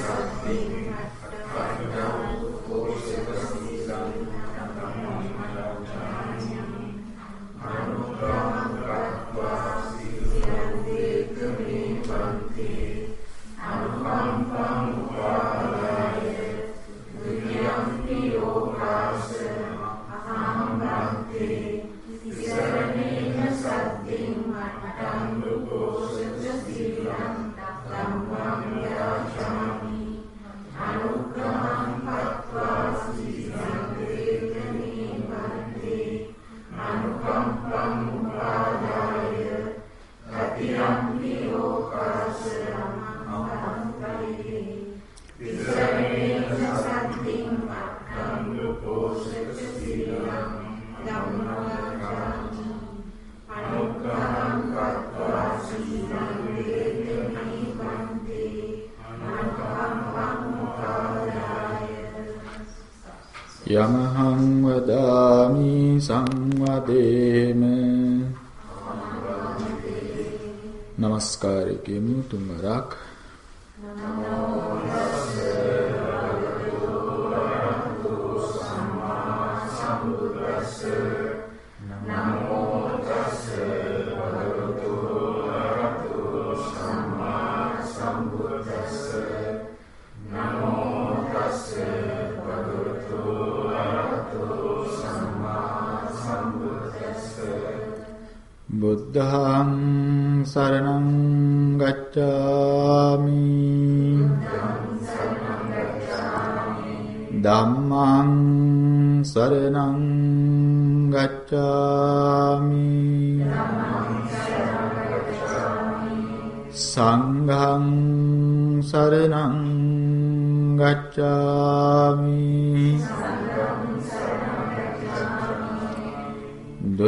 යමහං ဒ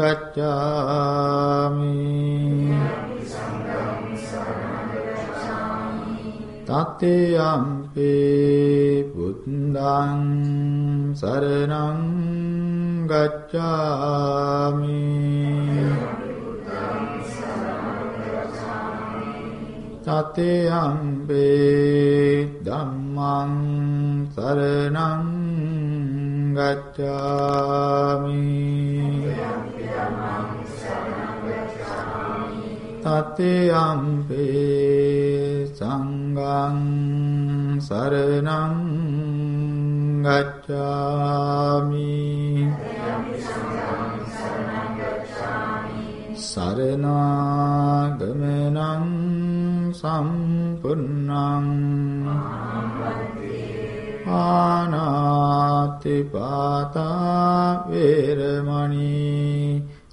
ගච්ඡාමි තත්තේයම්පේ බුද්ධං සරණං ගච්ඡාමි තත්තේයම්පේ ධම්මං සරණං ගච්ඡාමි තතේයම්පේ සංඝං සරණං ගච්ඡාමි. සරණාගමනං සම්පුන්නං ආනාති පාතා වේරමණී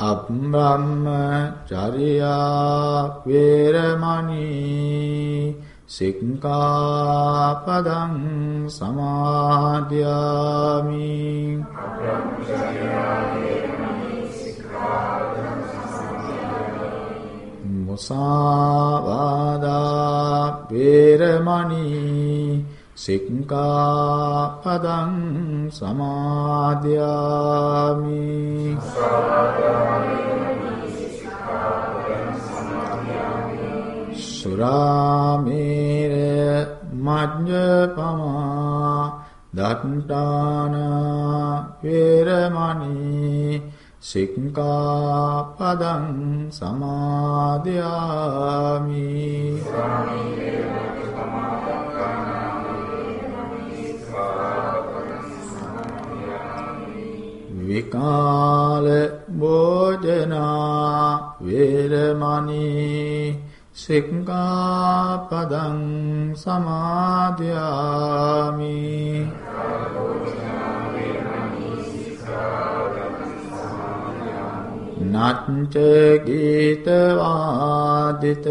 සමාදියාමි අබ්‍රහ්මචර්යා වේරමණී සික්ඛාපදං සමාදියාමි මුසාවාදා වේරමණී සික්ඛාපදං සමාදියාමි සුරාමේර මඤ්ඤපමා දත්තාන වේරමණී සික්ඛාපදං සමාදියාමි විකාල භෝජනා වේරමණී සික්ඛාපදං සමාදියාමි නච්ච ගීත වාදිත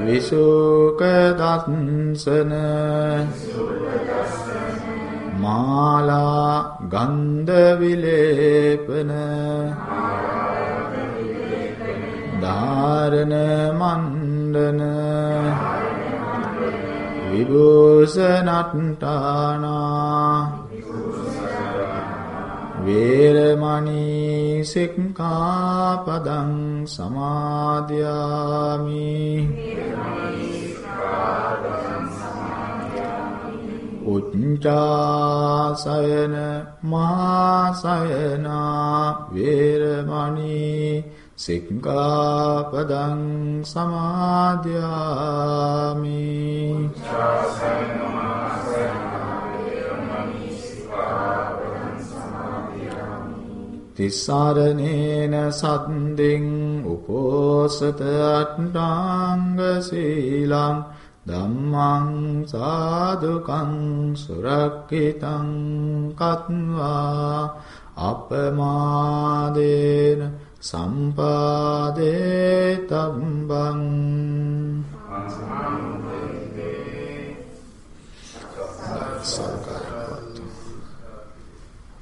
විසුක දස්සන මාලා ගන්ධ විලේපන ධාරණ මණ්ඩන. විභූෂණට්ටානා වේරමණී සික්ඛාපදං සමාදියාමි. උච්චාසයන මහාසයනා වේරමණී සික්ඛාපදං සමාදියාමි උච්චාසයන තිස්සරණේන සද්දෙන් උපෝසත අට්ඨාංග සීලං ධම්මං සාදුකං සුරක්ඛිතං කତ୍වා අපමාදේන සම්පාදේ තම්බං සංකාරපත්තු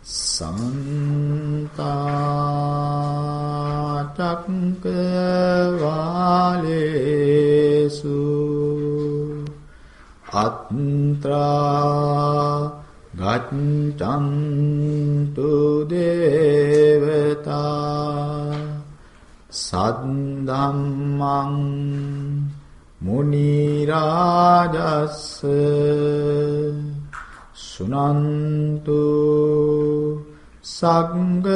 සමන්තාචක්කවාලේසු අත්ත්‍රා ගච්ඡන්තු දේවතා සද්දම්මං මුනි රාජස්ස සුනන්තු සංඝ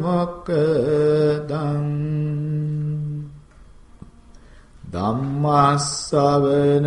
මොක්කදං ධම්මස්සවන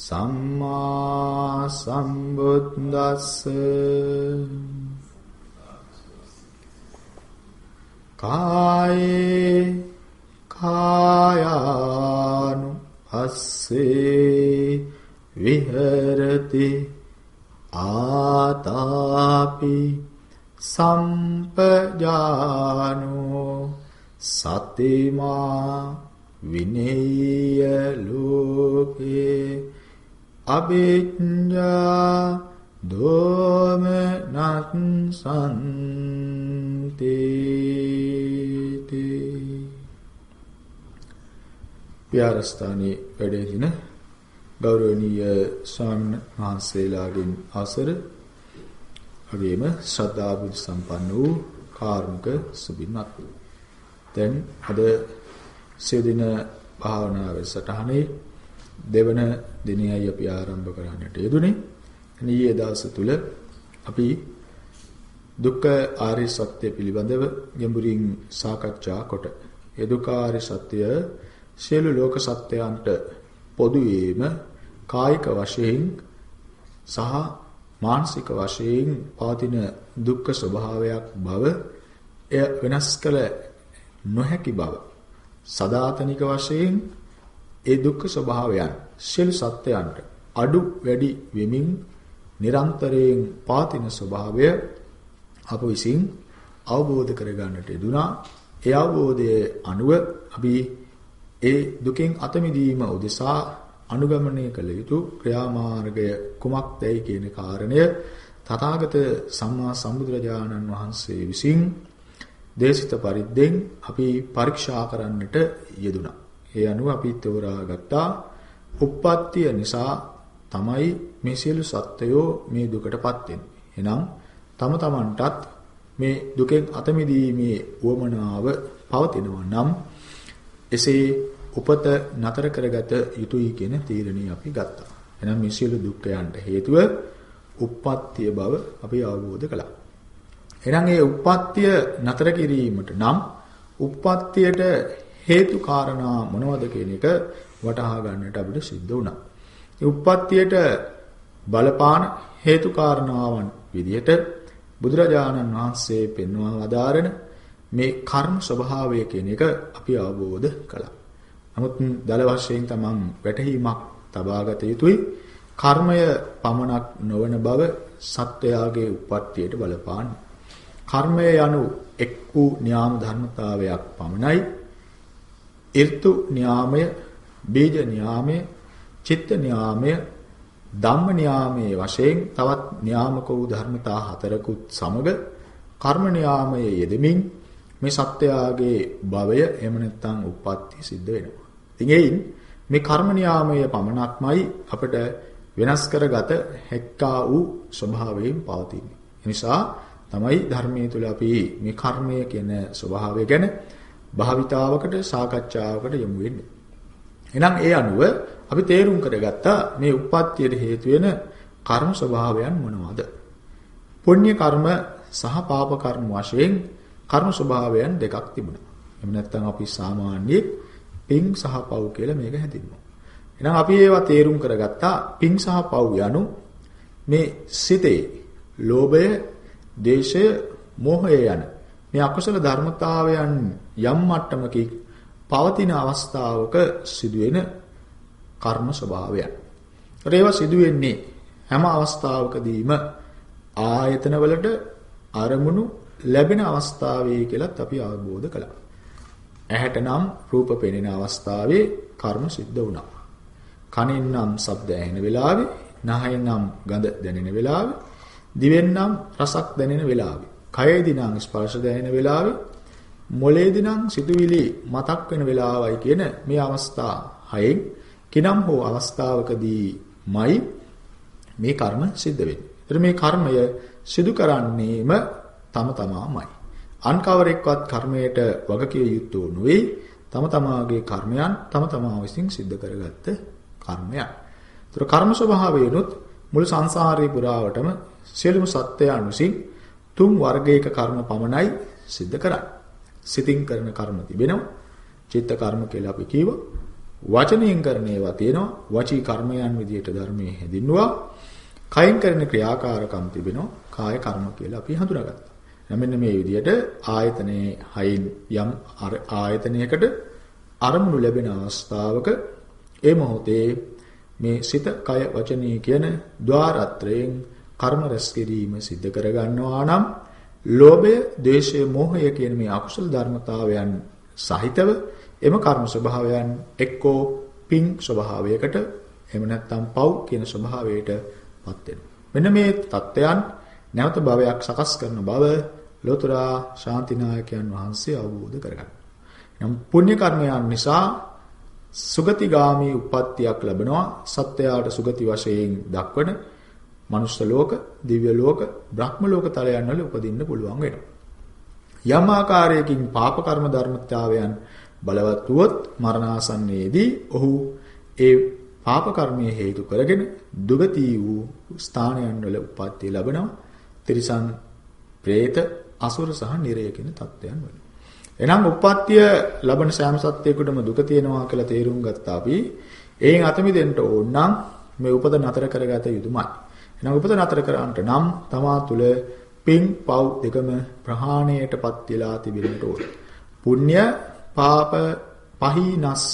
සම්මා සම්බුද්දස්ස. කායේ කායානු අස්සේ විහෙරති. ආතාපි සම්පජානෝ සතිමා විනේය ලෝකේ අභිඥා දෝම නත්සන්ති විහාරස්ථානයේ වැඩ සිටින ගෞරවනීය ස්වාමීන් වහන්සේලාගෙන් අවසර. වගේම ශ්‍රද්ධා බුද්ධ සම්පන්න වූ කාර්මික සුබින්වත්. දැන් අද සියදින භාවනා වැඩසටහනේ දෙවන දිනයයි අපි ආරම්භ කරන්නට යෙදුනේ. ඊයේ දවස තුල අපි දුක්ඛ ආර්ය සත්‍ය පිළිබඳව ගැඹුරින් සාකච්ඡා කොට ඒ දුක්ඛ ආර්ය සත්‍ය සියලු ලෝක සත්‍යයන්ට පොදුවේම කායික වශයෙන් සහ මානසික වශයෙන් පවතින දුක්ඛ ස්වභාවයක් බව එය වෙනස් කළ නොහැකි බව සදාතනික වශයෙන් ඒ දුක්ඛ ස්වභාවයන් සියලු සත්‍යයන්ට අඩු වැඩි වෙමින් නිරන්තරයෙන් පාතින ස්වභාවය අප විසින් අවබෝධ කරගන්නට යෙදුනා ඒ අවබෝධයේ අනුව අපි ඒ දුකෙන් අත මිදීම උදෙසා අනුගමනය කළ යුතු ක්‍රියාමාර්ගය කුමක්දයි කියන කාරණය තථාගත සම්මා සම්බුදුරජාණන් වහන්සේ විසින් දේශිත පරිද්දෙන් අපි පරීක්ෂා කරන්නට යෙදුනා. ඒ අනුව අපි තෝරා ගත්තා උප්පත්තිය නිසා තමයි මේ සියලු සත්වයෝ මේ දුකටපත් වෙන්නේ. එහෙනම් තම තමන්ටත් මේ දුකෙන් අත මිදීමේ උවමනාව පවතිනවා නම් එසේ උපත නතර කරගත යුතුයි කියන තීරණය අපි ගත්තා. එහෙනම් මේ සියලු දුක්ඛයන්ට හේතුව උප්පත්තිය බව අපි අවබෝධ කළා. එහෙනම් ඒ උප්පත්තිය නතර කිරීමට නම් උප්පත්තියට හේතු කාරණා මොනවද කියන එක වටහා ගන්නට අපිට සිද්ධ වුණා. ඒ උප්පත්තියට බලපාන හේතු කාරණාවන් විදිහට බුදුරජාණන් වහන්සේ පෙන්වා වදාරන මේ කර්ම ස්වභාවය කියන එක අපි අවබෝධ කළා. නමුත් දල වශයෙන් තමන් වැටහීමක් තබාගත යුතුයි. කර්මය පමණක් නොවන බව සත්වයාගේ උප්පත්තියට බලපාන. කර්මය යනු එක් වූ න්‍යාම ධර්මතාවයක් පමණයි. ඍතු න්‍යාමය, බීජ න්‍යාමය, චිත්ත න්‍යාමය, ධම්ම න්‍යාමයේ වශයෙන් තවත් න්‍යාමක වූ ධර්මතා හතරකුත් සමග කර්ම න්‍යාමයේ යෙදෙමින් මේ සත්‍යයාගේ භවය එහෙම නැත්නම් උප්පත්ති සිද්ධ වෙනවා. ඉතින් එයින් මේ කර්ම න්‍යාමයේ පමණක්මයි අපිට වෙනස් කරගත හැක්කා වූ ස්වභාවයෙන් පවතින්නේ. ඒ නිසා තමයි ධර්මයේ තුල අපි මේ කර්මය කියන ස්වභාවය ගැන භාවිතාවකට සාකච්ඡාවකට යොමු වෙන්නේ. එහෙනම් ඒ අනුව අපි තේරුම් කරගත්තා මේ උප්පත්තියට හේතු වෙන කර්ම ස්වභාවයන් මොනවාද? පුණ්‍ය කර්ම සහ පාප කර්ම වශයෙන් කර්ම ස්වභාවයන් දෙකක් තිබුණා. එහෙම නැත්නම් අපි සාමාන්‍ය පින් සහ පව් කියලා මේක හැදින්වනවා. එහෙනම් අපි ඒවා තේරුම් කරගත්තා පින් සහ පව් යනු මේ සිතේ ලෝභය, දේශය, මෝහය යන මේ අකුසල ධර්මතාවයන් යම් මට්ටමකින් පවතින අවස්ථාවක සිදුවෙන කර්ම ස්වභාවයන්. ඒවා සිදුවෙන්නේ හැම අවස්ථාවකදීම ආයතන වලට අරමුණු ලැබෙන අවස්ථාවේ කියලත් අපි අවබෝධ කළා. ඇහැට නම් රූප පෙනෙන අවස්ථාවේ කර්ම සිද්ධ වුණා. කනෙන් නම් ශබ්ද ඇහෙන වෙලාවේ, නහයෙන් නම් ගඳ දැනෙන වෙලාවේ, දිවෙන් නම් රසක් දැනෙන වෙලාවේ, කයේදී නම් ස්පර්ශ දැනෙන වෙලාවේ, මොළේදී නම් සිතුවිලි මතක් වෙන වෙලාවයි කියන මේ අවස්ථා හයෙන් කිනම් හෝ අවස්ථාවකදීමයි මේ කර්ම සිද්ධ වෙන්නේ. ඒතර මේ කර්මය සිදු කරන්නේම තම තමාමයි. අන් කවරෙක්වත් කර්මයට වගකිය යුත්තෝ නොවේ. තම තමාගේ කර්මයන් තම තමා විසින් සිද්ධ කරගත්ත කර්මයක්. ඒතර කර්ම ස්වභාවයනොත් මුළු සංසාරේ පුරාවටම සියලුම සත්‍යයන් විසින් තුන් වර්ගයක කර්ම පමණයි සිද්ධ කරන්නේ. සිතින් කරන කර්ම තිබෙනවා. චිත්ත කර්ම කියලා අපි කියවා. වචනයෙන් කරන ඒවා තියෙනවා. වචී කර්මයන් විදියට ධර්මයේ හැදින්නුවා. කයින් කරන ක්‍රියාකාරකම් තිබෙනවා. කාය කර්ම කියලා අපි හඳුනාගත්තා. මෙන්න මේ විදිහට ආයතනයේ හයින් යම් ආයතනයකට අරමුණු ලැබෙන අවස්ථාවක ඒ මොහොතේ මේ සිත කය වචනී කියන ద్వාරත්‍රයෙන් කර්ම රැස් කිරීම සිද්ධ කර ගන්නවා නම් ලෝභය, ද්වේෂය, මෝහය කියන මේ අකුසල ධර්මතාවයන් සහිතව එම කර්ම ස්වභාවයන් එක්කෝ පිං ස්වභාවයකට එහෙම නැත්නම් පව් කියන ස්වභාවයටපත් වෙනවා. මෙන්න මේ தත්වයන් නැවත භවයක් සකස් කරන බව ලෝතර ශාන්තිනායකයන් වහන්සේ අවබෝධ කරගන්නවා. නම් පුණ්‍ය කර්මයන් නිසා සුගතිගාමී උප්පත්තියක් ලැබෙනවා සත්‍යයට සුගති වශයෙන් දක්වන මනුෂ්‍ය ලෝක, දිව්‍ය ලෝක, බ්‍රහ්ම ලෝක තලයන් වල උපදින්න පුළුවන් වෙනවා. යම් ආකාරයකින් පාප කර්ම ධර්මතාවයන් බලවත් වුවොත් මරණාසන්නයේදී ඔහු ඒ පාප කර්මයේ හේතු කරගෙන දුගති වූ ස්ථානයන් වල උප්පත්තිය ලැබෙනවා. තිරිසන්, പ്രേත, අසුර සහ නිරය කියන තත්ත්වයන් වල. එනම් උප්පත්තිය ලබන සෑම සත්‍යයකටම දුක තියෙනවා කියලා තේරුම් ගත්තා අපි. එයින් අත මිදෙන්න ඕන නම් මේ උපද නතර කරගත යුතුමයි. එහෙනම් උපත නතර කරන්නට නම් තමා තුල පින් පව් දෙකම ප්‍රහාණයටපත් වෙලා තිබෙන්නට ඕන. පුණ්‍ය පාප පහිනස්ස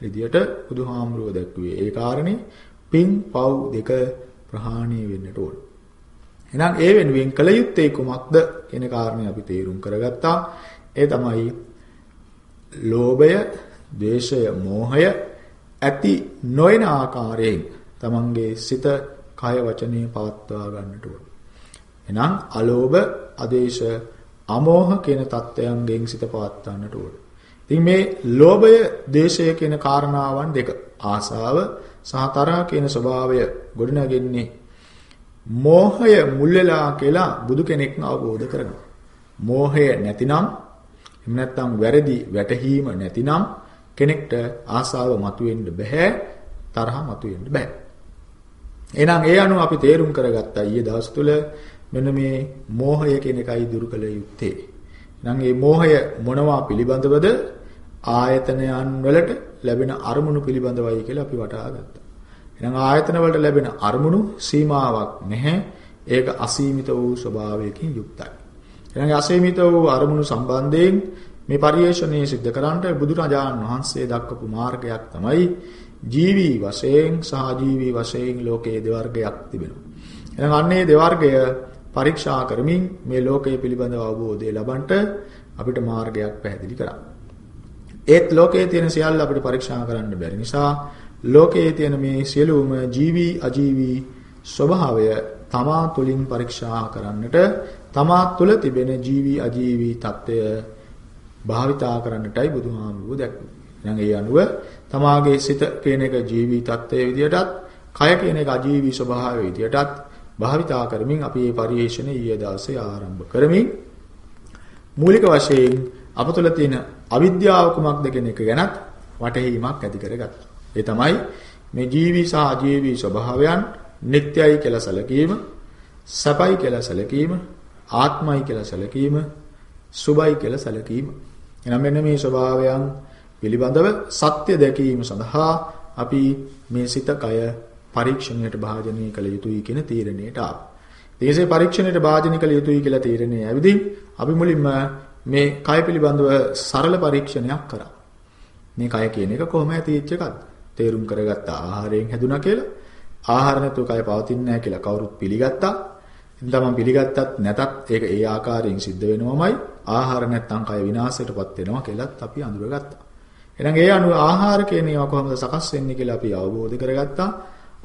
විදියට බුදුහාමුදුරුවෝ දැක්ුවේ ඒ කාරණේ පින් පව් දෙක ප්‍රහාණය වෙන්නට ඕන. එහෙනම් ඒ වෙනුවෙන් කල යුත්තේ කුමක්ද කියන කාරණේ අපි තේරුම් කරගත්තා. ඒ තමයි ලෝභය, ද්වේෂය, මෝහය ඇති නොයන ආකාරයෙන් තමන්ගේ සිත, කය, වචනය පවත්වා ගන්නට ඕන. එහෙනම් අලෝභ, අදේශ, අමෝහ කියන தත්වයන්ගෙන් සිත පවත්වන්නට ඕන. ඉතින් මේ ලෝභය, දේශය කියන කාරණාවන් දෙක ආසාව සහ තරහ කියන ස්වභාවය ගොඩනගන්නේ මෝහය මුල් වෙලා කියලා බුදු කෙනෙක් අවබෝධ කරනවා. මෝහය නැතිනම් එහෙම නැත්නම් වැරදි වැටහීම නැතිනම් කෙනෙක්ට ආසාව මතුවෙන්න බෑ තරහ මතුවෙන්න බෑ. එහෙනම් ඒ අනුව අපි තේරුම් කරගත්තා ඊයේ දවස් තුල මෙන්න මේ මෝහය කියන එකයි දුරු කළ යුත්තේ. එහෙනම් මේ මෝහය මොනවා පිළිබඳවද ආයතනයන් වලට ලැබෙන අරමුණු පිළිබඳවයි කියලා අපි වටහා ගත්තා. එහෙනම් ආයතන වලට ලැබෙන අරමුණු සීමාවක් නැහැ. ඒක අසීමිත වූ ස්වභාවයකින් යුක්තයි. එහෙනම් අසීමිත වූ අරමුණු සම්බන්ධයෙන් මේ පරිේශණය සිද්ධ කරන්නට බුදුරජාණන් වහන්සේ දක්වපු මාර්ගයක් තමයි ජීවි වශයෙන් සහජීවි වශයෙන් ලෝකයේ දෙවර්ගයක් තිබෙනවා. එහෙනම් අන්නේ දෙවර්ගය පරීක්ෂා කරමින් මේ ලෝකය පිළිබඳව අවබෝධය ලබන්නට අපිට මාර්ගයක් පැහැදිලි කරා. ඒත් ලෝකයේ තියෙන සියල්ල අපිට පරීක්ෂා කරන්න බැරි නිසා ලෝකයේ තියෙන මේ සියලුම ජීවි අජීවි ස්වභාවය තමා තුළින් පරීක්ෂා කරන්නට තමා තුළ තිබෙන ජීවි අජීවි తত্ত্বය භාවිතා කරන්නටයි බුදුහාමුදුරුවෝ දැක්වේ. එහෙනම් ඒ අනුව තමාගේ සිත කියන එක ජීවී තත්ත්වයේ විදියටත්, කය කියන එක අජීවී ස්වභාවයේ විදියටත් භාවිතා කරමින් අපි මේ පරිේශණය ඊයේ දවසේ ආරම්භ කරමින් මූලික වශයෙන් අප තුළ තියෙන අවිද්‍යාව කුමක්ද කියන එක ගැනත් වටහීමක් ඇති කරගත්තා. ඒ තමයි මේ ජීවි සහ අජීවි ස්වභාවයන් නිට්ටයයි කියලා සැලකීම, සපයි කියලා සැලකීම, ආත්මයි කියලා සැලකීම, සුභයි කියලා සැලකීම. එනම් මෙන්න මේ ස්වභාවයන් පිළිබඳව සත්‍ය දැකීම සඳහා අපි මේ සිත කය පරීක්ෂණයට භාජනය කළ යුතුයි කියන තීරණයට ආවා. ඊටසේ පරීක්ෂණයට භාජනය කළ යුතුයි කියලා තීරණය ඇවිදින් අපි මුලින්ම මේ කය පිළිබඳව සරල පරීක්ෂණයක් කරා. මේ කය කියන එක කොහොම ඇතිවෙච්ච එකක්ද? තේරුම් කරගත්ත ආහාරයෙන් හැදුනා කියලා. ආහාර නැතුව කය පවතින්නේ නැහැ කියලා කවුරුත් පිළිගත්තා. ඉතින් තමන් පිළිගත්තත් නැතත් ඒක ඒ ආකාරයෙන් සිද්ධ වෙනවමයි. ආහාර නැත්නම් කය විනාශයටපත් වෙනවා කියලාත් අපි අඳුරගත්තා. එහෙනම් ඒ අනුව ආහාර කියන ඒවා කොහොමද සකස් වෙන්නේ කියලා අපි අවබෝධ කරගත්තා.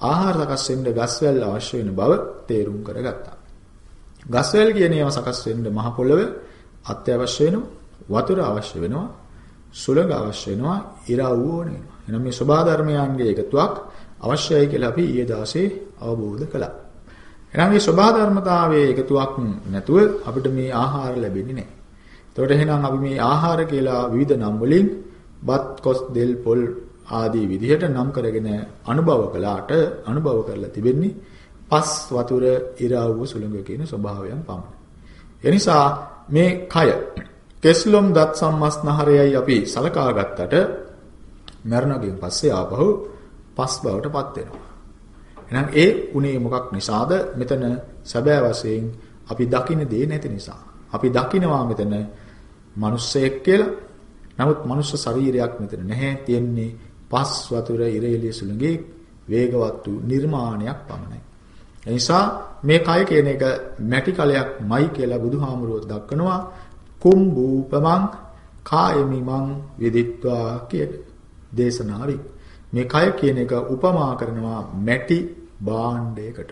ආහාර සකස් වෙන්න ගස්වැල් අවශ්‍ය වෙන බව තේරුම් කරගත්තා. ගස්වැල් කියන ඒවා සකස් වෙන්න මහ පොළව අත්‍යවශ්‍ය වෙනවා. වතුර අවශ්‍ය වෙනවා. සුළඟ අවශ්‍ය වෙනවා. ඉරව් ඕනේ වෙනවා. එහෙනම් මේ සබහා ධර්මයන්ගේ එකතුවක් අවශ්‍යයි කියලා අපි ඊයේ දවසේ අවබෝධ කළා. එහෙනම් මේ සබහා ධර්මතාවයේ එකතුවක් නැතුව අපිට මේ ආහාර ලැබෙන්නේ නැහැ. එතකොට එහෙනම් අපි මේ ආහාර කියලා විවිධ නම් වලින් බත් කොස් දෙල් පොල් ආදී විදිහට නම් කරගෙන අනුභව කළාට අනුභව කරලා තිබෙන්නේ පස් වතුර ඉරාවුව සුළඟ කියන ස්වභාවයන් පමණයි. එනිසා මේ කය කෙස්ලොම් දත් සම්මස්නහරයයි අපි සලකා ගත්තට මරණයෙන් පස්සේ ආපහු පස් බවට පත් වෙනවා. එහෙනම් ඒ උනේ මොකක් නිසාද? මෙතන සැබෑ වශයෙන් අපි දකින්න දේ නැති නිසා. අපි දකිනවා මෙතන මිනිස්සෙක් කියලා. නමුත් මනුෂ්‍ය ශරීරයක් මෙතන නැහැ. තියෙන්නේ පස් වතුර ඉරේලිය සුළඟේ වේගවත් වූ නිර්මාණයක් පමණයි. එනිසා මේ කය කියන එක මැටි කලයක්මයි කියලා බුදුහාමුදුරුවෝ දක්වනවා. කුම්බූපමං කායමිමං විදිත්වා කියන දේශනාවයි. මේ කය කියන එක උපමා කරනවා මැටි භාණ්ඩයකට.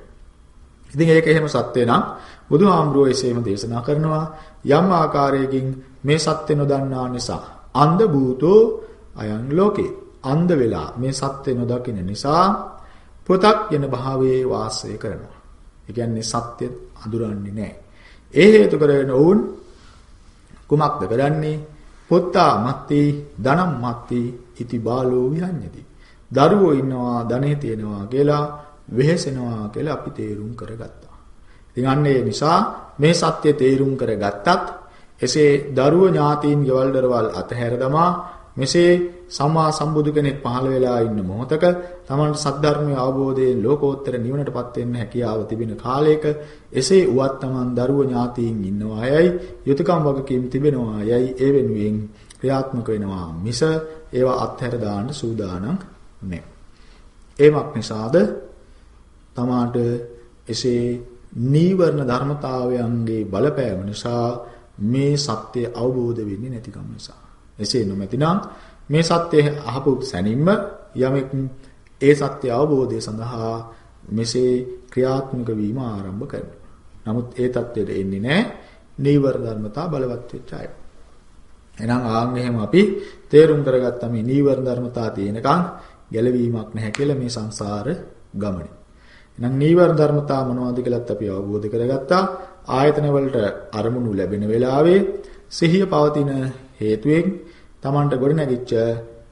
ඉතින් ඒක එහෙම සත්‍ය නම් බුදුහාමුදුරුවෝ එසේම දේශනා කරනවා යම් ආකාරයකින් මේ සත්‍ය නොදන්නා නිසා අන්ධ භූතෝ අයං ලෝකේ අන්ධ වෙලා මේ සත්‍ය නොදකින නිසා පොතක් යන භාවයේ වාසය කරනවා. ඒ කියන්නේ සත්‍ය අඳුරන්නේ නැහැ. ඒ හේතු කරගෙන වුන් කුමක්ද කරන්නේ? පොත්තා මත්ති ධනම් මත්ති ඉති බාලෝ විහඤ්ඤති. දරුවෝ ඉන්නවා ධනෙ තියෙනවා කියලා වෙහෙසෙනවා කියලා අපි තේරුම් කරගත්තා. ඉතින් අන්න ඒ නිසා මේ සත්‍ය තේරුම් කරගත්තත් එසේ දරුව ඥාතීන් ගෙවල් දරවල් අතහැර දමා මෙසේ සම්මා සම්බුදු කෙනෙක් පහළ වෙලා ඉන්න මොහොතක තමන්ට සද්ධර්මයේ අවබෝධයෙන් ලෝකෝත්තර නිවනටපත් වෙන්න හැකියාව තිබෙන කාලයක එසේ උවත් තමන් දරුව ඥාතීන් ඉන්නවා යයි යුතුයකම් වගකීම් තිබෙනවා යයි ඒ වෙනුවෙන් ක්‍රියාත්මක වෙනවා මිස ඒවා අත්හැර දාන්න සූදානම් නැහැ. ඒමක් නිසාද තමාට එසේ නීවරණ ධර්මතාවයන්ගේ බලපෑම නිසා මේ සත්‍ය අවබෝධ වෙන්නේ නැතිකම නිසා. එසේ නොමැතිනම් මේ සත්‍ය අහපු සැනින්ම යමෙක් ඒ සත්‍ය අවබෝධය සඳහා මෙසේ ක්‍රියාත්මක වීම ආරම්භ කරනවා. නමුත් ඒ தත්ත්වයට එන්නේ නැහැ නීවර ධර්මතා බලවත් වෙච්ච අය. එහෙනම් ආන් එහෙම අපි තේරුම් කරගත්තා මේ නීවර ධර්මතා තියෙනකන් ගැලවීමක් නැහැ කියලා මේ සංසාර ගමනේ. එහෙනම් නීවර ධර්මතා මොනවද කියලාත් අපි අවබෝධ කරගත්තා. ආයතන වලට අරමුණු ලැබෙන වෙලාවේ සිහිය පවතින හේතුවෙන් Tamanට ගොඩනැගිච්ච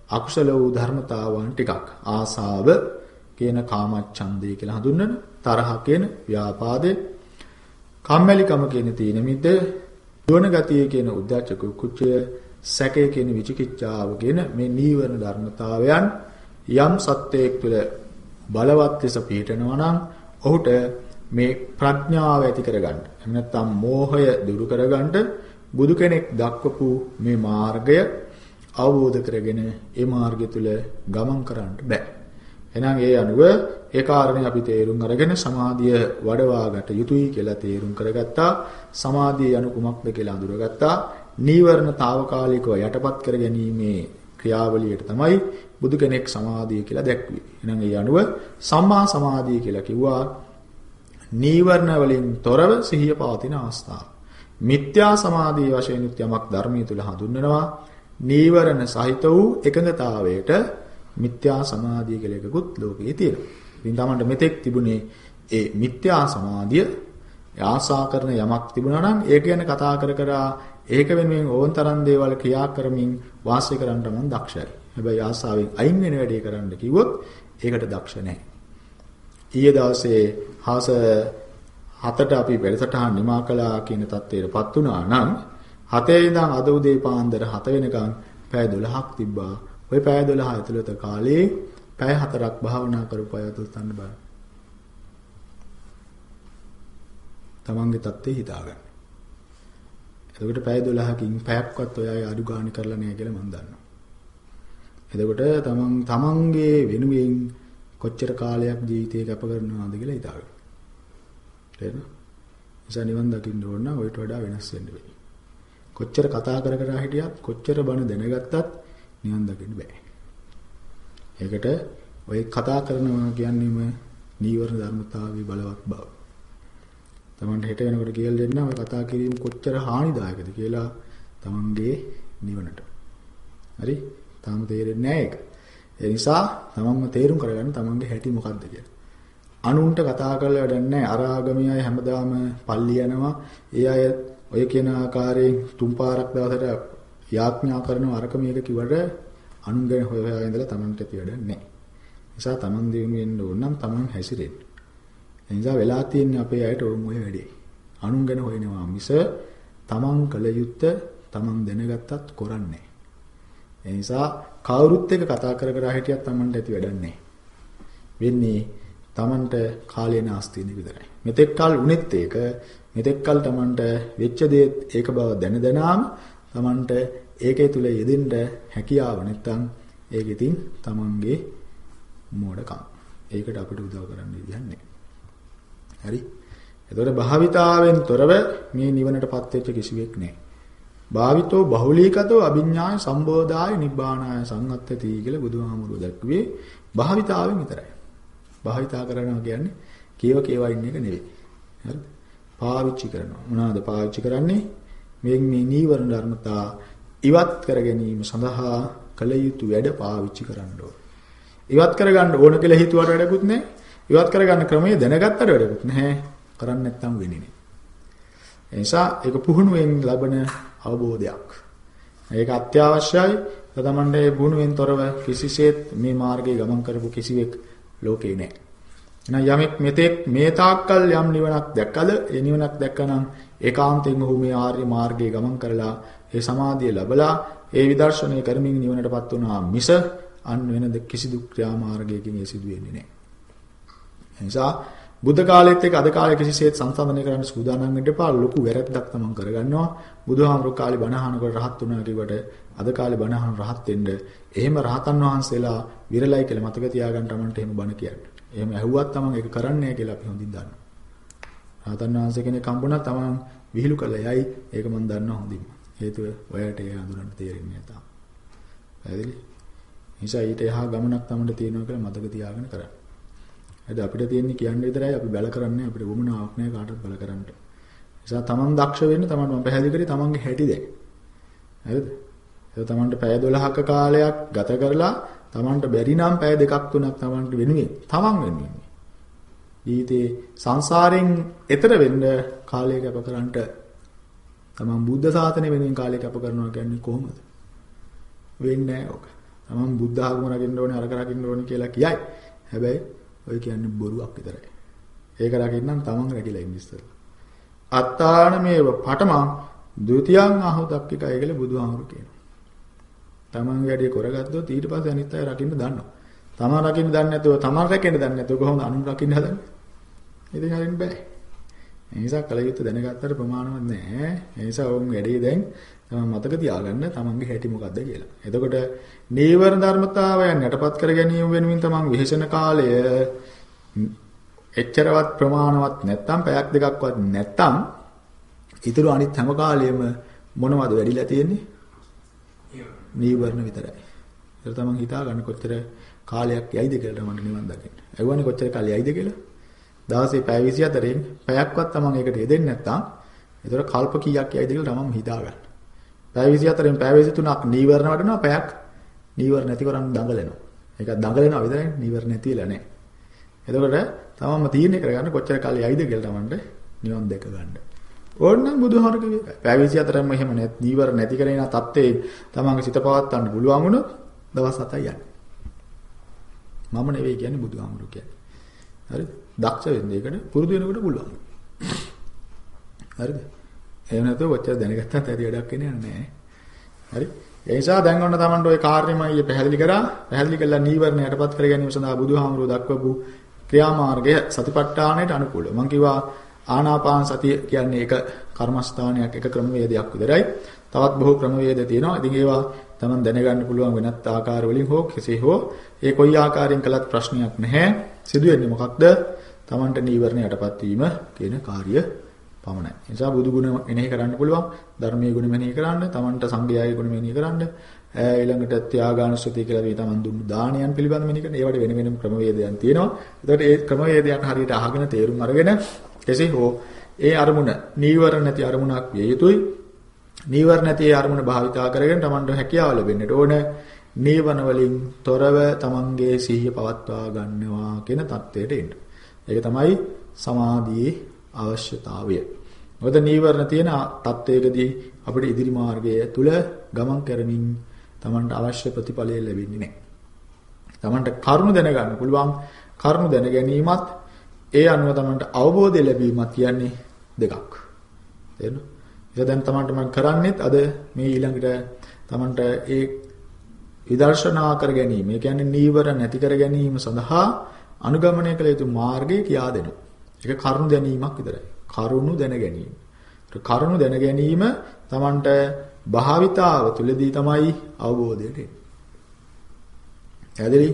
අකුසල වූ ධර්මතාවන් ටිකක් ආසාව කියන කාමච්ඡන්දය කියලා හඳුන්වන තරහ කියන ව්‍යාපාදේ කම්මැලිකම කියන තීන මිද්ද දුවන ගතිය කියන උද්දච්ච කුච්චය සැකය කියන විචිකිච්ඡාව කියන මේ නීවරණ ධර්මතාවයන් යම් සත්‍යයක් තුළ බලවත් ලෙස පිහිටනවා නම් ඔහුට මේ ප්‍රඥාව ඇති කරගන්න. එහෙම නැත්නම් මෝහය දුරු කරගන්න බුදු කෙනෙක් දක්වපු මේ මාර්ගය අවබෝධ කරගෙන ඒ මාර්ගය තුල ගමන් කරන්න බෑ. එහෙනම් ඒ අනුව ඒ කාරණේ අපි තේරුම් අරගෙන සමාධිය වඩවාගත යුතුයි කියලා තේරුම් කරගත්තා. සමාධිය යනු කුමක්ද කියලා අඳුරගත්තා. නීවරණ తాවකාලිකව යටපත් කර ගැනීමේ ක්‍රියාවලියට තමයි බුදු කෙනෙක් සමාධිය කියලා දැක්වේ. එහෙනම් ඒ අනුව සම්මා සමාධිය කියලා කිව්වා නීවරණ වලින් තොරව සිහිය පවතින අවස්ථාව. මිත්‍යා සමාධිය වශයෙන් යමක් ධර්මයේ තුල හඳුන්වනවා. නීවරණ සහිත වූ එකඟතාවයට මිත්‍යා සමාධිය කියලා එකකුත් ලෝකයේ තියෙනවා. ඉතින් තමන්ට මෙතෙක් තිබුණේ ඒ මිත්‍යා සමාධිය ආසා කරන යමක් තිබුණා නම් ඒක ගැන කතා කර කර ඒක වෙනුවෙන් ඕන් තරම් දේවල් ක්‍රියා කරමින් වාසය කරන්න මම දක්ෂයි. හැබැයි ආසාවෙන් අයින් වෙන වැඩේ කරන්න කිව්වොත් ඒකට දක්ෂ නැහැ. ඊයේ දවසේ හවස 7ට අපි වැඩසටහන නිමා කළා කියන தත්ත්වයටපත් වුණා නම් 7 ඉඳන් අද උදේ පාන්දර 7 වෙනකන් පැය 12ක් තිබ්බා. ওই පැය 12 ඇතුළත කාලේ පැය 4ක් භාවනා කරපු අය තුතන්න බෑ. තමන්ගේ தත්ත්වේ හිතාගන්න. එතකොට පැය 12කින් පැයක්වත් ඔය අය අඩු ගාණ කරලා නැහැ කියලා මම දන්නවා. එතකොට තමන් තමන්ගේ වෙනුවෙන් කොච්චර කාලයක් ජීවිතේ කැප කරනවද කියලා හිතාගන්න. තේරෙනවද? නිසා නිවන් දකින්න ඕන නම් ඔයිට වඩා වෙනස් වෙන්න වෙයි. කොච්චර කතා කර කර හිටියත් කොච්චර බණ දැනගත්තත් නිවන් දකින්න බෑ. ඒකට ඔය කතා කරනවා කියන්නේම නීවරණ ධර්මතාවයේ බලවත් බව. තමන්ට හෙට වෙනකොට කියලා දෙන්න ඔය කතා කිරීම කොච්චර හානිදායකද කියලා තමන්ගේ නිවනට. හරි? තාම තේරෙන්නේ නැහැ ඒක. ඒ නිසා තමන්ම තේරුම් කරගන්න තමන්ගේ හැටි මොකක්ද කියලා. අනුන්ට කතා කරලා වැඩක් නැහැ. අර ආගමී අය හැමදාම පල්ලි යනවා. ඒ අය ඔය කියන ආකාරයෙන් තුන් පාරක් දවසට යාඥා කරන අරක මේක කිව්වට අනුන් ගැන හොය හොයා ඉඳලා තමන්ට ඇති වැඩක් නැහැ. නිසා තමන් දිනු වෙන්න ඕන නම් තමන් හැසිරෙන්න. ඒ නිසා වෙලා තියෙන්නේ අපේ අයට ඕම් ඔය වැඩේ. අනුන් ගැන හොයනවා මිස තමන් කළ යුත්තේ තමන් දැනගත්තත් කරන්නේ ඒ නිසා කවුරුත් එක්ක කතා කර කර හිටියත් තමන්ට ඇති වැඩක් නැහැ. වෙන්නේ තමන්ට කාලේ නාස්ති වෙන විතරයි. මෙතෙක් කල උනේත් ඒක මෙතෙක් කල තමන්ට වෙච්ච දේ ඒක බව දැන දැනාම තමන්ට ඒකේ තුල යෙදෙන්න හැකියාව නැත්තම් ඒක ඉතින් තමන්ගේ මෝඩකම්. ඒකට අපිට උදව් කරන්න විදිහක් නැහැ. හරි. එතකොට භාවිතාවෙන් තොරව මේ නිවනටපත් වෙච්ච කිසිවෙක් නැහැ. භාවිතෝ බහුලීකතෝ අභිඥාය සම්බෝධාය නිබ්බානාය සංගත්තති කියලා බුදුහාමුදුරුවෝ දැක්ුවේ භාවිතාවෙන් විතරයි. භාවිතා කරනවා කියන්නේ කේව කේවා ඉන්න එක නෙවෙයි. හරිද? පාවිච්චි කරනවා. මොනවාද පාවිච්චි කරන්නේ? මේ මේ නීවරණ ධර්මතා ඉවත් කර ගැනීම සඳහා කල යුතු වැඩ පාවිච්චි කරන්න ඕන. ඉවත් කරගන්න ඕන කියලා හිතුවට වැඩකුත් නැහැ. ඉවත් කරගන්න ක්‍රමය දැනගත්තට වැඩකුත් නැහැ. කරන්නේ නැත්නම් වෙන්නේ නැහැ. ඒ නිසා ඒක පුහුණුවෙන් ලබන අවබෝධයක්. ඒක අත්‍යවශ්‍යයි. තමන්ගේ පුහුණුවෙන් තොරව කිසිසේත් මේ මාර්ගයේ ගමන් කරපු කිසිවෙක් ලෝකේ නැහැ. එහෙනම් යමෙක් මෙතෙක් මේ තාක්කල් යම් නිවනක් දැක්කද ඒ නිවනක් දැක්කනම් ඒකාන්තයෙන් ඔහු මේ ආර්ය මාර්ගයේ ගමන් කරලා ඒ සමාධිය ලැබලා ඒ විදර්ශනය කරමින් නිවනටපත් වුණා මිස අන් වෙන කිසිදු ක්‍රියාමාර්ගයකින් ඒ සිදු වෙන්නේ නැහැ. එනිසා බුද්ධ කාලෙත් එක්ක අද කාලේ කිසිසේත් සංසන්දනය කරන්න සූදානම් වෙන්න එපා. ලොකු වැරද්දක් තමන් කරගන්නවා. බුදුහාමුදුරු කාලේ බණ අහනකොට රහත් වුණා කිව්වට අද කාලේ බණ අහන රහත් වෙන්න එහෙම රහතන් වහන්සේලා විරලයි කියලා මතක තියාගන්න තමන්ට එහෙම බණ කියන්න. එහෙම ඇහුවත් තමන් ඒක කරන්නේ කියලා අපි හොඳින් දන්නවා. රහතන් වහන්සේ කෙනෙක් හම්බුණා තමන් විහිළු කළා යයි ඒක මම දන්නවා හොඳින්. හේතුව ඔයාලට ඒ අඳුරන්න තේරෙන්නේ නැහැ තාම. පැහැදිලි? නිසා ඊට එහා ගමනක් තමන්ට තියෙනවා කියලා මතක තියාගෙන කරන්න. හරිද අපිට තියෙන්නේ කියන්න විතරයි අපි බල කරන්නේ අපිට වුමනාවක් නැහැ කාටවත් බල කරන්න. නිසා තමන් දක්ෂ වෙන්න තමන් මම පැහැදිලි කරේ තමන්ගේ හැටි දැන්. හරිද? ඒක තමන්ට පැය 12ක කාලයක් ගත කරලා තමන්ට බැරි නම් පැය දෙකක් තුනක් තමන්ට වෙනුවෙන් තමන් වෙනුවෙන්. ජීවිතේ සංසාරයෙන් එතර වෙන්න කාලය කැප කරන්නට තමන් බුද්ධ ශාසනය වෙනුවෙන් කාලය කැප කරනවා කියන්නේ කොහොමද? වෙන්නේ නැහැ ඔක. තමන් බුද්ධ ආගම රකින්න ඕනේ අරක රකින්න ඕනේ කියලා කියයි. හැබැයි ඔය කියන්නේ බොරුවක් විතරයි. ඒක රකින්නම් තමන් රැකිලා ඉන්න ඉස්සෙල්ලා. අත්තානමේව පඨමං ဒ ුතියං අහුතක්කයි කියලා බුදුහාමුදුරු කියනවා. තමන් වැඩේ කරගත්තොත් ඊට පස්සේ අනිත් අය රකින්න දන්නවා. තමන් රකින්න දන්නේ නැතුව තමන් රැකෙන්න දන්නේ නැතුව කොහොමද අනුන් රකින්න හදන්නේ? ඉතින් හරින්න බෑ. ඒ නිසා කල යුත්තේ දැනගත්තට ප්‍රමාණවත් නෑ. ඒ නිසා ඕම් වැඩේ දැන් තමන් මතක තියාගන්න තමන්ගේ හැටි මොකද්ද කියලා. එතකොට නීවරණ ධර්මතාවයන් යටපත් කර ගැනීම වෙනුවෙන් තමන් විහිසන කාලය එච්චරවත් ප්‍රමාණවත් නැත්තම් පැයක් දෙකක්වත් නැත්තම් ඊටු අනිත් හැම කාලෙම මොනවද වැඩිලා තියෙන්නේ? නීවරණ විතරයි. ඒක තමන් හිතා ගන්න කොච්චර කාලයක් යයිද කියලා මම නිවන් දකින්න. ඇහුවනේ කොච්චර කාලය යයිද කියලා? දවසේ පැය 24න් පැයක්වත් තමන් ඒකට යෙදෙන්නේ නැත්තම් ඒතර කල්ප කීයක් යයිද කියලා තමන් හිතා ගන්න. පැය 24න් පැය 23ක් නීවරණ වඩනවා පැයක් නීවරණ නැති කරන් දඟලනවා. ඒක දඟලනවා විතරයි නීවරණ නැතිලා නැහැ. එතකොට තමන්ම තීරණය කරගන්න කොච්චර කාලය යයිද කියලා තමන්ට නිවන් දැක ගන්න. ඕනනම් බුදුහාර කිව්වේ. පැය 24න්ම එහෙම නැත් නීවර නැති කරේන තත්ත්වයේ තමන්ගේ සිත පවත්වන්න පුළුවන් වුණොත් දවස් 7යි යන්නේ. මම නෙවෙයි කියන්නේ බුදුහාමුදුරු කියන්නේ. හරිද? දක්ෂ වෙන්න ඒකට පුරුදු වෙනකොට පුළුවන්. හරිද? එහෙම නැත්නම් ඔච්චර දැනගත්තත් ඇති වැඩක් වෙන්නේ නැහැ. හරි? ඒ නිසා දැන් ඔන්න Tamanට ওই කාර්යමයි පැහැදිලි කරා. පැහැදිලි කළා නීවරණ යටපත් කර ගැනීම සඳහා බුදුහාමුදුරුවෝ දක්වපු ක්‍රියාමාර්ගය සතිපට්ඨානයට අනුකූලව. මම කිව්වා ආනාපාන සතිය කියන්නේ එක කර්මස්ථානයක් එක ක්‍රමවේදයක් විතරයි. තවත් බොහෝ ක්‍රමවේද තියෙනවා. ඉතින් ඒවා Taman දැනගන්න පුළුවන් වෙනත් ආකාර වලින් හෝ කෙසේ හෝ ඒ කොයි ආකාරයෙන් කළත් ප්‍රශ්නයක් නැහැ. සිදුවෙන්නේ මොකක්ද? Tamanට නීවරණ යටපත් වීම කියන කාර්ය පමණයි. ඒ නිසා බුදු ගුණ මෙනෙහි කරන්න පුළුවන්, ධර්මයේ ගුණ මෙනෙහි කරන්න, Tamanට සංගයායේ ගුණ මෙනෙහි කරන්න, ඊළඟට ත්‍යාගානුස්සතිය කියලා මේ Taman දුන්නු දානයන් පිළිබඳ මෙනෙහි කරන. ඒවට වෙන වෙනම ක්‍රමවේදයන් තියෙනවා. ඒකට ඒ ක්‍රමවේදයන් හරියට අහගෙන තේරුම් අරගෙන එසේ හෝ ඒ අරමුණ නීවරණ නැති අරමුණක් විය යුතුයි. නීවරණ නැති අරමුණ භාවිතා කරගෙන Tamanට හැකියාව ලැබෙන්නට ඕන. නීවරණ වලින් තොරව Tamanගේ සිහිය පවත්වා ගන්නවා කියන தത്വයට එන්න. ඒක තමයි සමාධියේ අවශ්‍යතාවය. මොකද නීවරණ තියෙන තත්වයකදී අපිට ඉදිරි මාර්ගය තුල ගමන් කරමින් Tamanට අවශ්‍ය ප්‍රතිඵලය ලැබෙන්නේ නැහැ. Tamanට කරුණ දැනගන්න පුළුවන් කරුණ දැන ගැනීමත් ඒ අනුව Tamanට අවබෝධය ලැබීමත් කියන්නේ දෙකක්. තේරෙනවද? ඒක දැන් Tamanට මම කරන්නේත් අද මේ ඊළඟට Tamanට ඒ විදර්ශනා කර ගැනීම, ඒ කියන්නේ නීවර නැති කර ගැනීම සඳහා අනුගමනය කළ යුතු මාර්ගය කියා දෙනවා. ඒක කරුණු දැනීමක් විතරයි. කරුණු දැන ගැනීම. කරුණු දැන ගැනීම Tamanට භාවිතාව තුළදී තමයි අවබෝධයට එන්නේ. හැදෙලි.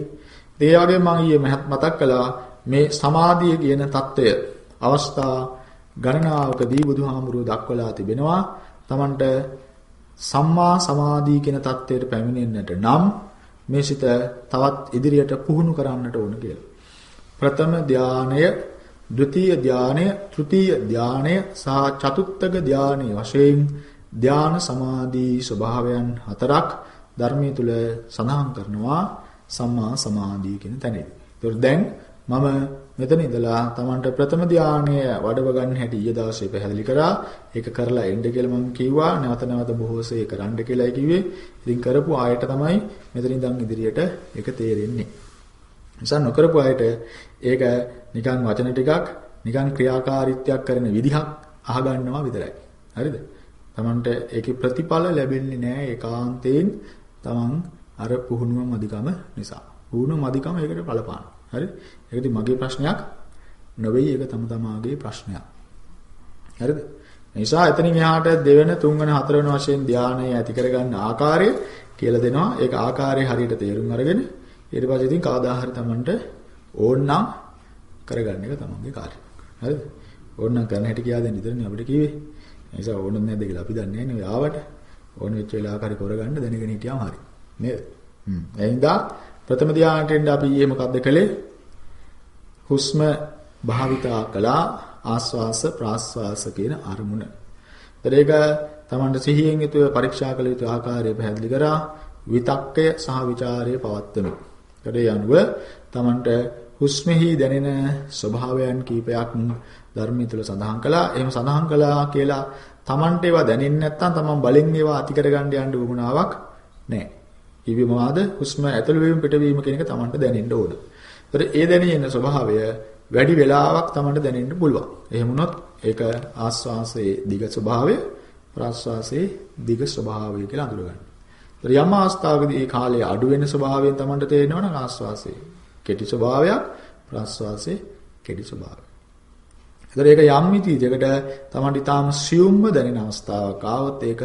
ඒ වගේ මම ඊයේ මතක් කළා මේ සමාධිය කියන தত্ত্বය අවස්ථා ගණනාවකදී බුදුහාමුදුරුව දක්වලා තිබෙනවා. Tamanට සම්මා සමාධිය කියන தত্ত্বයට පැමිණෙන්නට නම් මේ සිත තවත් ඉදිරියට පුහුණු කරන්නට ඕන කියලා. ප්‍රථම ධානය ဒုတိ ය ධානය, තෘතීය ධානය සහ චතුත්ථක ධානය වශයෙන් ධාන සමාධි ස්වභාවයන් හතරක් ධර්මයේ තුල සඳහන් කරනවා සම්මා සමාධිය කියන තැනදී. ඒතකොට දැන් මම මෙතන ඉඳලා Tamanට ප්‍රථම ධානය වඩව ගන්න හැටි ඊය දවසේ පැහැදිලි කරා. ඒක කරලා එන්න කියලා මම කිව්වා. නැවත නැවත බොහෝසේ කරන්න කියලායි කිව්වේ. ඉතින් කරපු ආයත තමයි මෙතන ඉඳන් ඉදිරියට ඒක තේරෙන්නේ. නිසා නොකරපු අයට ඒක නිකන් වචන ටිකක් නිකන් ක්‍රියාකාරීත්වයක් කරන විදිහක් අහගන්නවා විතරයි. හරිද? Tamanට ඒකේ ප්‍රතිඵල ලැබෙන්නේ නැහැ ඒකාන්තයෙන් Taman අර පුහුණුව මදිකම නිසා. පුහුණුව මදිකම ඒකට බලපාන. හරි? ඒකදී මගේ ප්‍රශ්නයක් නොවේයි ඒක තම තමාගේ ප්‍රශ්නයක්. හරිද? නිසා එතනින් එහාට දෙවෙන තුන්වෙනි හතරවෙනි වශයෙන් ධානය ඇති කරගන්න ආකාරය කියලා දෙනවා. ඒක ආකාරය හරියට තේරුම් අරගෙන ඊට පස්සේ ඉතින් කවදා හරි Tamanට ඕන්නම් කරගන්න එක තමන්ගේ කාර්යය. හරිද? ඕන්නම් කරන හැටි කියා දෙන්න ඉතින් අපිට කිව්වේ. ඒ නිසා ඕනද නැද්ද කියලා අපි දන්නේ නැහැ නේ ආවට. ඕන වෙච්ච වෙලාවක හරි කරගන්න දැනගෙන හිටියාම හරි. නේද? හ්ම්. එහෙනම් ප්‍රථම ධානයෙන්ද අපි ඊයේ මොකද්ද කළේ? හුස්ම භාවිතා කළා ආස්වාස ප්‍රාස්වාස කියන අරමුණ. ඒතර ඒක තමන්ට සිහියෙන් යුතුව පරීක්ෂා කළ යුතු ආකාරය පැහැදිලි කරා විතක්කය සහ ਵਿਚාරය පවත්වමු. ඒතර ඒ අනුව තමන්ට හුස්මෙහි දැනෙන ස්වභාවයන් කීපයක් ධර්මයේ තුල සඳහන් කළා. එහෙම සඳහන් කළා කියලා තමන්ට ඒවා දැනෙන්නේ නැත්නම් තමන් බලෙන් ඒවා අති කරගන්න යන්න උවමනාවක් නැහැ. ඊවි මොනවාද? හුස්ම ඇතුළු වීම පිටවීම කියන එක තමන්ට දැනෙන්න ඕන. ඒතර ඒ දැනෙන ස්වභාවය වැඩි වෙලාවක් තමන්ට දැනෙන්න පුළුවන්. එහෙම වුණොත් ඒක ආස්වාසයේ දිග ස්වභාවය ප්‍රාස්වාසයේ දිග ස්වභාවය කියලා අඳුරගන්න. ඒතර යම් අවස්ථාවකදී ඒ කාලය අඩු වෙන ස්වභාවයෙන් තමන්ට තේරෙනවා නම් ආස්වාසයේ කෙටි ස්වභාවයක් ප්‍රාස්වාසයේ කෙටි ස්වභාවය. ඒතර ඒක යම් මිතියකට තමන්ට ඊටාම සියුම්ව දැනෙන අවස්ථාවක් ආවොත් ඒක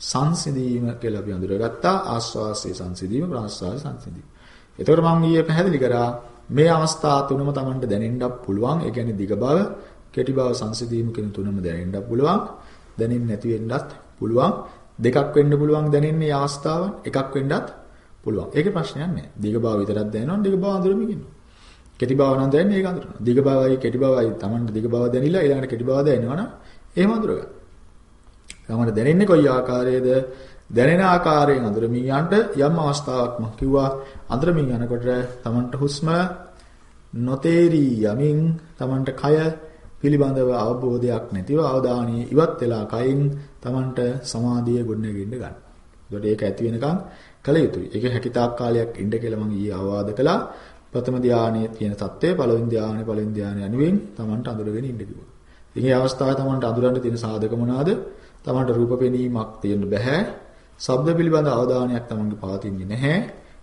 සංසිඳීම කියලා අපි අඳුරගත්තා ආස්වාසයේ සංසිඳීම ප්‍රාස්වාසයේ සංසිඳීම. එතකොට මම ඊයේ පැහැදිලි කරා මේ අවස්ථා තුනම Tamanට දැනෙන්නත් පුළුවන්. ඒ කියන්නේ දිග බව, කෙටි බව සංසිඳීම කියන තුනම දැනෙන්නත් පුළුවන්. දැනෙන්නේ නැති වෙන්නත් පුළුවන්. දෙකක් වෙන්න පුළුවන් දැනෙන්නේ අවස්ථාවන්. එකක් වෙන්නත් පුළුවන්. ඒකේ ප්‍රශ්නයක් නැහැ. දිග බව විතරක් දැනෙනවා. දිග බව අඳුරමින් ඉන්නවා. කෙටි බව නම් දැනෙන්නේ ඒක අඳුරනවා. දිග බවයි කෙටි බවයි Tamanට දිග බව දැනිලා ඊළඟට කෙටි බව දැනෙනවා නම් එහෙම අඳුරගන්න. තමන්ට දැනෙන්නේ කොයි ආකාරයේද දැනෙන ආකාරයෙන් අඳුරමින් යන්න යම් අවස්ථාවක් මම කිව්වා අඳුරමින් යනකොට තමන්ට හුස්ම නොතේරී යමින් තමන්ට කය පිළිබඳව අවබෝධයක් නැතිව අවධානය ඉවත් වෙලා කයින් තමන්ට සමාධිය ගොඩනගෙන්න ගන්න. ඒකට ඒක ඇති වෙනකන් කල යුතුයි. ඒක හැකිතාක් කාලයක් ඉන්න කියලා මම ඊයේ අවවාද කළා. ප්‍රථම ධානයේ තියෙන தත්ත්වය පළවෙනි ධානයේ පළවෙනි ධානයේ අනුවෙන් තමන්ට අඳුරගෙන ඉන්න කිව්වා. ඉතින් මේ අවස්ථාවේ තමන්ට අඳුරන්න තියෙන සාධක මොනවාද? තමන්ට රූප පෙනීමක් තියෙන්න බෑ. ශබ්ද පිළිබඳ අවධානයක් තමන්ගේ පවතින්නේ නැහැ.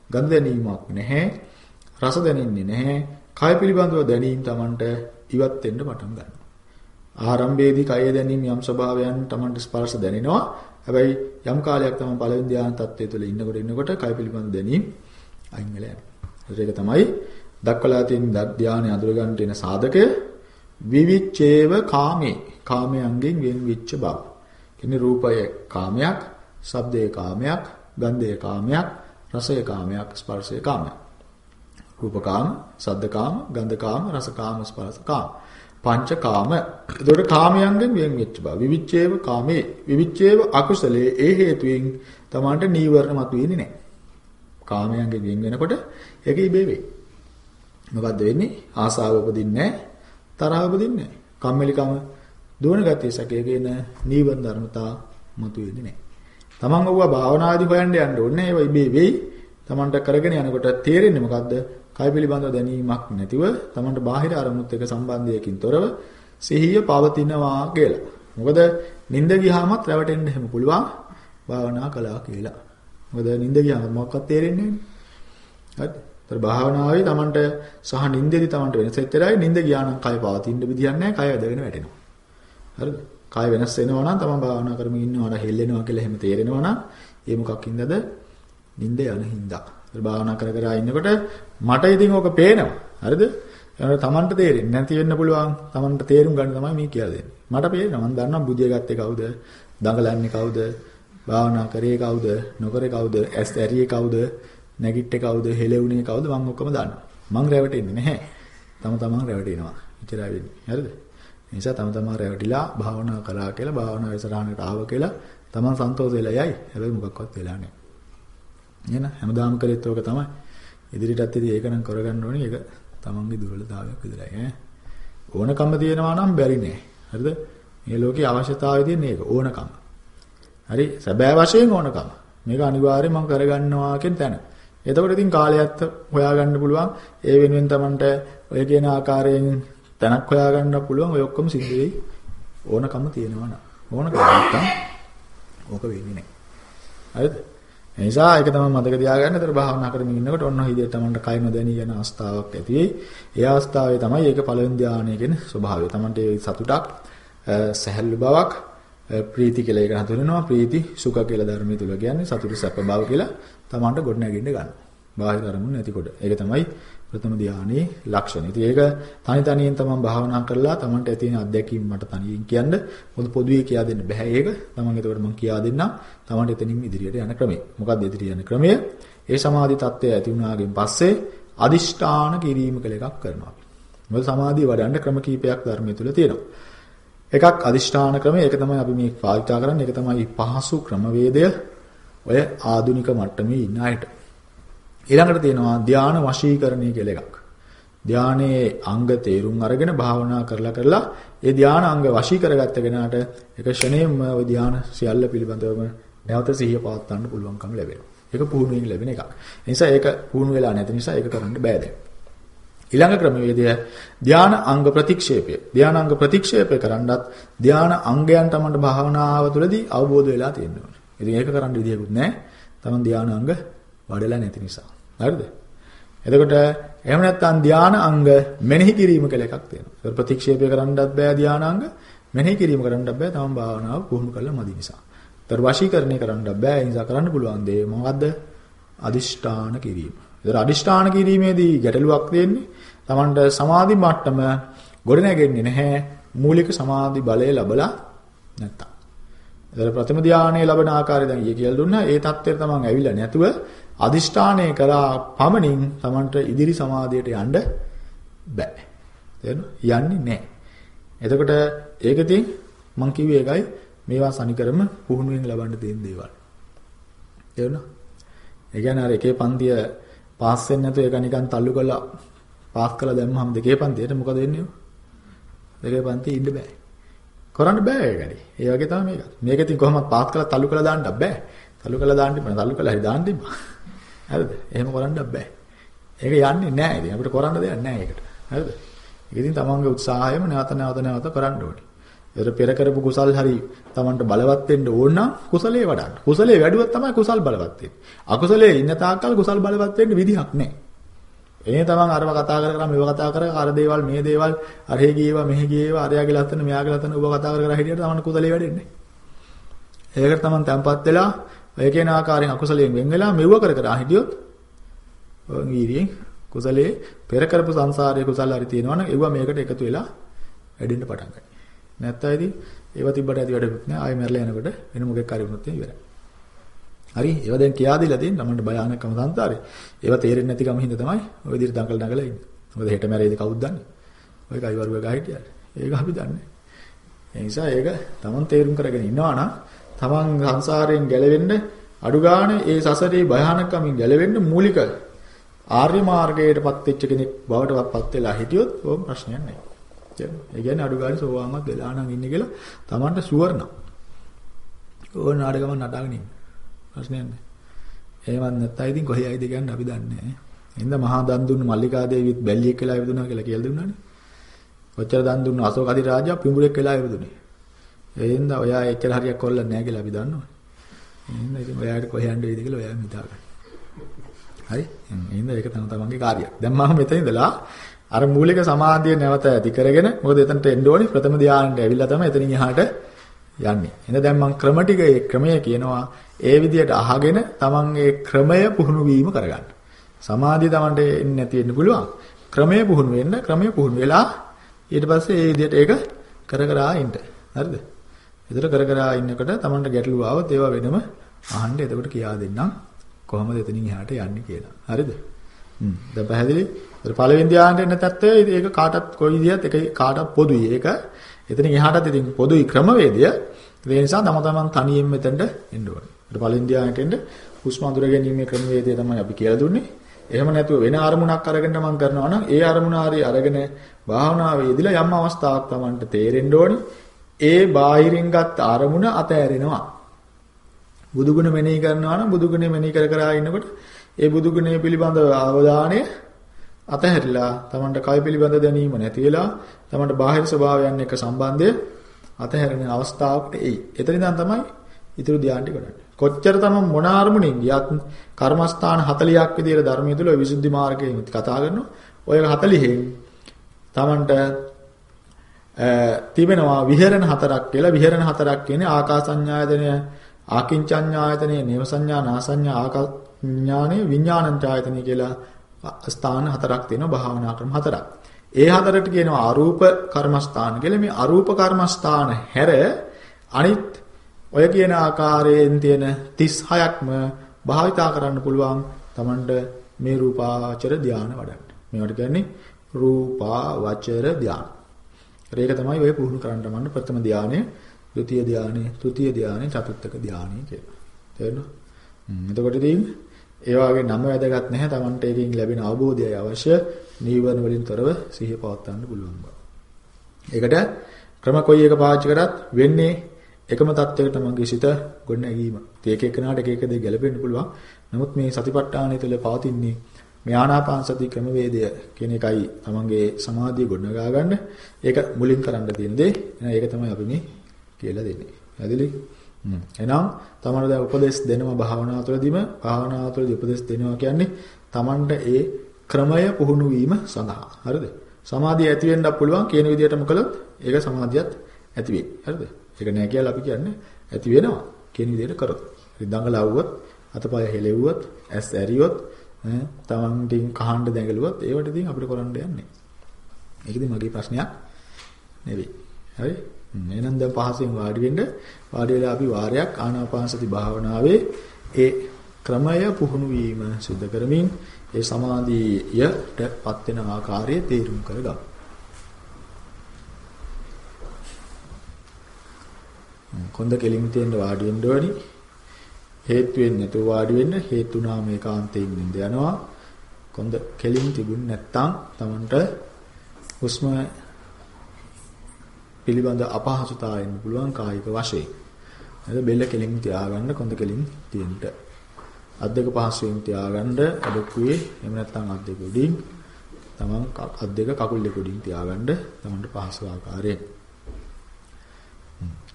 ගන්ධ දැනීමක් නැහැ. රස දැනෙන්නේ නැහැ. කය පිළිබඳව දැනීම තමන්ට ඉවත් වෙන්න පටන් ගන්නවා. ආරම්භයේදී කය දැනීම යම් ස්වභාවයන් තමන්ට ස්පර්ශ දැනෙනවා. හැබැයි යම් කාලයක් තමන් පළවෙනි ධ්‍යාන තත්ත්වය තුළ ඉන්නකොට ඉන්නකොට කය පිළිබඳ දැනීම අයින් වෙලා යනවා. ඒක තමයි දක්වලා තියෙන ධ්‍යානය අඳුර ගන්නට එන සාධකය විවිච්ඡේව කාමේ කාමයන්ගෙන් වෙන් වෙච්ච බව. කියන්නේ රූපය කාමයක්, ශබ්දය කාමයක්, ගන්ධය කාමයක්, රසය කාමයක්, ස්පර්ශය කාමයක්. රූපකාම, ශබ්දකාම, ගන්ධකාම, රසකාම, ස්පර්ශකාම. පංචකාම. ඒතකොට කාමයන්ගෙන් වෙන් වෙච්ච බව. විවිච්ඡේව කාමේ, විවිච්ඡේව අකුසලේ ඒ හේතුවෙන් තමන්ට නීවරණ මතුවෙන්නේ නැහැ. කාමයන්ගෙන් වෙන් වෙනකොට ඒක ඉබේ වෙයි. මොකද්ද වෙන්නේ? ආසාව උපදින්නේ නැහැ, තරහ උපදින්නේ නැහැ. කම්මැලිකම දුවන ගතිය සැකේ කියන නීවරණ ධර්මතා මතුවෙන්නේ නැහැ. තමන් ඔව්වා භාවනාදී හොයන්න යන්න ඕනේ. ඒවා ඉබේ වෙයි. තමන්ට කරගෙන යනකොට තේරෙන්නේ මොකද්ද? කය පිළිබඳව දැනීමක් නැතිව තමන්ට බාහිර අරමුණුත් එක්ක සම්බන්ධයකින් තොරව සිහිය පවතිනවා කියලා. මොකද නිින්ද ගියාමත් රැවටෙන්න හැම පුළුවන් භාවනා කළා කියලා. මොකද නිින්ද ගියාම මොකක්වත් තේරෙන්නේ නැහැ. හරිද? ඒතර භාවනාවේ තමන්ට සහ නිින්දේදී තමන්ට වෙනස එච්චරයි නිින්ද ගියා නම් කය පවතින්න විදියක් නැහැ. කය ඇදගෙන වැටෙනවා. හරිද? කය වෙනස් වෙනවා නම් තමන් භාවනා කරමින් ඉන්නවා නම් හෙල්ලෙනවා කියලා එහෙම තේරෙනවා නම් ඒ මොකක්ින්දද? නිින්ද යන හින්දා. ඒ භාවනා කර කර ඉන්නකොට මට ඉතින් ඕක පේනවා. හරිද? ඒකට තමන්ට තේරෙන්නේ නැති වෙන්න පුළුවන්. තමන්ට තේරුම් ගන්න තමයි මේ කියලා දෙන්නේ. මට පේනවා මම දන්නවා බුදිය ගත්තේ කවුද? දඟලන්නේ කවුද? භාවනා කරේ කවුද? නොකරේ කවුද? ඇස් ඇරියේ කවුද? නැගිට්ටේ කවුද? හෙලෙවුනේ කවුද? මම ඔක්කොම දන්නවා. මං රැවටෙන්නේ නැහැ. තම තමන් රැවටෙනවා. එච්චරයි වෙන්නේ. හරිද? නිසා තම තමා රැවටිලා භාවනා කරා කියලා භාවනා විසරාණකට ආව කියලා තමන් සන්තෝෂ වෙලා යයි. හැබැයි මොකක්වත් වෙලා නැහැ. නේද? හැමදාම කරෙත් ඕක තමයි. ඉදිරියටත් ඉතින් ඒක නම් කරගන්න ඕනේ. ඒක තමන්ගේ දුර්වලතාවයක් විතරයි ඈ. ඕනකම තියෙනවා නම් බැරි නෑ. හරිද? මේ ලෝකේ අවශ්‍යතාවය තියෙන එක ඕනකම. හරි? සැබෑ වශයෙන් ඕනකම. මේක අනිවාර්යයෙන් මම කරගන්නවා කියන තැන. එතකොට ඉතින් කාලයත් හොයාගන්න පුළුවන්. ඒ වෙනුවෙන් Tamanට ඔය කියන ආකාරයෙන් තැනක් හොයාගන්න පුළුවන්. ඔය ඔක්කොම සිද්ධ වෙයි. ඕනකම තියෙනවා නම් ඕනකම නැත්තම් ඕක වෙන්නේ නැහැ. හරිද? ඒ නිසා ඒක තමයි මතක තියාගන්න. ඒතර භාවනා කරමින් ඉන්නකොට ඔන්න ඔය විදිහට තමන්ට කය නොදැනී යන අවස්ථාවක් ඇති වෙයි. ඒ අවස්ථාවේ තමයි ඒක පළවෙනි ධානය කියන ස්වභාවය. තමන්ට ඒ සතුටක්, සැහැල්ලු බවක්, ප්‍රීති කියලා ඒක හඳුනනවා. ප්‍රීති, සුඛ කියලා ධර්මයේ තුල කියන්නේ සතුට සැප බව කියලා තමන්ට ගොඩනැගෙන්න ගන්නවා. බාහිර අරමුණු නැතිකොට. ඒක තමයි ප්‍රථම ධානයේ ලක්ෂණ. ඉතින් ඒක තනි තනියෙන් තමන් භාවනා කරලා තමන්ට ඇති වෙන අත්දැකීම් මට තනියෙන් කියන්න මොකද පොදුවේ කියා දෙන්න බෑ ඒක. තමන් එතකොට මම කියා දෙන්නම්. තමන්ට එතනින් ඉදිරියට යන ක්‍රමය. මොකක්ද ඉදිරියට යන ක්‍රමය? ඒ සමාධි තත්ත්වය ඇති වුණාගෙන් පස්සේ අදිෂ්ඨාන කිරීම කියලා එකක් කරනවා. මොකද සමාධිය වඩන්න ක්‍රම කීපයක් ධර්මයේ තුල තියෙනවා. එකක් අදිෂ්ඨාන ක්‍රමය. ඒක තමයි අපි මේ පාවිච්චි කරන්නේ. ඒක තමයි පහසු ක්‍රමවේදය. ඔය ආධුනික මට්ටමේ ඉන්න අයට. ඊළඟට තියෙනවා ධාන වශීකරණය කියලා එකක්. ධානයේ අංග තේරුම් අරගෙන භාවනා කරලා කරලා ඒ ධාන අංග වශී කරගත්ත කෙනාට එක ෂණයෙන්ම ওই ධාන සියල්ල පිළිබඳවම නැවත සිහිය පවත්වන්න පුළුවන්කම ලැබෙනවා. ඒක පුහුණුවෙන් ලැබෙන එකක්. ඒ නිසා ඒක පුහුණු වෙලා නැති නිසා ඒක කරන්න බෑ දැන්. ඊළඟ ක්‍රමවේදය ධාන අංග ප්‍රතික්ෂේපය. ධාන අංග ප්‍රතික්ෂේපය කරන්නත් ධාන අංගයන් තමයි භාවනාව තුළදී අවබෝධ වෙලා තියෙනවා. ඉතින් ඒක කරන්න විදියකුත් නැහැ. තමන් ධාන අංග වඩලා නැති නිසා. හරිද? එතකොට එහෙම නැත්නම් ධාන අංග මෙනෙහි කිරීම කියලා එකක් තියෙනවා. ඒක ප්‍රතික්ෂේපය කරන්නත් බෑ ධාන අංග මෙනෙහි කිරීම කරන්නත් බෑ තමන් භාවනාව පුහුණු කරලා මදි නිසා. ඒතර වශීකරණය කරන්න බෑ. ඒ නිසා කරන්න පුළුවන් දේ මොකද්ද? අදිෂ්ඨාන කිරීම. ඒතර අදිෂ්ඨාන කිරීමේදී ගැටලුවක් තියෙන්නේ තමන්ට සමාධි මට්ටම ගොඩ නැගෙන්නේ නැහැ. මූලික සමාධි බලය ලැබලා නැත්තම්. ඒතර ප්‍රථම ධානයේ ලබන ආකාරය දැන් ඊයේ කියලා දුන්නා. ඒ தත්ත්වයට තමන් ඇවිල්ලා නැතුව අදිෂ්ඨානය කරා පමණින් Tamanට ඉදිරි සමාධියට යන්න බෑ. තේරෙනවද? යන්නේ නැහැ. එතකොට ඒකෙදී මං කිව්වේ ඒකයි මේවා සනිකරම පුහුණුවෙන් ලබන්න තියෙන දේවල්. තේරුණා? ඒ කියන්නේ අර එකේ පන්තිය පාස් වෙන්නේ නැතුව ඒක නිකන් තල්ලු කරලා පාස් කරලා දැම්මම දෙකේ පන්තියට මොකද වෙන්නේ? දෙකේ පන්තියේ ඉන්න බෑ. කරන්න බෑ ඒකනේ. ඒ වගේ තමයි මේක. මේක ඉතින් කොහොමද පාස් කරලා තල්ලු කරලා දාන්න බෑ. තල්ලු කරලා දාන්න බෑ. තල්ලු කරලා හරි දාන්න ඉබ්බා. හරිද? එහෙම කරන්න බෑ. ඒක යන්නේ නැහැ. ඉතින් අපිට කරන්න දෙයක් නැහැ ඒකට. හරිද? ඒක ඉතින් තමන්ගේ උත්සාහයම නැවත නැවත නැවත කරන්න ඕනේ. ඒතර පෙර කරපු කුසල් හරි තමන්ට බලවත් වෙන්න ඕන නම් කුසලයේ වඩන්න. කුසලයේ වැඩුවොත් තමයි කුසල් බලවත් වෙන්නේ. අකුසලයේ ඉන්න තාක්කල් කුසල් බලවත් වෙන්න විදිහක් නැහැ. එනේ තමන් අරව කතා කර කර මේව කතා කර අර දේවල් මේ දේවල් අරහෙ ගියේවා මෙහෙ ගියේවා අරයාගේ ලස්සන මෙයාගේ ලස්සන ඔබ කතා කර කර හිටියට තමන් කුසලයේ වැඩෙන්නේ නැහැ. ඒකට තමන් තැම්පත් වෙලා ඔය කියන ආකාරයෙන් අකුසලයෙන් වෙන් වෙලා මෙව්ව කර කර හිටියොත් වීර්යයෙන් කුසලයේ පෙර කරපු සංසාරයේ කුසල හරි තියෙනවා නම් ඒවා මේකට එකතු වෙලා වැඩෙන්න පටන් ගන්නවා. නැත්නම් ඉතින් ඒවා තිබ්බට ඇති වැඩකුත් නෑ. ආයෙ මැරලා යනකොට වෙන මොකෙක් හරි වුණොත් ඉවරයි. හරි ඒවා දැන් කියා දීලා තියෙන ළමන්ට භයානකම සංසාරේ. ඒවා තේරෙන්නේ නැති කම හින්දා තමයි ඔය විදිහට දඟල දඟල ඉන්නේ. මොකද හෙට මැරෙයිද කවුද දන්නේ? ඔය කයිවරුව ගහ හිටියද? ඒක අපි දන්නේ. ඒ නිසා ඒක Taman තේරුම් කරගෙන ඉන්නවා නම් තමන් සංසාරයෙන් ගැලවෙන්න අඩු ගානේ ඒ සසරේ භයානකමින් ගැලවෙන්න මූලික ආර්ය මාර්ගයටපත් වෙච්ච කෙනෙක් බවටපත් වෙලා හිටියොත් ඕම් ප්‍රශ්නයක් නැහැ. ඒ කියන්නේ අඩු ගානේ සෝවාන්වත් වෙලා නම් ඉන්නේ කියලා තමන්ට ෂුවර් නම්. ඕන නාඩගම නටාගෙන ඉන්න. ප්‍රශ්නයක් නැහැ. එහෙමත් නැත්නම් ඉතින් කොහේ ආයිද කියන්නේ අපි දන්නේ නැහැ. එහෙනම් මහා දන් දුන්නු මල්ලිකා දේවිත් බැල්ලියෙක් වෙලා ඉවදුනා කියලා කියලා දුන්නානේ. කොච්චර දන් දුන්නු අශෝක අධිරාජයා පිඹුරෙක් වෙලා ඉවදුනේ. ඒ හින්දා ඔයා එච්චර හරියක් කොල්ලන්නේ නැහැ කියලා අපි දන්නවා. එහෙනම් ඉතින් ඔයාට කොහෙ යන්න වෙයිද කියලා ඔයාම හිතාගන්න. හරි? එහෙනම් ඒක තමයි තමන්ගේ කාර්යය. දැන් මම මෙතන ඉඳලා අර මූලික සමාධිය නැවත ඇති කරගෙන මොකද එතනට එන්න ඕනේ ප්‍රථම ධානයට ඇවිල්ලා තමයි එතනින් එහාට යන්නේ. එහෙනම් දැන් මම ක්‍රම ටික ඒ ක්‍රමය කියනවා ඒ විදිහට අහගෙන තමන්ගේ ක්‍රමය පුහුණු වීම කරගන්න. සමාධිය තමන්ට එන්නේ නැති වෙන්න පුළුවන්. ක්‍රමය පුහුණු වෙන්න ක්‍රමය පුහුණු වෙලා ඊට පස්සේ ඒ විදිහට ඒක කර කර ඉන්න. හරිද? විතර කර කර ඉන්නකොට Tamanට ගැටලුව ආවොත් ඒවා වෙනම අහන්න එතකොට කියා දෙන්නම් කොහොමද එතනින් එහාට යන්නේ කියලා. හරිද? හ්ම්. දැන් පැහැදිලි? ඒතර පළවෙනි ධ්‍යානට එන්න තත්ත්වය ඒක කාටත් කොයි විදිහත් ඒක කාටත් පොදුයි. ඒක එතනින් එහාටත් ඉතින් පොදුයි ක්‍රමවේදය. ඒ නිසා තම තමන් තනියෙන් මෙතනට එන්න ඕනේ. ඒතර පළවෙනි ධ්‍යානට එන්න හුස්ම අඳුර ගැනීමේ ක්‍රමවේදය තමයි අපි කියලා දුන්නේ. එහෙම නැතුව වෙන අරමුණක් අරගෙන මම කරනවා නම් ඒ අරමුණ හරි අරගෙන භාවනාවේ යෙදিলা යම් අවස්ථාවක් Tamanට තේරෙන්න ඕනේ. ඒ බාහිරින් ගත්ත අරමුණ අතෑරෙනවා. බුදුගුණ මෙනෙහි කරනවා නම් බුදුගුණේ මෙනෙහි කර කර ඉන්නකොට ඒ බුදුගුණේ පිළිබඳ අවධානය අතහැරිලා Tamanට කය පිළිබඳ දැනීම නැති වෙලා Tamanට බාහිර ස්වභාවයන් එක්ක සම්බන්ධය අතහැරෙන අවස්ථාවකට එයි. එතන ඉඳන් තමයි ඊතුරු ධානය කරන්නේ. කොච්චර තමයි මොන අරමුණින් ගියත් කර්මස්ථාන 40ක් විදියට ධර්මයේ තුල විසුද්ධි මාර්ගයේ කතා කරනවා. ඔය 40න් Tamanට තිබෙනවා විහෙරණ හතරක් කියලා විහෙරණ හතරක් කියන්නේ ආකාසඤ්ඤායතනය ආකින්චඤ්ඤායතනය නේව සංඥා නාසඤ්ඤා ආකාඥානේ විඥානඤ්ඤායතනය කියලා ස්ථාන හතරක් තියෙනවා භාවනා ක්‍රම හතරක්. ඒ හතරට කියනවා අරූප කර්මස්ථාන කියලා. මේ අරූප කර්මස්ථාන හැර අනිත් ඔය කියන ආකාරයෙන් තියෙන 36ක්ම භාවිතා කරන්න පුළුවන් Tamanට මේ රූපාවචර ධානය වඩන්න. මේවට කියන්නේ රූපාවචර ධානය. ඒක තමයි ඔය පුහුණු කරන්න මන්න ප්‍රථම ධානය, ဒုတိ ය ධානය, තෘතිය ධානය, චතුර්ථක ධානය කියලා. තේරෙනවද? එතකොට ඉතින් ඒ වගේ නම වැදගත් නැහැ. Tamanට එකකින් ලැබෙන අවබෝධයයි අවශ්‍ය නීවරණ වලින් තොරව සිහිය පවත්වන්න පුළුවන් බව. ඒකට ක්‍රම කොයි එක පාවිච්චි කරත් වෙන්නේ එකම தත්වයකට තමන්ගේ සිත ගොඩ නැගීම. ඒක එක එකනාට එක එක දේ ගැලපෙන්න පුළුවන්. නමුත් මේ සතිපට්ඨානය තුළ පවතින්නේ මේ ආනාපාන සති ක්‍රමවේදය කියන එකයි තමන්ගේ සමාධිය ගොඩනගා ගන්න. ඒක මුලින් කරන්න තියෙන දේ. ඒක තමයි අපි මේ කියලා දෙන්නේ. හරිද? එහෙනම් තමන්ට දැන් උපදෙස් දෙනවා භාවනාව තුළදීම භාවනාව තුළදී උපදෙස් දෙනවා කියන්නේ තමන්ට ඒ ක්‍රමය පුහුණු වීම සඳහා. හරිද? සමාධිය ඇති වෙන්නත් පුළුවන් කියන විදිහටම කළොත් ඒක සමාධියත් ඇති වෙයි. හරිද? ඒක නෑ කියලා අපි කියන්නේ ඇති වෙනවා කියන විදිහට කරොත්. දඟලවුවොත්, අතපය හෙලෙව්වොත්, ඇස් ඇරියොත්, තමන් ටින් කහන්න දැඟලුවොත් ඒවට ඉතින් අපිට කරන්න යන්නේ. ඒක ඉතින් මගේ ප්‍රශ්නයක් නෙවෙයි. හරි? එහෙනම් දැන් පහසෙන් වාඩි වෙන්න වාඩි වෙලා අපි වාරයක් ආනාපාන සති භාවනාවේ ඒ ක්‍රමය පුහුණු වීම සිදු කරමින් ඒ සමාධියටපත් වෙන ආකාරය තේරුම් කරගමු. කොන්ද කෙලින් තියෙන වාඩි වෙන්න ඕනි. හේතු වෙන්නේ නැතුව වාඩි වෙන්න හේතුනාම ඒකාන්තයෙන් නිඳ යනවා. කොන්ද කෙලින් තිබුණ නැත්නම් Tamanට හුස්ම පිළිබඳ අපහසුතාවයෙන් පුළුවන් කායික වශයෙන්. නේද බෙල්ල කෙලින් තියාගන්න කොන්ද කෙලින් තියෙන්න. අත් දෙක පහසුවෙන් තියාගන්න අඩකුවේ එහෙම නැත්නම් අත් දෙක උඩින් තමන් අත් දෙක කකුල් දෙක උඩින් තියාගන්න තමන්ට පහසු ආකාරයෙන්.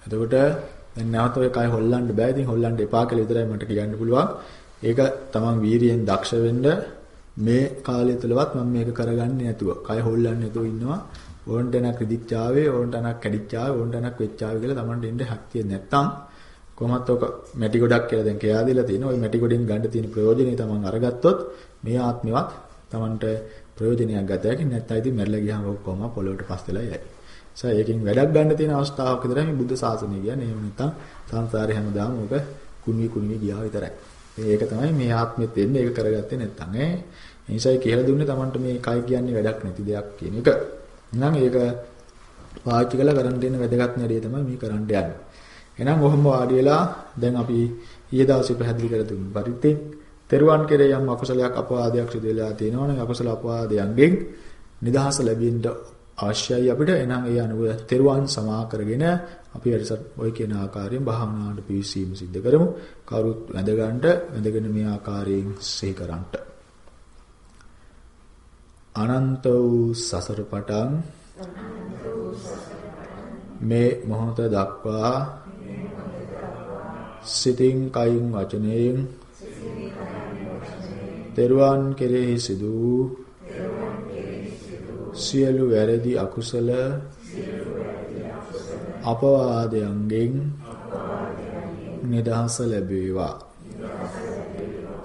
එතකොට දැන් නැවත ඔය කය හොල්ලන්න බෑ. ඉතින් හොල්ලන්න එපා කියලා විතරයි මට කියන්න පුළුවන්. ඒක තමන් වීරියෙන් දක්ෂ වෙන්න මේ කාලය තුලවත් මම මේක කරගන්නේ නැතුව කය හොල්ලන්නේ නැතුව ඉන්නවා. ඕන්ට එනක් රිදිච්චාවේ ඕන්ට එනක් කැඩිච්චාවේ ඕන්ට එනක් වෙච්චාවේ කියලා තමන්ට ඉන්න ශක්තිය නැත්තම් කොහොමත් ඔක මැටි ගොඩක් කියලා දැන් කියා දීලා තියෙනවා. ওই මැටි ගොඩෙන් ගන්න තියෙන ප්‍රයෝජනෙ තමන් අරගත්තොත් මේ ආත්මෙවත් තමන්ට ප්‍රයෝජනයක් ගත හැකි නැත්නම් ඉතින් මැරලා ගියාම ඔක කොහොම පොළොවට පස් වෙලා යයි. ඒ ඒකෙන් වැඩක් ගන්න තියෙන අවස්ථාවක් විතරයි මේ බුද්ධ ශාසනය කියන්නේ. එහෙම නැත්නම් සංසාරේ හැමදාම ඔක කුණුවි කුණුවි ගියා විතරයි. ඒක තමයි මේ ආත්මෙත් වෙන්නේ. ඒක කරගත්තේ නැත්නම් ඈ. ඒ නිසා කියලා දුන්නේ තමන්ට මේ කය කියන්නේ වැඩක් නැති දෙයක් කියන එක. එහෙනම් ඒක පාවිච්චි කරලා කරන් දෙන්න වැදගත් නැරිය තමයි මේ කරන්න යන්නේ. එහෙනම් ඔහොම වාඩි වෙලා දැන් අපි ඊයේ දවසේ පැහැදිලි කර දුන්නු පරිත්තෙන් තෙරුවන් කෙරේ යම් අකුසලයක් අපවාදයක් සිදු වෙලා තියෙනවා නම් අකුසල අපවාදයන්ගෙන් නිදහස ලැබෙන්න අවශ්‍යයි අපිට. එහෙනම් ඒ අනුව තෙරුවන් සමා කරගෙන අපි වැඩසට් ඔය කියන ආකාරයෙන් භාවනාවට පිවිසීම සිද්ධ කරමු. කවුරුත් වැඳ ගන්නට වැඳගෙන මේ ආකාරයෙන් සිහි කරන්ට අනන්ත වූ සසර පටන් මේ මොහොත දක්වා සිතින් කයින් වචනයෙන් තෙරුවන් කෙරෙහි සිදු සියලු වැරදි අකුසල අපවාදයන්ගෙන් නිදහස ලැබේවා.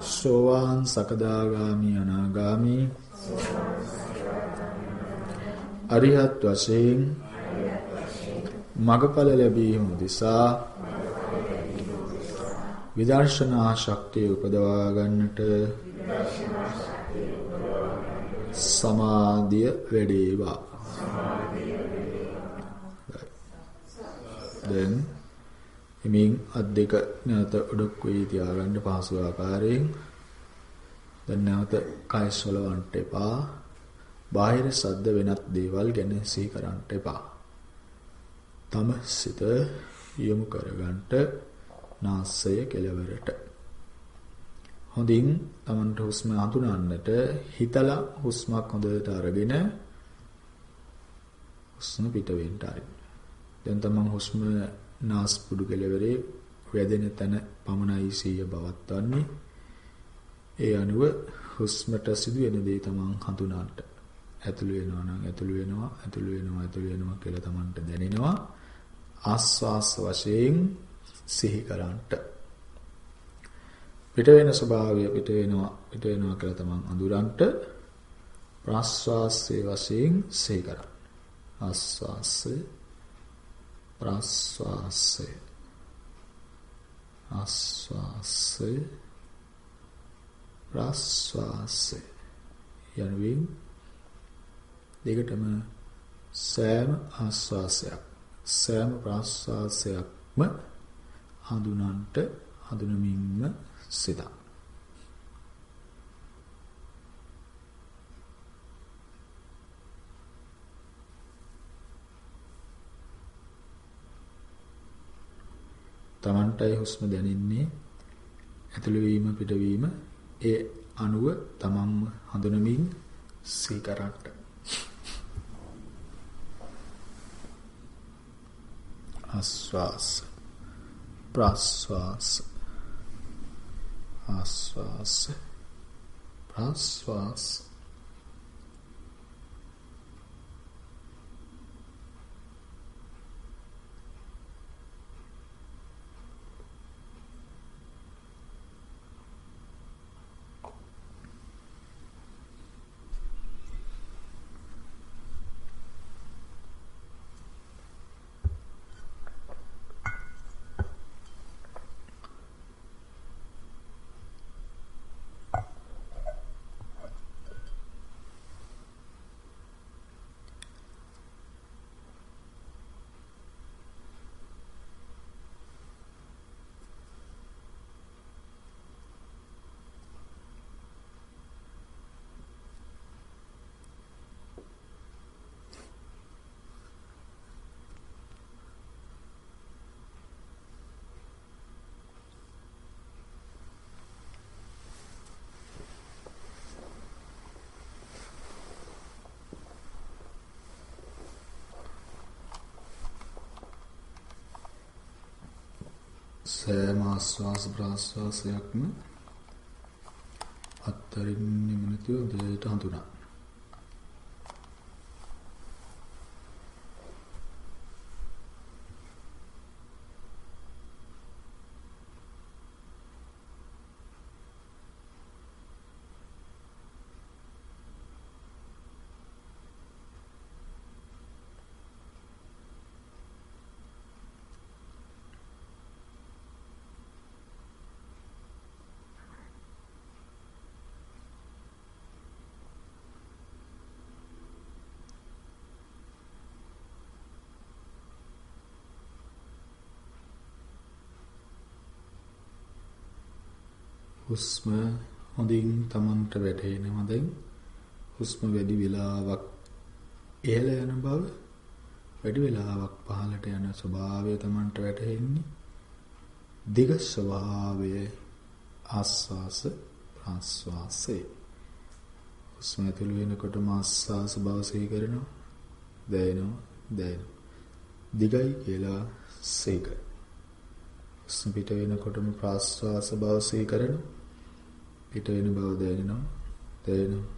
සෝවාන් සකදාගාමි අනාගාමි අරිහත් වශයෙන් මගඵල ලැබීම දිසා විදර්ශනා ශක්තිය උපදවා ගන්නට සමාධිය වැඩේවා. දැන් එමින් අත් දෙක නැවත ඔඩොක් වෙයි තියාගන්න පහසු ආකාරයෙන්. දැන් නැවත කය සොලවන්න එපා. බාහිර සද්ද වෙනත් දේවල් ගැන සිහි කරන්න එපා. තම සිත යොමු කරගන්නට නාසය කෙලවරට හොඳින් Tamanට හුස්ම හඳුනන්නට හිතලා හුස්මක් හොඳට අරගෙන හුස්ම පිට වෙන්න ආරින්න. දැන් තමන් හුස්ම නාස්පුඩු කෙළවරේ වැදෙන තැන පමණයි සිය බවත්වන්නේ. ඒ අනුව හුස්මට සිදුවෙන දේ තමන් හඳුනාට ඇතුළු වෙනවා නම් ඇතුළු වෙනවා ඇතුළු වෙනවා ඇතුළු වෙනවා කියලා තමන්ට දැනෙනවා. ආස්වාස් වශයෙන් සිහි කරන්ට පිට වෙන ස්වභාවය පිට වෙනවා පිට වෙනවා කියලා තමන් අඳුරන්ට ප්‍රාස්වාස්යේ වශයෙන් සිහි කරන්න. ආස්වාස්ය ප්‍රාස්වාස්ය ආස්වාස්ය ප්‍රාස්වාස්ය යනුවෙන් දෙකටම සෑම ආස්වාසයක් සෑම ප්‍රාස්වාසයක්ම හඳුනන්ට හඳුනමින්ම සිතා. Tamanටයි හුස්ම දැනෙන්නේ ඇතුළු වීම පිටවීම ඒ අණුව තමන්ම හඳුනමින් සීකරට ආස්වාස ප්‍රාස්වාස. ආස්වාස ප්‍රාස්වාස සෑම ආස්වාස ප්‍රාස්වාසයක්ම අත්තරින්නෙම නැතිව දෙයට හඳුනා. හුස්ම හොඳින් Tamanට වැටෙනවා දැන් හුස්ම වැඩි වෙලාවක් ඉහළ යන බව වැඩි වෙලාවක් පහළට යන ස්වභාවය Tamanට වැටහෙන්නේ. දිග ස්වභාවය ආස්වාස ප්‍රාස්වාසය. හුස්ම ඇතුළු වෙනකොට ආස්වාස බව සිහි කරනවා. දැනෙනවා දැනෙනවා. දිගයි කියලා සිහි කරනවා. හුස්ම පිට වෙනකොටම ප්‍රාස්වාස බව සිහි කරනවා. පිට වෙන බව දැනෙනවා. දැනෙනවා.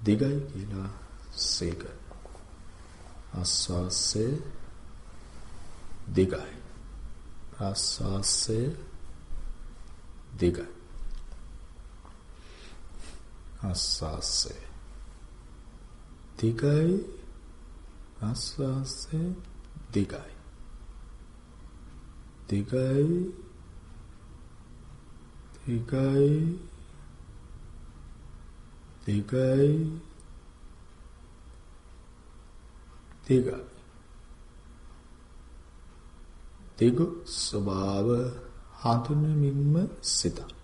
දිගයි කියලා සේක. ආස්වාසය දිගයි. ආස්වාසය දිගයි. ආස්වාසය දිගයි. ආස්වාසය දිගයි. දිගයි. දිගයි. දිගයි දිගයි දිගු ස්වභාව හඳුනමින්ම සිතක්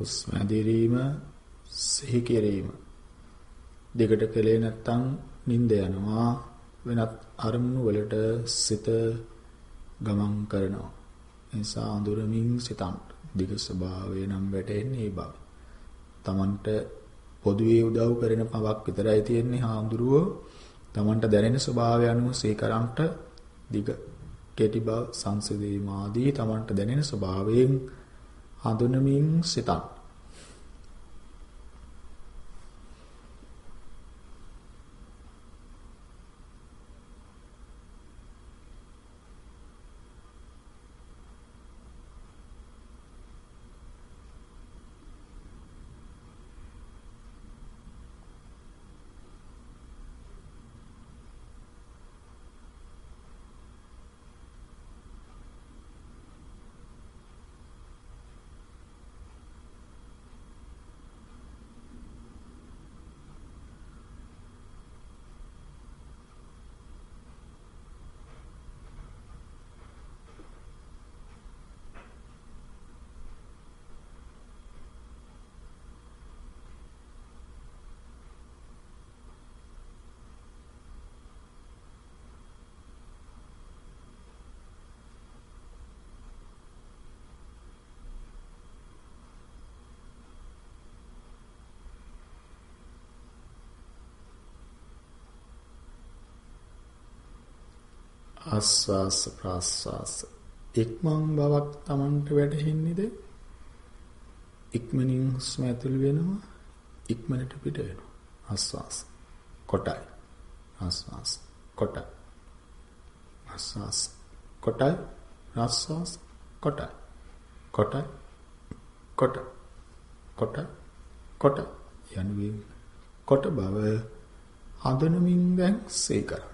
හුස්ම ඇදිරීම සිහි කිරීම දෙකට කලේ නැත්තම් නිින්ද යනවා වෙනත් අරමුණු වලට සිත ගමන් කරනවා නිසා අඳුරමින් සිතන් දිග ස්වභාවය නම් වැටෙන්නේ ඒ බව. Tamanට පොදුවේ උදව් කරන පවක් විතරයි තියෙන්නේ හාමුදුරුවෝ. Tamanට දැනෙන ස්වභාවය අනුව සීකරන්ට දිග කෙටි බව සංසිඳීම ආදී Tamanට දැනෙන ස්වභාවයෙන් හඳුනමින් සිතන්. ආස්වාස ප්‍රාස්වාස. ඉක්මන් බවක් Tamanට වැටහෙන්නේද ඉක්මනින් හුස්ම ඇතුල් වෙනවා. ඉක්මනට පිට වෙනවා. ආස්වාස. කොටයි. ආස්වාස. කොටයි. ආස්වාස. කොටයි. ආස්වාස. කොටයි. කොටයි. කොට කොට කොට. යනුවෙන්. කොට බව හඳුනමින් දැන් සේකරන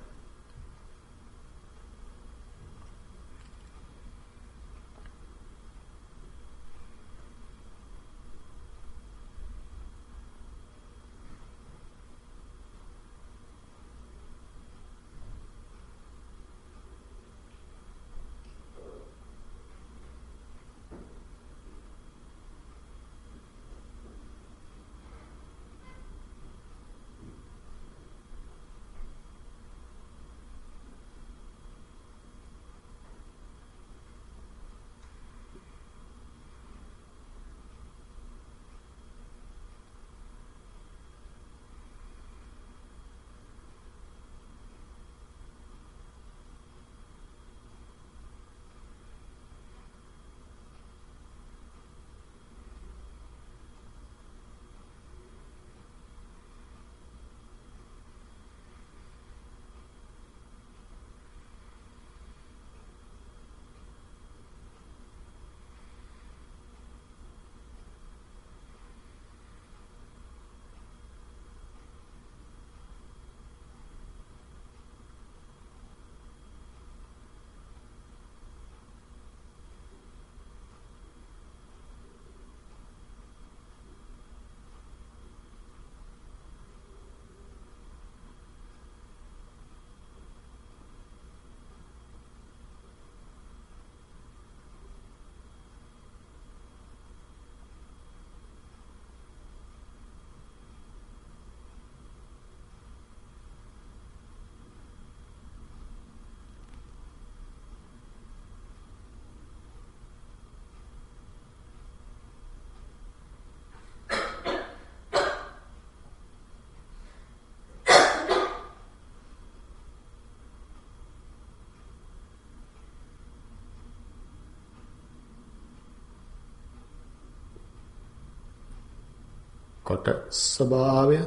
කොට ස්වභාවය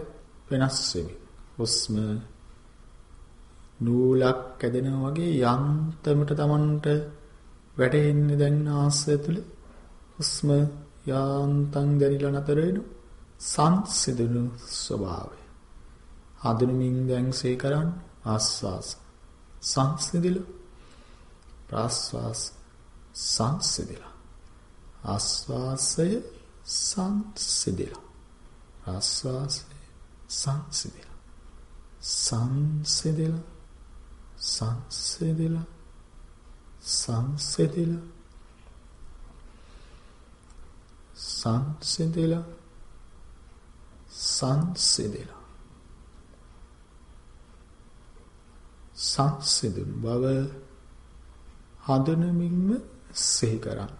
වෙනස් වෙමි. හුස්ම නූලක් කැදෙනවා වගේ යන්තමට Tamanට වැටෙන්නේ දැන් ආස්ය තුල හුස්ම යාන්තම් දැනිලා නතර වෙනු සංසිඳුණු ස්වභාවය. හඳුනමින් දැන් සේ කරන්න ආස්වාස සංසිඳිලා ප්‍රාස්වාස සංසිඳිලා ආස්වාසය සංසිඳිලා ආස්වාසය සංසිඳිලා සංසිඳිලා සංසිඳිලා. සංසිඳිලා සංසිඳිලා. සංසිඳිලා සංසිඳුන් බව හඳුනමින්ම සිහි කරන්න.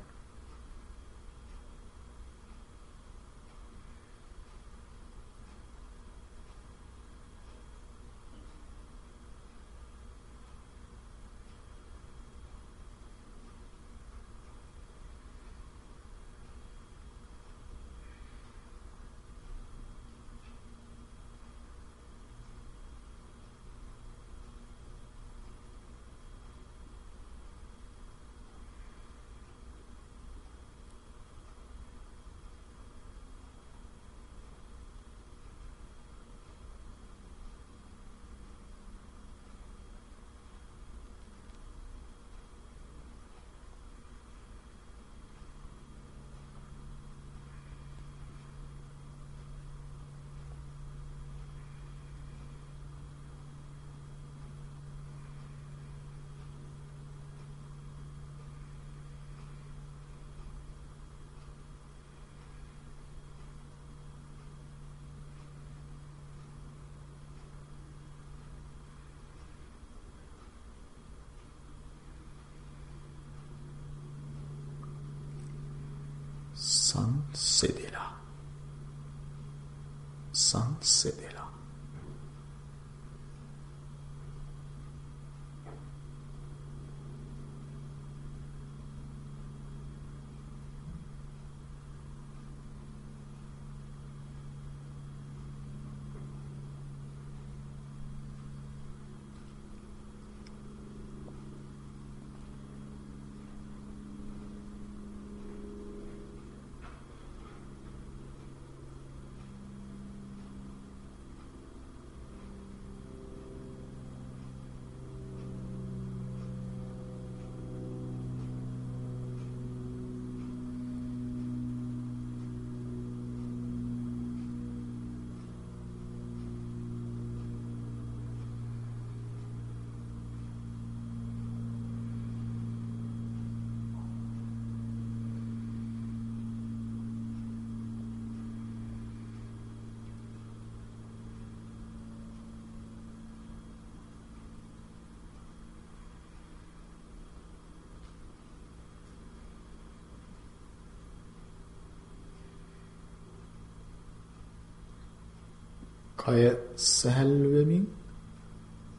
කය සැහැල්ලු වෙමින්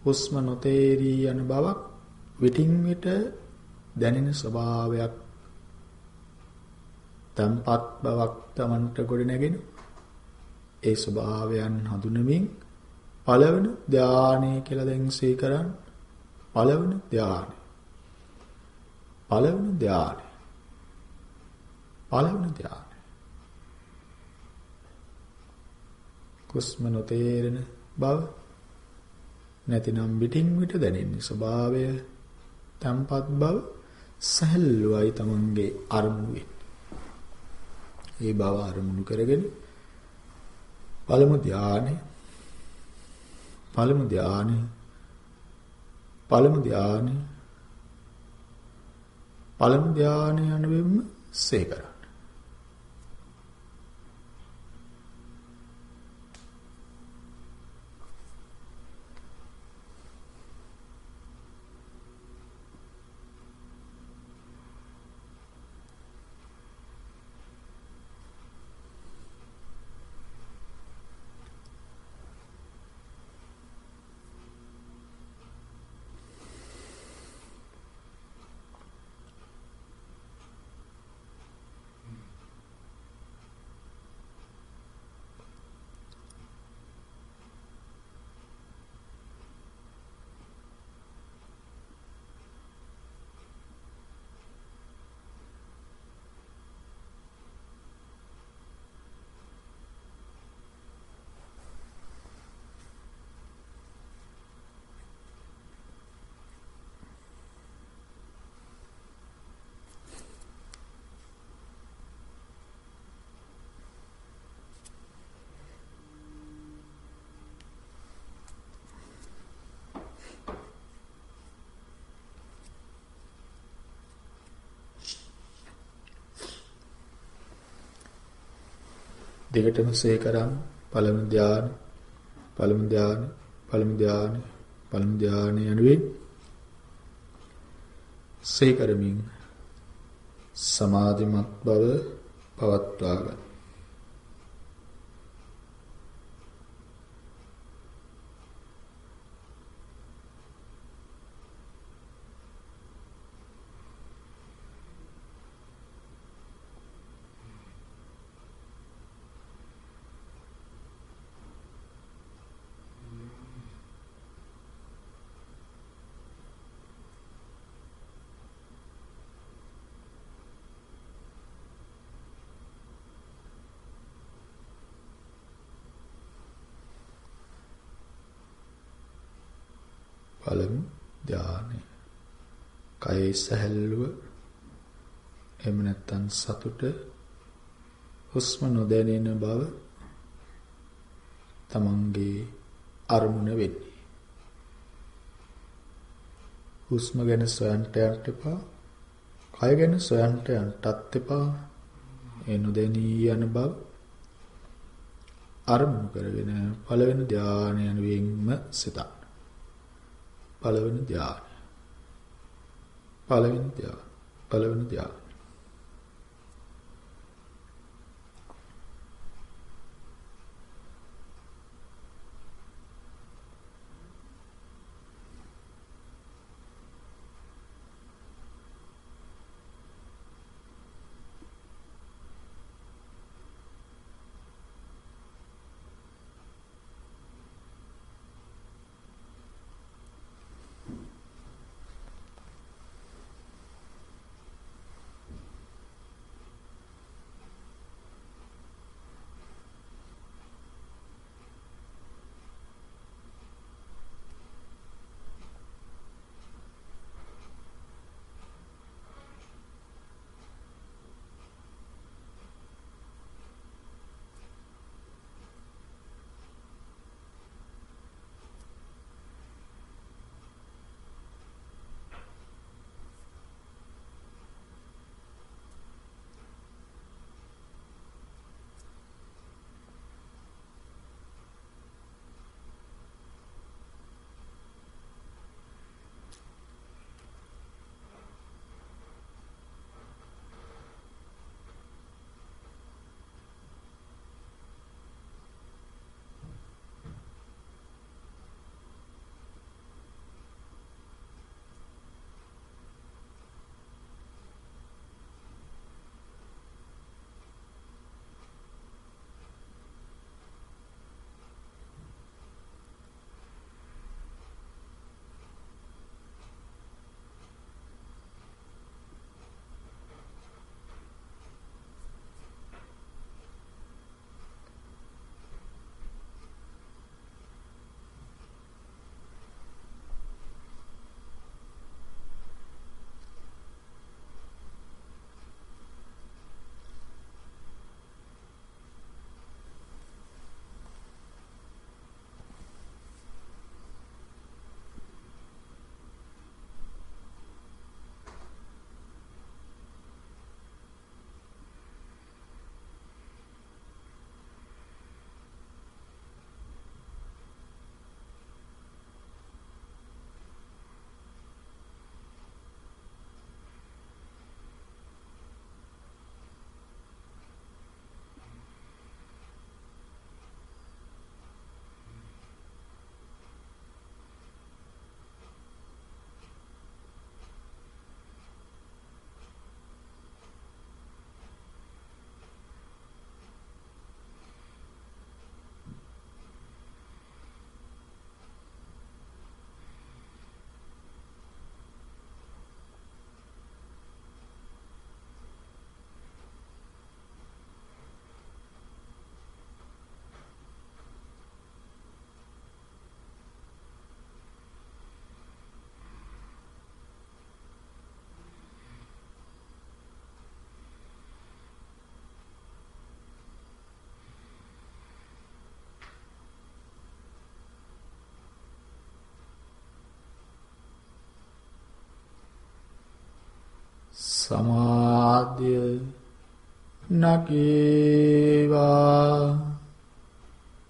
හුස්ම නොතේරී යන බවක් විටින් විට දැනෙන ස්වභාවයක් තම්පත් බවක් Tamanට ගොඩ නැගෙන ඒ ස්වභාවයන් හඳුනමින් පළවන ධානය කියලා දැන් සීකරන් පළවන ධානය. පළවන ධානය. පළවන ධානය. කුස්ම නොතේරෙන බව නැතිනම් පිටින් විට දැනෙන්නේ ස්වභාවය තම්පත් බව සැහැල්ලුවයි තමන්ගේ අරමුණු වෙන්නේ. ඒ බව අරමුණු කරගෙන පළමු ධානය පළමු ධානය පළමු ධානය පළමු ධානය යන වෙන්න සේකරා දෙකටම සේ කරන් පළමු ධානය පළමු ධානය පළමු ධානය පළමු ධානය යනුවෙන් සේ කරමින් සමාධිමත් බව පවත්වා ගන්න. පළමු ධානය. කයේ සැහැල්ලුව එහෙම නැත්නම් සතුට හුස්ම නොදැනෙන බව තමන්ගේ අරමුණ වෙන්නේ. හුස්ම ගැන සොයන්ට යන්න එපා. කය ගැන සොයන්ට යන්නත් එපා. ඒ නොදැනී යන බව අරමුණු කරගෙන පළවෙනි ධානය යනුවෙන්ම සිතන්න. පළවෙනි ධානය. පළවෙනි ධානය. පළවෙනි ධානය. සමාධිය නගේවා.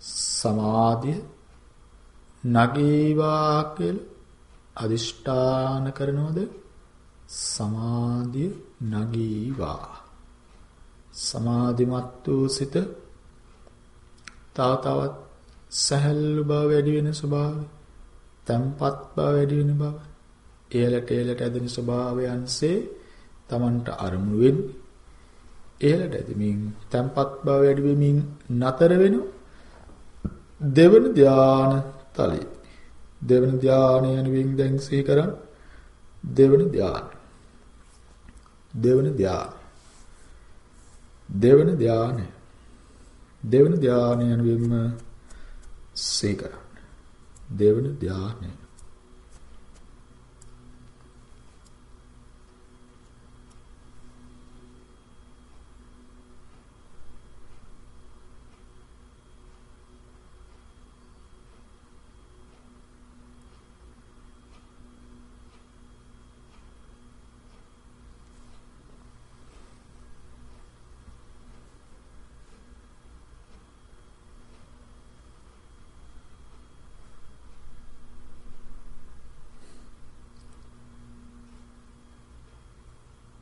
සමාධිය නගේවා කියලා අදිෂ්ඨාන කරනවද? සමාධිය නගීවා. සමාධිමත් වූ සිත තව තවත් සැහැල්ලු බව වැඩි වෙන ස්වභාවය තැම්පත් බව වැඩි වෙන බව ඉහළට ඉහළට ඇදෙන ස්වභාවයන්සේ Tamanට අරමුණු වෙන්නේ ඉහළට ඇදෙමින් තැම්පත් බව වැඩි වෙමින් නතර වෙනවා දෙවන ධාන තලයේ. දෙවන ධානය යනුවෙන් දැන් සිහි කරන් දෙවන ධාන. දෙවන ධාන. දෙවන ධානය. දෙවන ධානය යනුවෙන්ම සිහි කරන් දෙවන ධානය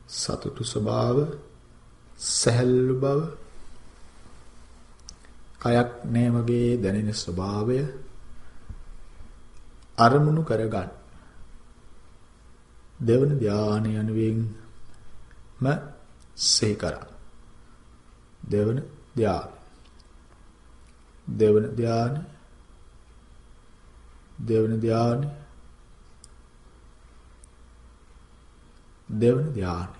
සතුටු ස්වභාව සැහැල්ලු බව කයක් නෑ වගේ දැනෙන ස්වභාවය අරමුණු කරගන්න දෙවන ධානය යනුවෙන් ම සේ කරා. දෙවන ධානය. දෙවන ධානය. දෙවන ධානය. දෙවන ධානය.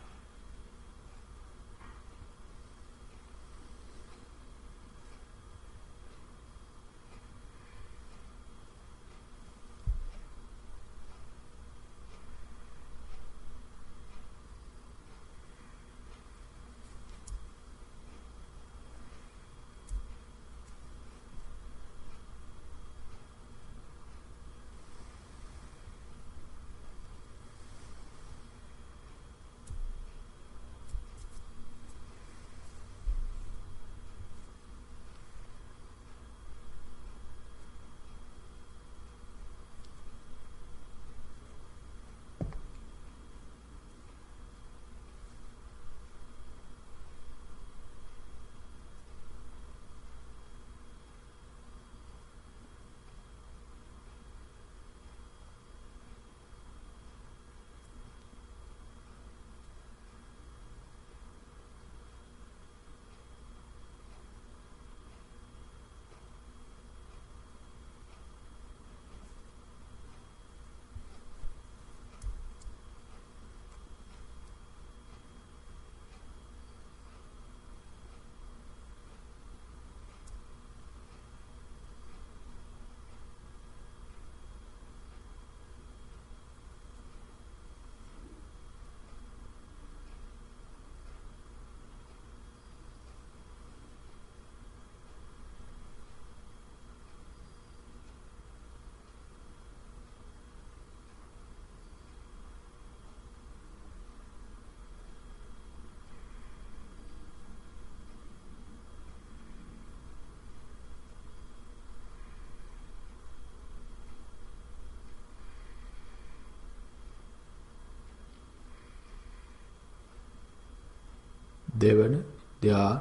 දෙවන ධ්‍යාන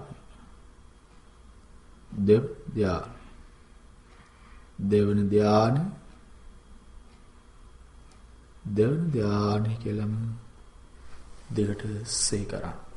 දෙව ධ්‍යාන දෙවන ධ්‍යාන දෙවන ධ්‍යාන කියලාම දෙකට සේ කරා.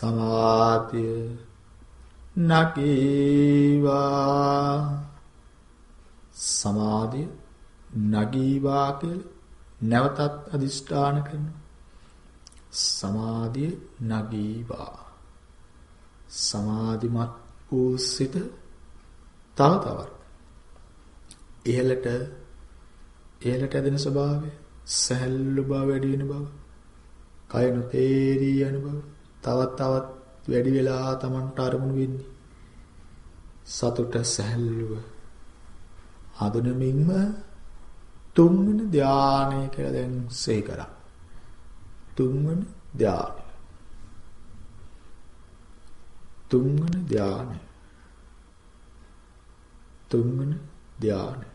සමාධිය නගීවා. සමාධිය නගීවා කියලා නැවතත් අදිෂ්ඨාන කරනවා. සමාධිය නගීවා. සමාධිමත් වූ සිත තව තවත් ඉහළට ඉහළට ඇදෙන ස්වභාවය සැහැල්ලු බව වැඩි වෙන බව කය නොතේරී යන බව තවත් තවත් වැඩි වෙලා Tamanට අරමුණු වෙන්නේ. සතුට සැහැල්ලුව. හඳුනමින්ම තුන්වෙනි ධානය කියලා දැන් සේ කරා. තුන්වෙනි ධානය. තුන්වෙනි ධානය. තුන්වෙනි ධානය.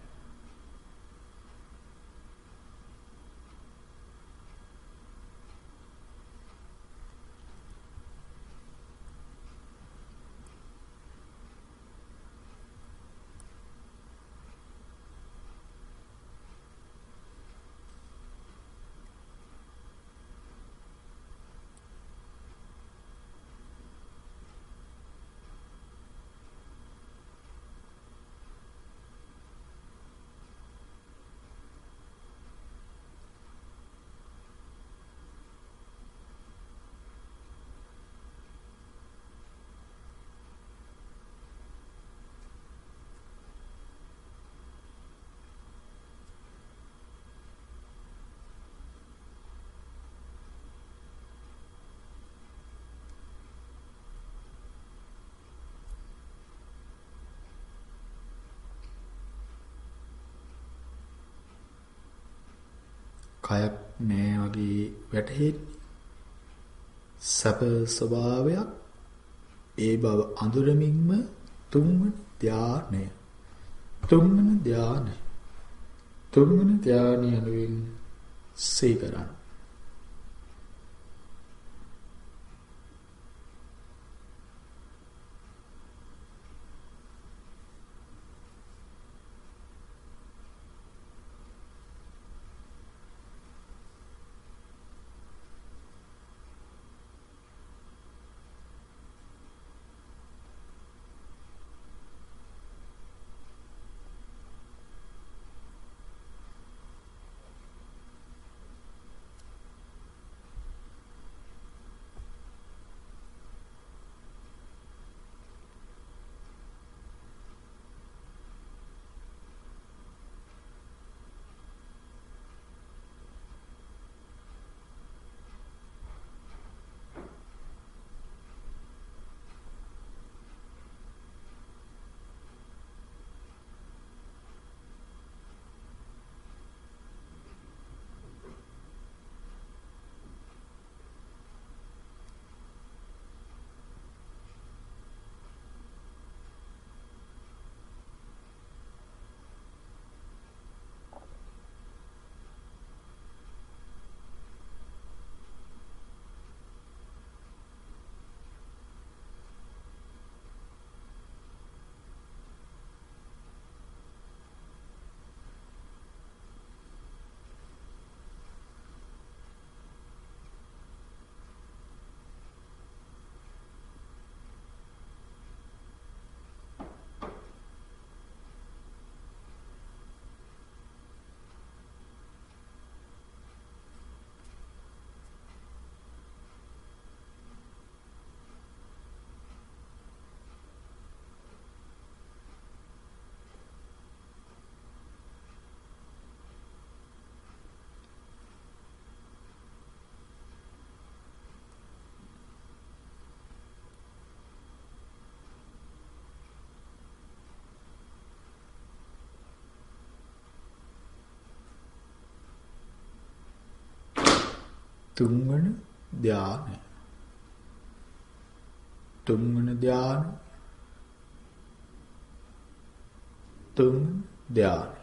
කයක් නෑ වගේ වැටහෙන්නේ. සැප ස්වභාවයක් ඒ බව අඳුරමින්ම තුන්වන ධානය. තුන්වන ධානය. තුන්වන ධානය යනුවෙන් සීකරන්න. තුන්වන ධානය. තුන්වන ධානය. තුන් ධානය.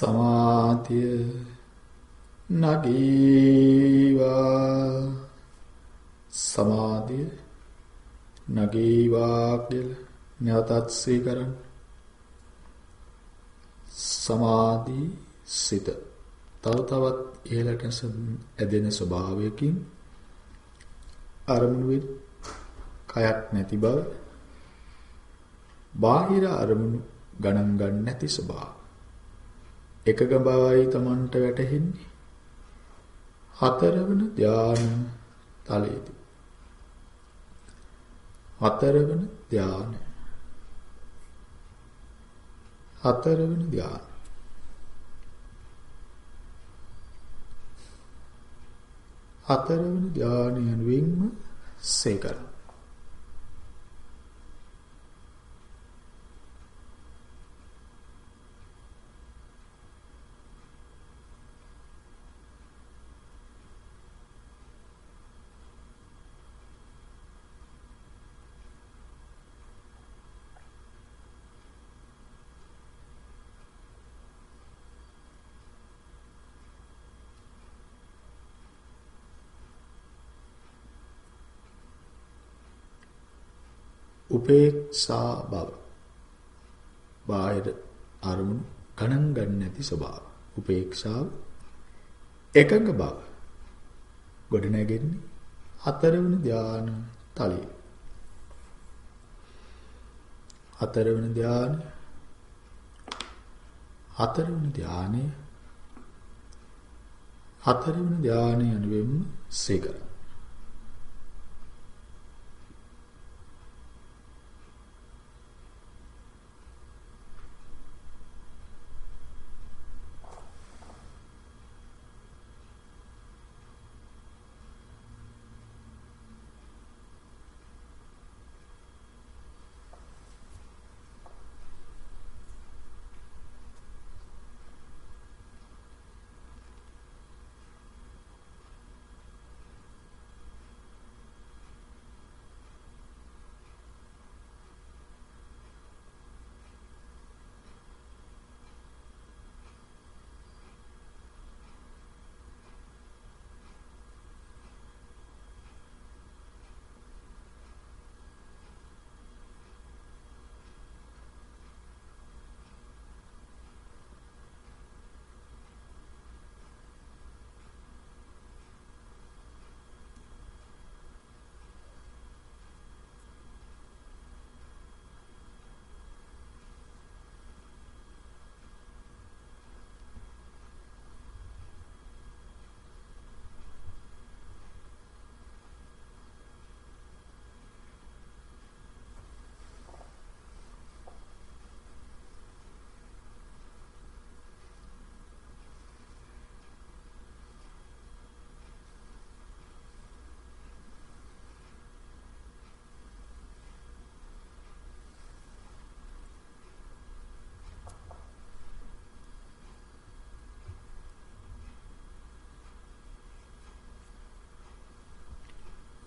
සමාධිය නගීවා. සමාධිය නගීවා කියලා නැවතත් සිහි කරන්න සමාධි සිත. තව තවත් ඉහළට ඇදෙන ස්වභාවයකින් අරමුණු වෙ කයක් නැති බව. බාහිර අරමුණු ගණන් ගන්න නැති ස්වභාව එකක බවයි Tamanට වැටහෙන්නේ. හතරවන ධාන තලයේදී. හතරවන ධාන හතරවන ධාන හතරවන ධානය යනුවෙන්ම සේකරන උපේක්ෂා බව. බාහිර අරමුණු ගණන් ගන්න නැති ස්වභාව. උපේක්ෂාව එකඟ බව. ගොඩ නැගෙන්නේ හතරවෙනි ධාන තලයේ. හතරවෙනි ධානය හතරවෙනි ධානය හතරවෙනි ධානය යනුවෙන් සීකරන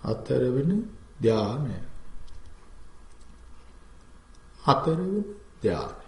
හතරවෙනි ධානය. හතරවෙනි ධානය.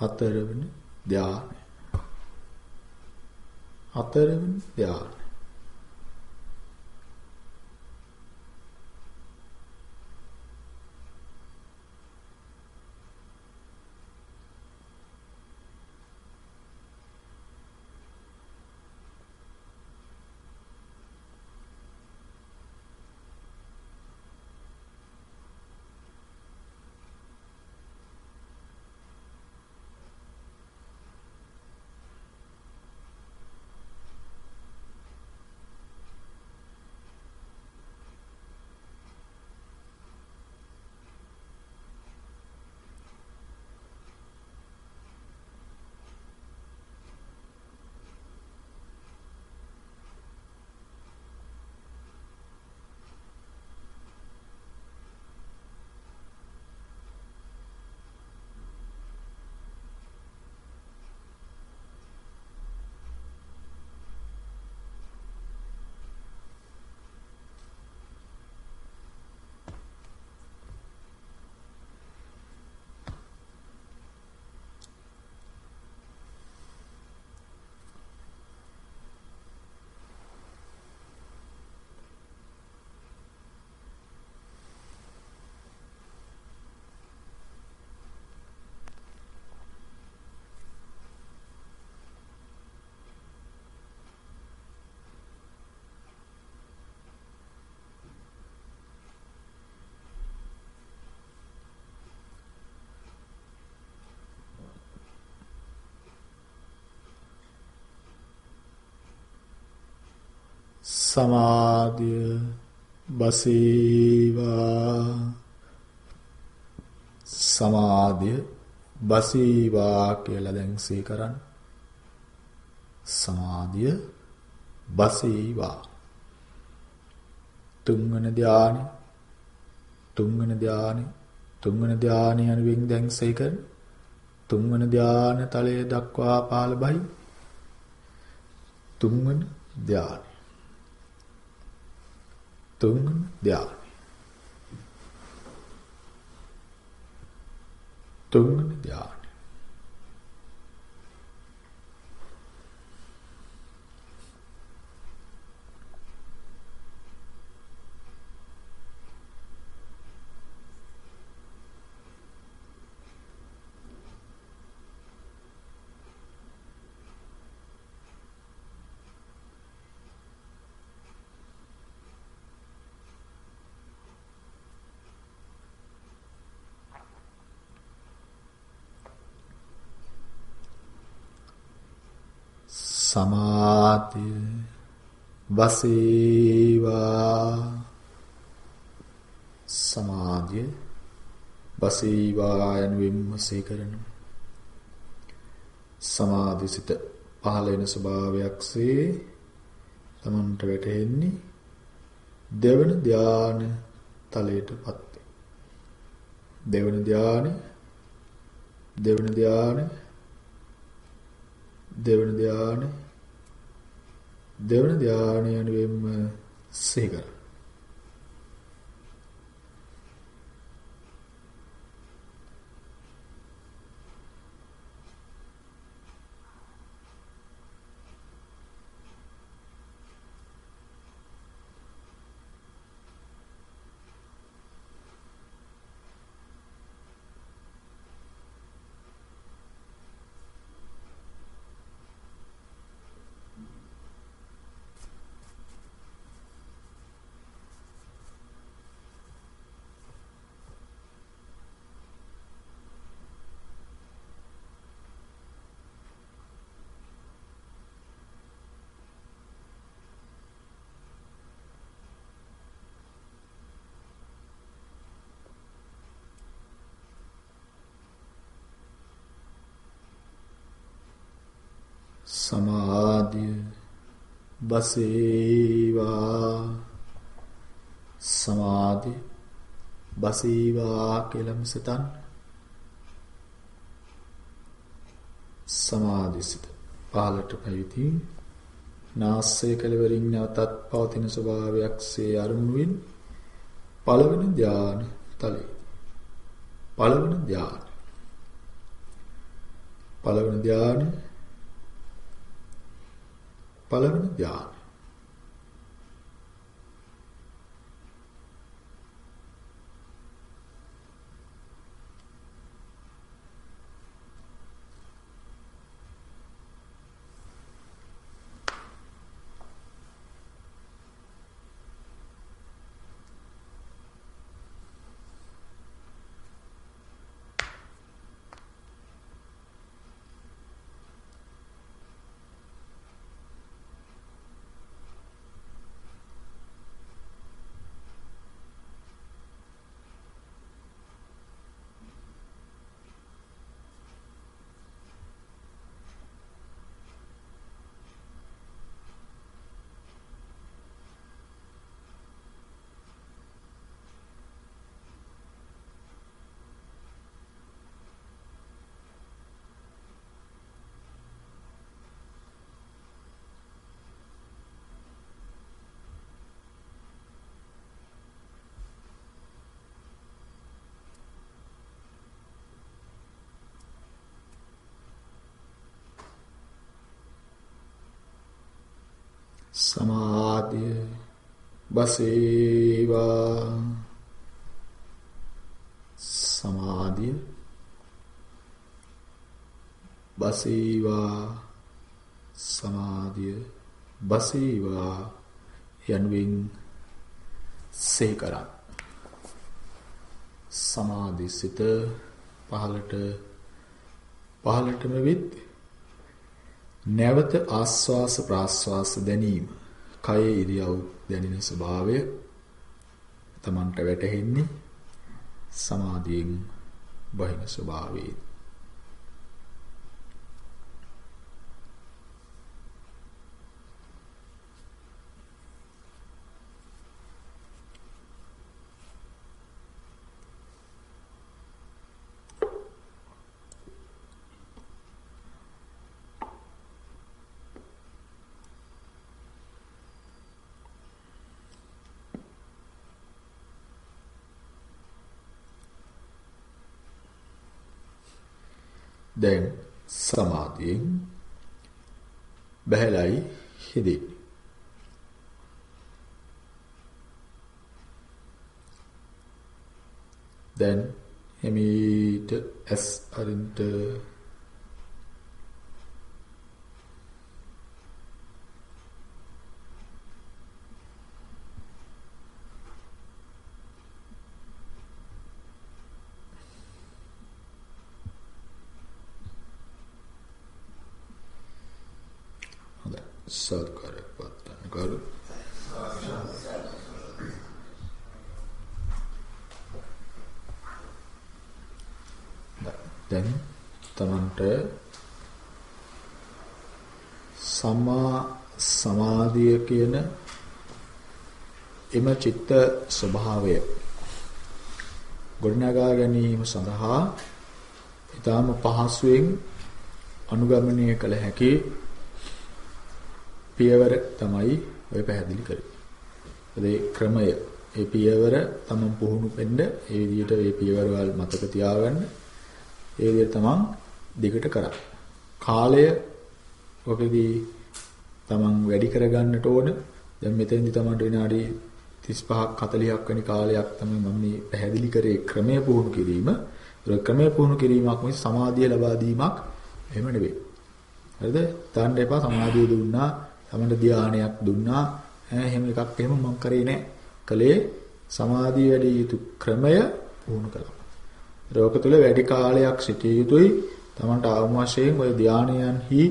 හතරවෙනි ධානය. හතරවෙනි ධානය. සමාධිය බසීවා. සමාධිය බසීවා කියලා දැන් සිහි කරන්න. සමාධිය බසීවා. තුන්වන ධානය තුන්වන ධානය තුන්වන ධානය යනුවෙන් දැන් සිහි කරන තුන්වන ධාන තලයේ දක්වා පාල බයි තුන්වන ධානය. තුන්වන ධානය. තුන්වන ධානය. සමාධිය වසීවා. සමාධිය වසීවා යන විමසේ කරන සමාධිසිත පහළ වෙන ස්වභාවයක්සේ තමන්ට වැටහෙන්නේ දෙවන ධාන තලයටපත්. දෙවන ධාන දෙවන ධාන දෙවන ධානය දෙවන ධානය යනුවෙන්ම සිහි කරා. සමාධිය බසේවා. සමාධි බසීවා කියලාම සිතන්න සමාධිසිත පහලට පැවිදි නාස්ය කෙලවරින් නැවතත් පවතින ස්වභාවයක්සේ අරමුණුවෙන් පළවෙනි ධානය තලයි. පළවෙනි ධානය. පළවෙනි ධානය පළවෙනි ධානය සමාධිය බසේවා. සමාධිය බසීවා. සමාධිය බසීවා. යනුවෙන් සේකරන් සමාධිසිත පහලට පහලටම විත් නැවත ආස්වාස ප්‍රාස්වාස දැනීම. කයේ ඉරියව් දැනෙන ස්වභාවය තමන්ට වැටහෙන්නේ සමාධියෙන් බහින ස්වභාවයෙන්. දැන් සමාධියෙන් බහැලයි හිදී. දැන් එමීට ඇස් අරින්ට සත්කාරයක් පත්තන්න කරු දැන් තමන්ට සම්මා සමාධිය කියන එම චිත්ත ස්වභාවය ගොඩනගා ගැනීම සඳහා ඊටාම පහසුවෙන් අනුගමනය කළ හැකි පියවර තමයි ඔය පැහැදිලි කරේ. ඒ ක්‍රමය ඒ පියවර තමන් පුහුණු වෙන්න ඒ විදිහට ඒ පියවරවල් මතක තියාගන්න ඒ විදිහට තමන් දිගට කරා. කාලය ඔකෙදී තමන් වැඩි කරගන්නට ඕන. දැන් මෙතෙන්දි තමන්ට විනාඩි 35ක් 40ක් වැනි කාලයක් තමයි මම මේ පැහැදිලි කරේ ක්‍රමය පුහුණු කිරීම. ඒ ක්‍රමය පුහුණු කිරීමක් මේ සමාධිය ලබා දීමක් එහෙම නෙවෙයි. හරිද? තාන්න එපා සමාධිය දුන්නා තමන්ට ධානයක් දුන්නා එහෙම එකක් එහෙම මම කරේ නෑ. කලේ සමාධිය වැඩි යුතු ක්‍රමය පුහුණු කළා. රෝග තුල වැඩි කාලයක් සිටිය යුතුයි. තමන්ට ආවම වශයෙන් ওই ධානයන්හි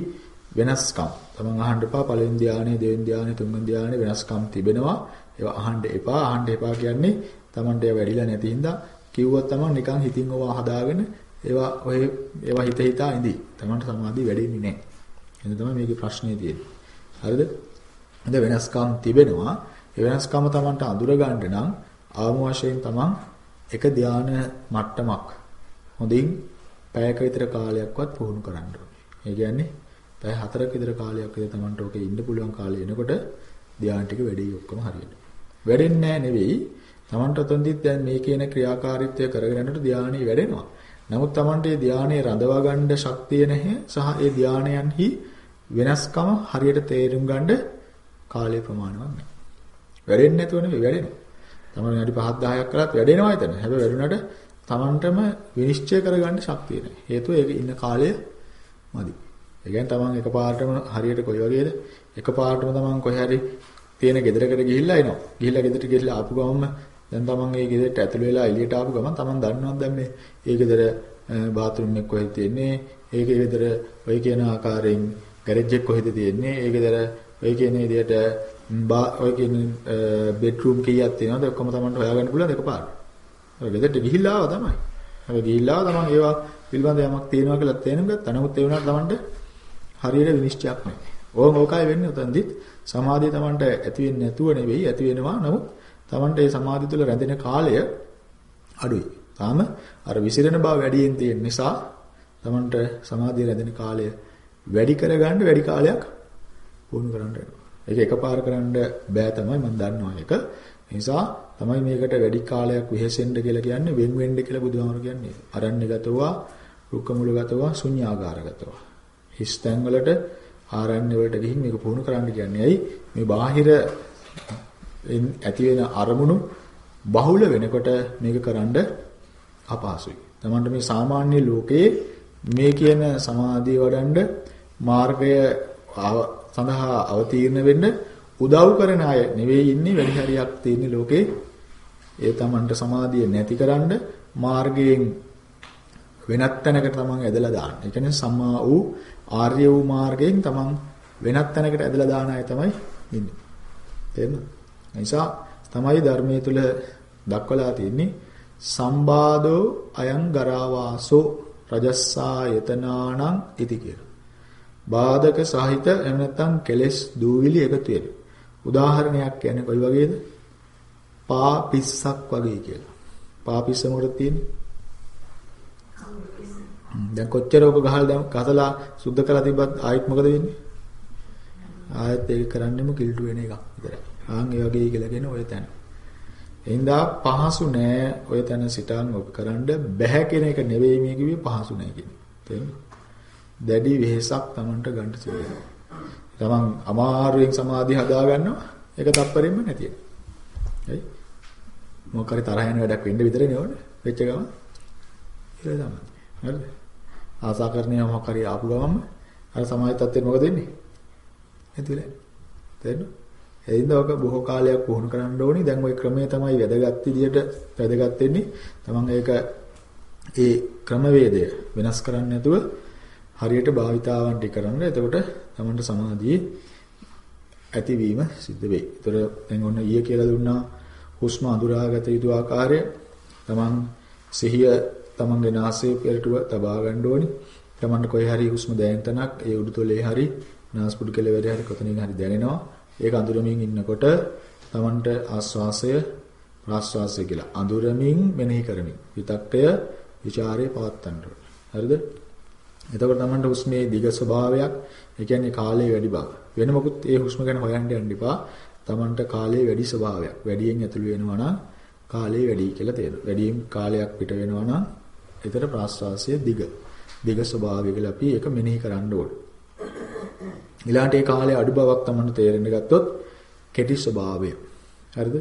වෙනස්කම්. තමන් අහන්න එපා පළවෙනි ධානය, දෙවෙනි ධානය, තුන්වෙනි ධානය වෙනස්කම් තිබෙනවා. ඒවා අහන්න එපා. අහන්න එපා කියන්නේ තමන්ට ඒවා වැඩිලා නැති හින්දා කිව්වොත් තමන් නිකන් හිතින් ඕවා හදාගෙන ඒවා ඔය ඒවා හිත හිතා ඉඳී. තමන්ට සමාධිය වැඩෙන්නේ නැහැ. එහෙනම් තමයි මේකේ ප්‍රශ්නේ තියෙන්නේ. හරිද? හඳ වෙනස්කම් තිබෙනවා. ඒ වෙනස්කම Tamanට අඳුර ගන්න නම් ආම වශයෙන් Taman එක ධාන මට්ටමක් හොඳින් පැයක විතර කාලයක්වත් පුහුණු කරන්න ඕනේ. ඒ කියන්නේ පැය හතරක විතර කාලයක් විතර Tamanට ඕකේ ඉන්න පුළුවන් කාලය එනකොට ධාන ටික වැඩි ඔක්කොම හරියට. වැඩෙන්නේ නැහැ නෙවෙයි. Tamanට තොන්දිත් දැන් මේ කියන ක්‍රියාකාරීත්වය කරගෙන යනකොට ධානය වැඩෙනවා. නමුත් Tamante ධානයේ රඳවා ගන්න ශක්තිය නැහැ සහ ඒ ධානයන්හි වෙනස්කම හරියට තේරුම් ගන්න කාලය ප්‍රමාණවත් නැහැ. වැඩෙන්නේ නැතුව නෙවෙයි වැඩෙනවා. තමන් විනාඩි 5ක් 10ක් කරත් වැඩෙනවා එතන. හැබැයි වැඩුණාට තමන්ටම විනිශ්චය කරගන්න ශක්තිය නැහැ. හේතුව ඒක ඉන්න කාලය මදි. ඒ කියන්නේ තමන් එකපාරටම හරියට කොයි වගේද? එකපාරටම තමන් කොහේ හරි තියෙන ගෙදරකට ගිහිල්ලා එනවා. ගිහිල්ලා ගෙදරට ගිහිල්ලා ආපු ගමන්ම දැන් තමන් ඒ ගෙදරට ඇතුළු වෙලා එළියට ආපු ගමන් තමන් දන්නවද දැන් මේ ඒ ගෙදර බාත්රූම් එක කොහෙද තියෙන්නේ? ඒකේ ගෙදර ඔය කියන ආකාරයෙන් ගෑරේජ් එක කොහෙද තියෙන්නේ? ඒ ගෙදර ඔය කියන විදිහට බා ඔය කියන බෙඩ්රූම් කීයක් තියෙනවද? ඔක්කොම තමන්ට හොයාගන්න පුළුවන් එකපාරට. ඔය ගෙදරට ගිහිල්ලා ආවා තමයි. හැබැයි ගිහිල්ලා තමන් ඒවා පිළිබඳ යමක් තියෙනවා කියලා තේරුම් ගත්තා. නමුත් ඒ වුණාට තමන්ට හරියට විනිශ්චයක් නැහැ. ඕම ඕකයි වෙන්නේ උතන්දිත් සමාධිය තමන්ට ඇති වෙන්නේ නැතුව නෙවෙයි ඇති වෙනවා. නමුත් තමන්ට ඒ සමාධිය තුළ රැඳෙන කාලය අඩුයි. තාම අර විසිරෙන බව වැඩියෙන් තියෙන නිසා තමන්ට සමාධිය රැඳෙන කාලය වැඩි කරගන්න වැඩි කාලයක් වුණු කරන්න වෙනවා. ඒක එකපාර කරන්න බෑ තමයි මම දන්නවා ඒක. ඒ නිසා තමයි මේකට වැඩි කාලයක් විහෙසෙන්න කියලා කියන්නේ වෙන් වෙන්න කියලා බුදුහාමර කියන්නේ. අරණ්‍යගතවා, රුක්කමුලගතවා, ශුන්‍යාගාරගතවා. හිස් තැන් වලට ආරණ්‍ය වලට ගිහින් මේක පුහුණු කරන්න කියන්නේ. ඇයි? මේ බාහිර ඇති වෙන අරමුණු බහුල වෙනකොට මේක කරන්න අපහසුයි. තමන්ට මේ සාමාන්‍ය ලෝකයේ මේ කියන සමාධිය වඩන්න මාර්ගය සඳහා අවතීර්ණ වෙන්න උදව් කරන අය නෙවෙයි ඉන්නේ වැඩි හරියක් තියෙන ලෝකේ ඒ තමන්ට සමාධිය නැතිකරන්න මාර්ගයෙන් වෙනත් තැනකට තමන් ඇදලා දාන්න. ඒ කියන්නේ සම්මා වූ ආර්ය වූ මාර්ගයෙන් තමන් වෙනත් තැනකට ඇදලා දාන අය තමයි ඉන්නේ. තේරෙනවද? නිසා තමයි ධර්මයේ තුල දක්වලා තියෙන්නේ සම්බාධෝ අයං ගරාවාසෝ රජස්සා යතනානං ඉති කියලා. බාධක සහිත එහෙම නැත්නම් කෙලෙස් දූවිලි එකතු වෙන. උදාහරණයක් කියන්නේ කොයි වගේද? පා පිස්සක් වගේ කියලා. පා පිස්ස මොකටද තියෙන්නේ? දැන් කොච්චර ඔබ ගහලා දැන් කසලා සුද්ධ කරලා තිබ්බත් ආයෙත් මොකද වෙන්නේ? ආයෙත් ඒක කරන්නෙම කිල්ටු වෙන එකක් විතරයි. ආන් ඒ වගේ කියලා කියන ඔය තැන. එහින්දා පහසු නෑ ඔය තැන සිතාන් ඔබ කරන්න බැහැ කියන එක නෙවෙයි මේ කිව්වේ පහසු නෑ කියන්නේ. තේරෙනවද? දැඩි වෙහෙසක් Tamanට ගන්න සිදුවෙනවා. Taman අමාරුවෙන් සමාධිය හදා ගන්නවා. ඒක තප්පරින්ම නැති වෙනවා. හරි? මොකක් හරි තරහ යන වැඩක් වෙන්න විතරනේ ඕනේ. වෙච්ච ගමන් ඉතින් තමයි. හරිද? ආසා කරන්නේ මොකක් හරි ආපු ගමන්ම අර සමාධි තත්ත්වෙට මොකද වෙන්නේ? නැතිලා. තේරෙනවද? එදින්ද ඔක බොහෝ කාලයක් පුහුණු කරන්න ඕනි. දැන් ওই ක්‍රමය තමයි වැදගත් විදියට වැදගත් වෙන්නේ. තමන් ඒක ඒ ක්‍රමවේදය වෙනස් කරන්නේ නැතුව හරියට භාවිතාවන් ටික කරන්න. එතකොට තමන්ට සමාධියේ ඇතිවීම සිද්ධ වෙයි. ඒතර දැන් ඔන්න ඊයේ කියලා දුන්නා හුස්ම අඳුරාගත යුතු ආකාරය. තමන් සිහිය තමන්ගේ නාසයේ පෙරටුව තබා ගන්න ඕනි. තමන්ට කොහේ හරි හුස්ම දැනෙන තැනක් ඒ උඩුතොලේ හරි නාස්පුඩු කෙළවරේ හරි කොතනින් හරි දැනෙනවා. ඒක අඳුරමින් ඉන්නකොට තමන්ට ආස්වාසය ප්‍රාස්වාසය කියලා අඳුරමින් මෙනෙහි කරමින් විතක්කය ਵਿਚාරය පවත්වන්න ඕනේ. හරිද? එතකොට තමන්ට හුස්මේ දිග ස්වභාවයක්, ඒ කියන්නේ කාලය වැඩි බව. වෙන මොකුත් ඒ හුස්ම ගැන හොයන්න යන්න එපා. තමන්ට කාලය වැඩි ස්වභාවයක්. වැඩියෙන් ඇතුළු වෙනවා නම් කාලය වැඩි කියලා තේරෙනවා. වැඩියෙන් කාලයක් පිට වෙනවා නම් එතන ප්‍රාස්වාසය දිග. දිග ස්වභාවය කියලා අපි ඒක මෙනෙහි කරන්න ඕනේ. ඊළාට ඒ කාලේ අඩු බවක් තමන්ට තේරෙන්න ගත්තොත් කෙටි ස්වභාවය. හරිද?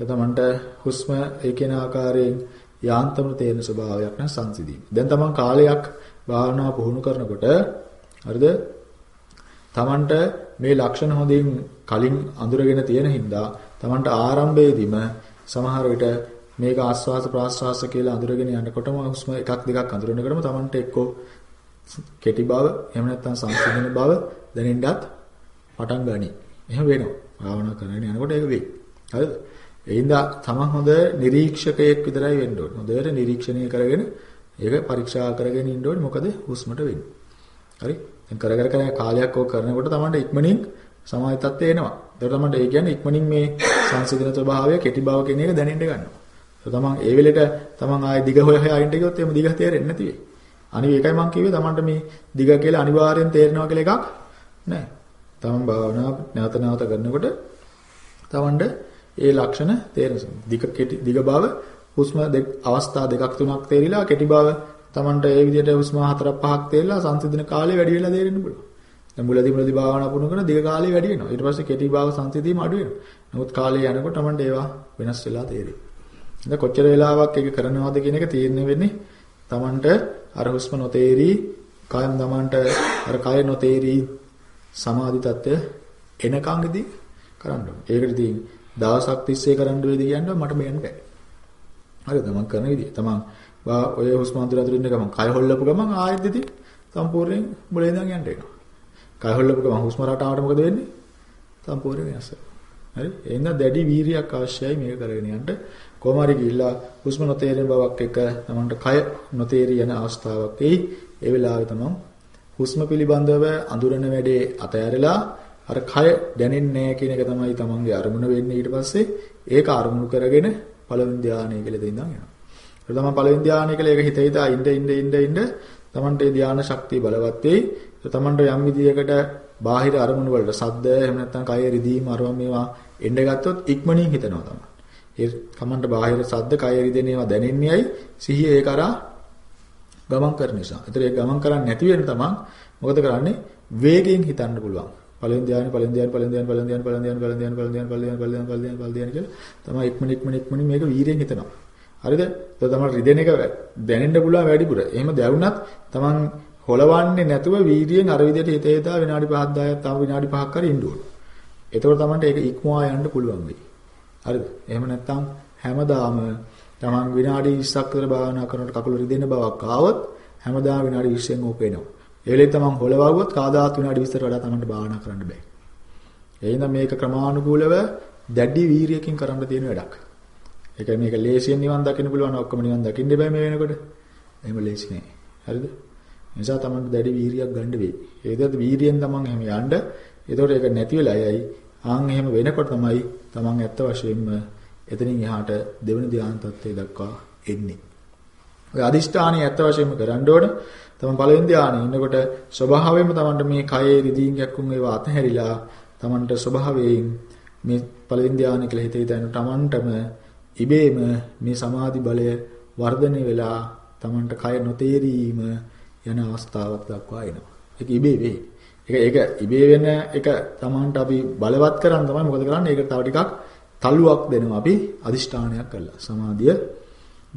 තමන්ට හුස්ම ඒ කියන ආකාරයෙන් යාන්තම තේරෙන ස්වභාවයක් නම් සංසිඳීම. දැන් තමන් කාලයක් භාවනා පුහුණු කරනකොට හරිද? තමන්ට මේ ලක්ෂණ හොඳින් කලින් අඳුරගෙන තියෙන හින්දා තමන්ට ආරම්භයේදීම සමහර විට මේක ආස්වාස ප්‍රාස්වාස කියලා අඳුරගෙන යනකොටම හුස්ම එකක් දෙකක් අඳුරනකොටම තමන්ට එක්කෝ කෙටි බව එහෙම නැත්නම් සංසිඳන බව දැනෙන්නත් පටන් ගනි. එහෙම වෙනවා. භාවනා කරගෙන යනකොට ඒක වෙයි. හරිද? එයින්ද තමන් හොඳ නිරීක්ෂකයෙක් විතරයි වෙන්න ඕනේ. හොඳට නිරීක්ෂණය කරගෙන ඒක පරීක්ෂා කරගෙන ඉන්න ඕනේ. මොකද හුස්මට වෙන්නේ. හරි? දැන් කර කර කර කාලයක් ඕක කරනකොට තමන්ට ඉක්මනින් සමාධි තත්ත්වය එනවා. ඒකට තමන්ට ඒ කියන්නේ ඉක්මනින් මේ සංසිඳන ස්වභාවය කෙටි බව කියන එක දැනෙන්න ගන්නවා. ඒ තමන් ඒ වෙලෙට තමන් ආයේ දිග හොය හොය අයින්ට ගියොත් එහෙම දිග තේරෙන්නේ නැති වෙයි. අනිත් ඒකයි මම කිව්වේ තමන්ට මේ දිග කියලා අනිවාර්යෙන් තේරෙනවා කියලා එකක් නැහැ. තමන් භාවනා නැවත නැවත කරනකොට තමන්ට ඒ ලක්ෂණ තේරෙනවා. දිග කෙටි දිග බව හුස්ම අවස්ථා දෙකක් තුනක් තේරිලා කෙටි බව Tamanට ඒ විදිහට හුස්ම හතරක් පහක් තේරලා සංසිඳන කාලය වැඩි වෙලා තේරෙන්න පුළුවන්. දැන් මුලදී මුලදී භාවනා පුරුදු කරන දිග කාලය වැඩි වෙනවා. ඊට පස්සේ කෙටි භාව සංසිඳීම අඩු වෙනවා. නමුත් කාලය යනකොට Tamanට ඒවා වෙනස් වෙලා තේරෙයි. දැන් කොච්චර වෙලාවක් ඒක කරනවද කියන එක තීරණය වෙන්නේ Tamanට අර හුස්ම නොතේරි කායම් Tamanට අර කය නොතේරි සමාධි තත්ත්වය එනකන්දී කරන්න ඕනේ. ඒකට ඉතින් දවසක් තිස්සේ කරන්න වේද කියන්නේ මට මෙයන් බෑ. හරිද? මම කරන විදිය. තමන් ඔය හුස්ම අඳුර අඳුර ඉන්න ගමන් කය හොල්ලපු ගමන් ආයෙත් ඉතින් සම්පූර්ණයෙන් මුලින් ඉඳන් යන්න වෙනවා. කය හොල්ලපු ගමන් හුස්ම රටාවට මොකද වෙන්නේ? සම්පූර්ණ වෙනස් වෙනවා. හරි? එහෙනම් දැඩි වීරියක් අවශ්‍යයි මේක කරගෙන යන්න. කොහොම හරි ගිහිල්ලා හුස්ම නොතේරෙන බවක් එක තමන්ට කය නොතේරි යන අවස්ථාවක් එයි. ඒ වෙලාවේ තමන් හුස්ම පිළිබඳව අඳුරන වැඩේ අතහැරලා අර කය දැනෙන්නේ නැහැ කියන එක තමයි තමන්ගේ අරමුණ වෙන්නේ ඊට පස්සේ ඒක අරමුණු කරගෙන පළවෙනි ධානය කියලා දෙන්නම් යනවා. ඒක තමයි පළවෙනි ධානය කියලා ඒක හිත හිතා ඉඳ ඉඳ ඉඳ ඉඳ තමන්ට ඒ ධාන ශක්තිය බලවත් වෙයි. තමන්ට යම් විදියකට බාහිර අරමුණු වලට සද්ද එහෙම නැත්නම් කය රිදීම අරම මේවා එන්න ගත්තොත් ඉක්මනින් හිතනවා තමයි. ඒ තමන්ට බාහිර සද්ද කය රිදෙන ඒවා දැනෙන්නේයි සිහිය ඒ කරා ගමන් කරන නිසා. ඒතර ඒ ගමන් කරන්නේ නැති වෙන තමන් මොකද කරන්නේ? වේගයෙන් හිතන්න පුළුවන්. පළවෙනි ධ්‍යානෙ පළවෙනි ධ්‍යානෙ පළවෙනි ධ්‍යානෙ පළවෙනි ධ්‍යානෙ පළවෙනි ධ්‍යානෙ පළවෙනි ධ්‍යානෙ පළවෙනි ධ්‍යානෙ පළවෙනි ධ්‍යානෙ පළවෙනි ධ්‍යානෙ පළවෙනි ධ්‍යානෙ කියලා තමයි ඉක්මන ඉක්මන ඉක්මන මේක වීරයෙන් හිතනවා. හරිද? ඒක තමයි රිදෙන එක දැනෙන්න පුළුවන් වැඩිපුර. එහෙම දැවුනත් තමන් හොලවන්නේ නැතුව වීර්යයෙන් අර විදිහට හිත හිතා විනාඩි 5ක් 10ක් තව විනාඩි 5ක් හරි ඉන්න ඕනේ. එතකොට තමන්ට ඒක ඉක්මවා යන්න පුළුවන් වෙයි. හරිද? එහෙම නැත්නම් හැමදාම තමන් විනාඩි 20ක් විතර භාවනා කරනකොට කකුල රිදෙන බවක් ආවොත් හැමදාම විනාඩි 20න් ඕක එනවා. ඒ වෙලේ තමන් හොලවවුවොත් කාදාත් විනාඩි 20කට වඩා තමන්ට භාවනා කරන්න බෑ. එහෙනම් මේක ක්‍රමානුකූලව දැඩි වීරියකින් කරන්න තියෙන වැඩක්. ඒ කියන්නේ මේක ලේසියෙන් නිවන් දකින්න පුළුවන් ඔක්කොම නිවන් දකින්න බෑ මේ වෙනකොට. එහෙම ලේසි නෑ. හරිද? නිසා තමන්ට දැඩි වීරියක් ගන්න වෙයි. ඒකද වීරියෙන් තමන් එහෙම යන්න. ඒතකොට ඒක නැති වෙලා යයි. ආන් එහෙම වෙනකොට තමයි තමන් ඇත්ත වශයෙන්ම එතනින් එහාට දෙවෙනි ධ්‍යාන තත්ත්වයට දක්වා එන්නේ. ඔය අදිෂ්ඨානිය ඇත්ත වශයෙන්ම කරන්න ඕන. තමන් පළවෙනි ධ්‍යානෙ ඉන්නකොට ස්වභාවයෙන්ම තමන්ට මේ කයේ රිදීම් ගැක්කුම් ඒවා අතහැරිලා තමන්ට ස්වභාවයෙන් මේ පළවෙනි ධ්‍යානෙ කියලා හිතේ දැන තමන්ටම ඉබේම මේ සමාධි බලය වර්ධනය වෙලා තමන්ට කය නොතේරීම යන අවස්ථාවක් දක්වා එනවා. ඒක ඉබේ වෙයි. ඒක ඒක ඉබේ වෙන එක තමන්ට අපි බලවත් කරන් තමයි මොකද කරන්නේ? ඒක තව ටිකක් තල්ලුවක් දෙනවා අපි අදිෂ්ඨානයක් කරලා. සමාධිය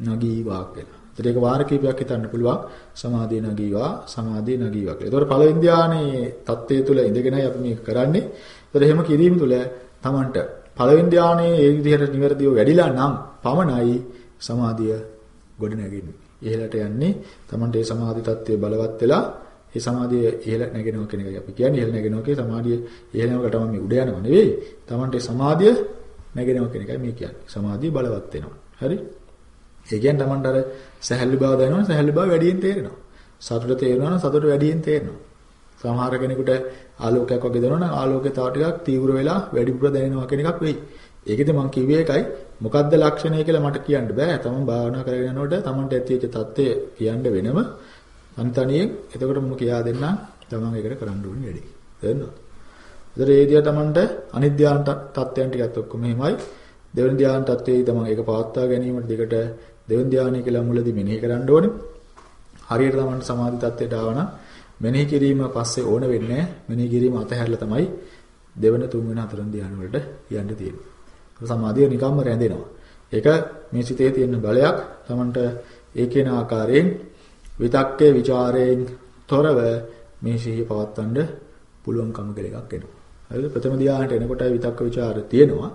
නගීවා කියලා. ඒත් ඒක වාර කීපයක් හිතන්න පුළුවන් සමාධිය නගීවා සමාධිය නගීවා කියලා. ඒතකොට පළවෙනි ධානයේ தත්ත්වය තුල ඉඳගෙනයි අපි මේක කරන්නේ. ඒතකොට එහෙම කිරීම තුල Tamanට පළවෙනි ධානයේ ඒ විදිහට නිවැරදිව වැඩිලා නම් පමණයි සමාධිය ගොඩ නැගෙන්නේ. ඉහළට යන්නේ Tamanට ඒ සමාධි தත්ත්වය බලවත් වෙලා ඒ සමාධිය ඉහළ නැගෙනවා කියන එකයි අපි කියන්නේ. ඉහළ නැගෙනවා කියේ සමාධිය ඉහළ යනකොට තමයි මේ උඩ යනව නෙවෙයි. Tamanට සමාධිය නැගෙනවා කියන එකයි මේ කියන්නේ. සමාධිය බලවත් වෙනවා. හරි? ඒ කියන්නේ Tamanට අර සහැල්ලු බව දැනෙනවා සහැල්ලු බව වැඩියෙන් තේරෙනවා. සතුට තේරෙනවා නම් සතුට වැඩියෙන් තේරෙනවා. සමහර කෙනෙකුට ආලෝකයක් වගේ දැනෙනවා නම් ආලෝකය තව ටිකක් තීව්‍ර වෙලා වැඩිපුර දැනෙනවා කියන එකක් වෙයි. ඒකෙදි මම කිව්වේ එකයි මොකද්ද ලක්ෂණය කියලා මට කියන්න බෑ. තමන් භාවනා කරගෙන යනකොට තමන්ට ඇතිවෙච්ච தත්ත්වය කියන්න වෙනම අන්තණියෙන් එතකොට මම කියා දෙන්නම් තමන් ඒකට කරන්න ඕනේ වැඩි. තේරෙනවද? ඒතර ඒ දිහා තමන්ට අනිත් ධ්‍යාන තත්ත්වයන් ටිකත් ඔක්කොම එහෙමයි. දෙවෙනි ධ්‍යාන තත්ත්වයේ තමන් ඒක පවත්වා ගැනීමට දෙකට දෙවෙනි ධානය කියලා මුලදී මෙනෙහි කරන්න ඕනේ. හරියට තමයි සමාධි තත්ත්වයට ආවනම් මෙනෙහි කිරීම පස්සේ ඕන වෙන්නේ මෙනෙහි කිරීම අතහැරලා තමයි දෙවෙන තුන්වෙනි හතරවෙනි ධානය වලට යන්න තියෙන්නේ. සමාධිය නිකම්ම රැඳෙනවා. ඒක මේ සිතේ තියෙන බලයක් තමන්ට ඒකේන ආකාරයෙන් විතක්කේ ਵਿਚාරයෙන් තොරව මේ සිහිය පවත්වන්න පුළුවන්කම කියලා එකක් එනවා. හරිද? ප්‍රථම ධ්‍යානට එනකොටයි විතක්ක ਵਿਚාර තියෙනවා.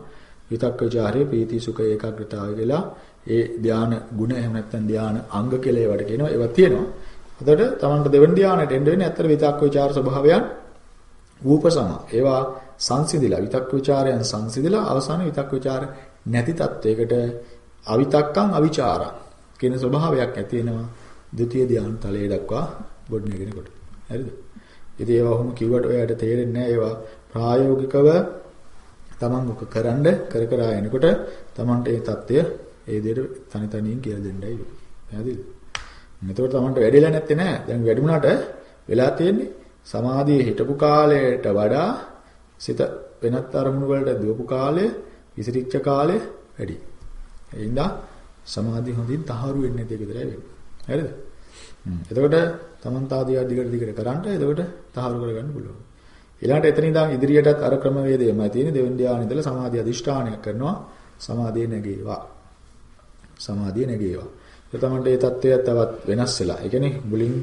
විතක්ක ਵਿਚාරයේ ප්‍රීති සුඛ ඒකාග්‍රතාවය කියලා ඒ ධ්‍යාන ගුණ එහෙම නැත්නම් ධ්‍යාන අංග කියලා ඒවට කියනවා. ඒවා තියෙනවා. හොඳට තමන්ට දෙවන ධ්‍යානට එන්න වෙන්නේ අතර විතක්ක ਵਿਚාර ස්වභාවයන් රූපසම. ඒවා සංසිඳිලා විතක්ක ਵਿਚාරයන් සංසිඳිලා අවසාන විතක්ක ਵਿਚාර නැති තත්වයකට අවිතක්කං අවිචාරං කියන ස්වභාවයක් ඇති වෙනවා. ද්විතීය ධාන තලයේ දක්වා ගොඩනගෙනකොට. හරිද? ඉතින් ඒවා ඔහොම කිව්වට ඔයාලට තේරෙන්නේ නැහැ. ඒවා ප්‍රායෝගිකව තමන් මොක කරන්න කර කර යනකොට තමන්ට ඒ தත්ත්වය ඒ විදිහට තනි තනියෙන් කියලා දෙන්නයි පැහැදිලිද? එතකොට Tamanට වැඩිලා නැත්තේ නෑ. දැන් වැඩිුණාට වෙලා තියෙන්නේ සමාධියේ හිටපු කාලයට වඩා සිත වෙනත් අරමුණු වලට දුවපු කාලය, විසිරිච්ච කාලය වැඩි. ඒ හින්දා සමාධිය හොඳින් තහවුරු වෙන්නේ නැති එක විතරයි වෙන්නේ. හරිද? එතකොට තමන් තාදියා දිගට දිගට කරන්ට එතකොට තහවුරු කරගන්න පුළුවන්. ඊළඟට එතන ඉඳන් ඉදිරියටත් අර ක්‍රමවේදයම තියෙන දෙවෙන්දියාන ඉඳලා සමාධිය අධිෂ්ඨානයක් කරනවා සමාධිය නැගේවා. සමාධිය නැගේවා. ඒ තමන්ට මේ தත්වය තවත් වෙනස් වෙලා. ඒ කියන්නේ මුලින්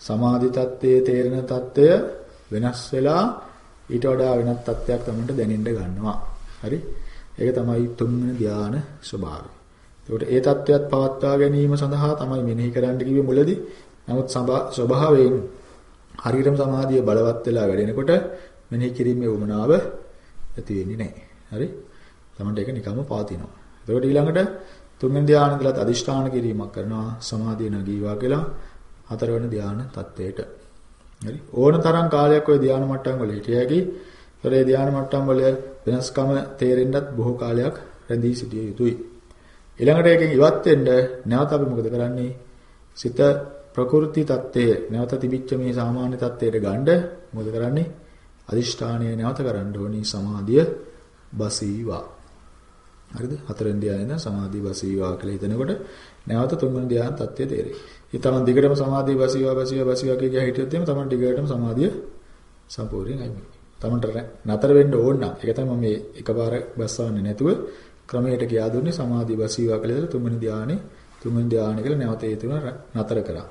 සමාධි தත්වයේ තේරෙන தත්වය වෙනස් වෙලා ඊට වඩා වෙනත් தත්වයක් තමන්ට දැනෙන්න ගන්නවා. හරි? ඒක තමයි තුන්වෙනි ධාන ස්වභාවය. ඒකට ඒ தத்துவයත් පවත්වා ගැනීම සඳහා තමයි මෙනෙහි කරන්න කිව්වේ මුලදී. නමුත් ස්වභාවයෙන් හරියටම සමාධිය බලවත් වෙලා වැඩෙනකොට මෙනෙහි කිරීමේ උමනාව ඇති වෙන්නේ නැහැ. හරි? තමන්ට ඒක නිකම්ම පවතිනවා. ඒකට ඊළඟට තුන්වෙනි ධානය ඉඳලා අදිෂ්ඨාන කිරීමක් කරනවා සමාධිය නැගීවා කියලා හතරවෙනි ධාන තත්වයට. හරි? ඕන තරම් කාලයක් ওই ධාන මට්ටම් වල හිටිය හැකි. ඒතරේ ධාන මට්ටම් වල වෙනස්කම තේරෙන්නත් බොහෝ කාලයක් රැඳී සිටිය යුතුයි. ඊළඟට ඒකෙන් ඉවත් වෙන්න නැවත අපි මොකද කරන්නේ? සිත ප්‍රකෘති தත්ත්වය නැවත තිබිච්ච මේ සාමාන්‍ය தත්ත්වයට ගන්න මොකද කරන්නේ? අදිෂ්ඨානය නැවත කරන්න ඕනි සමාධිය බසීවා. හරිද? හතරෙන් ධ්‍යානෙන් සමාධි බසීවා කියලා හිතනකොට නැවත තුන්වෙනි ධ්‍යාන தත්ත්වය තේරෙයි. ඒ තමයි දිගටම සමාධි බසීවා බසීවා බසීවා කියලා හිටියොත් එimhe තමයි දිගටම සමාධිය සම්පූර්ණයෙන් අයිමි. තමන්ට නතර වෙන්න ඕන නම් ඒක තමයි මම මේ එකපාර බස්සවන්නේ නැතුව ක්‍රමයට ගියා දුන්නේ සමාධිය බසීවා කියලා තුන්වෙනි ධ්‍යානෙ තුන්වෙනි ධ්‍යානෙ කියලා නැවත ඒ තුන නතර කරා.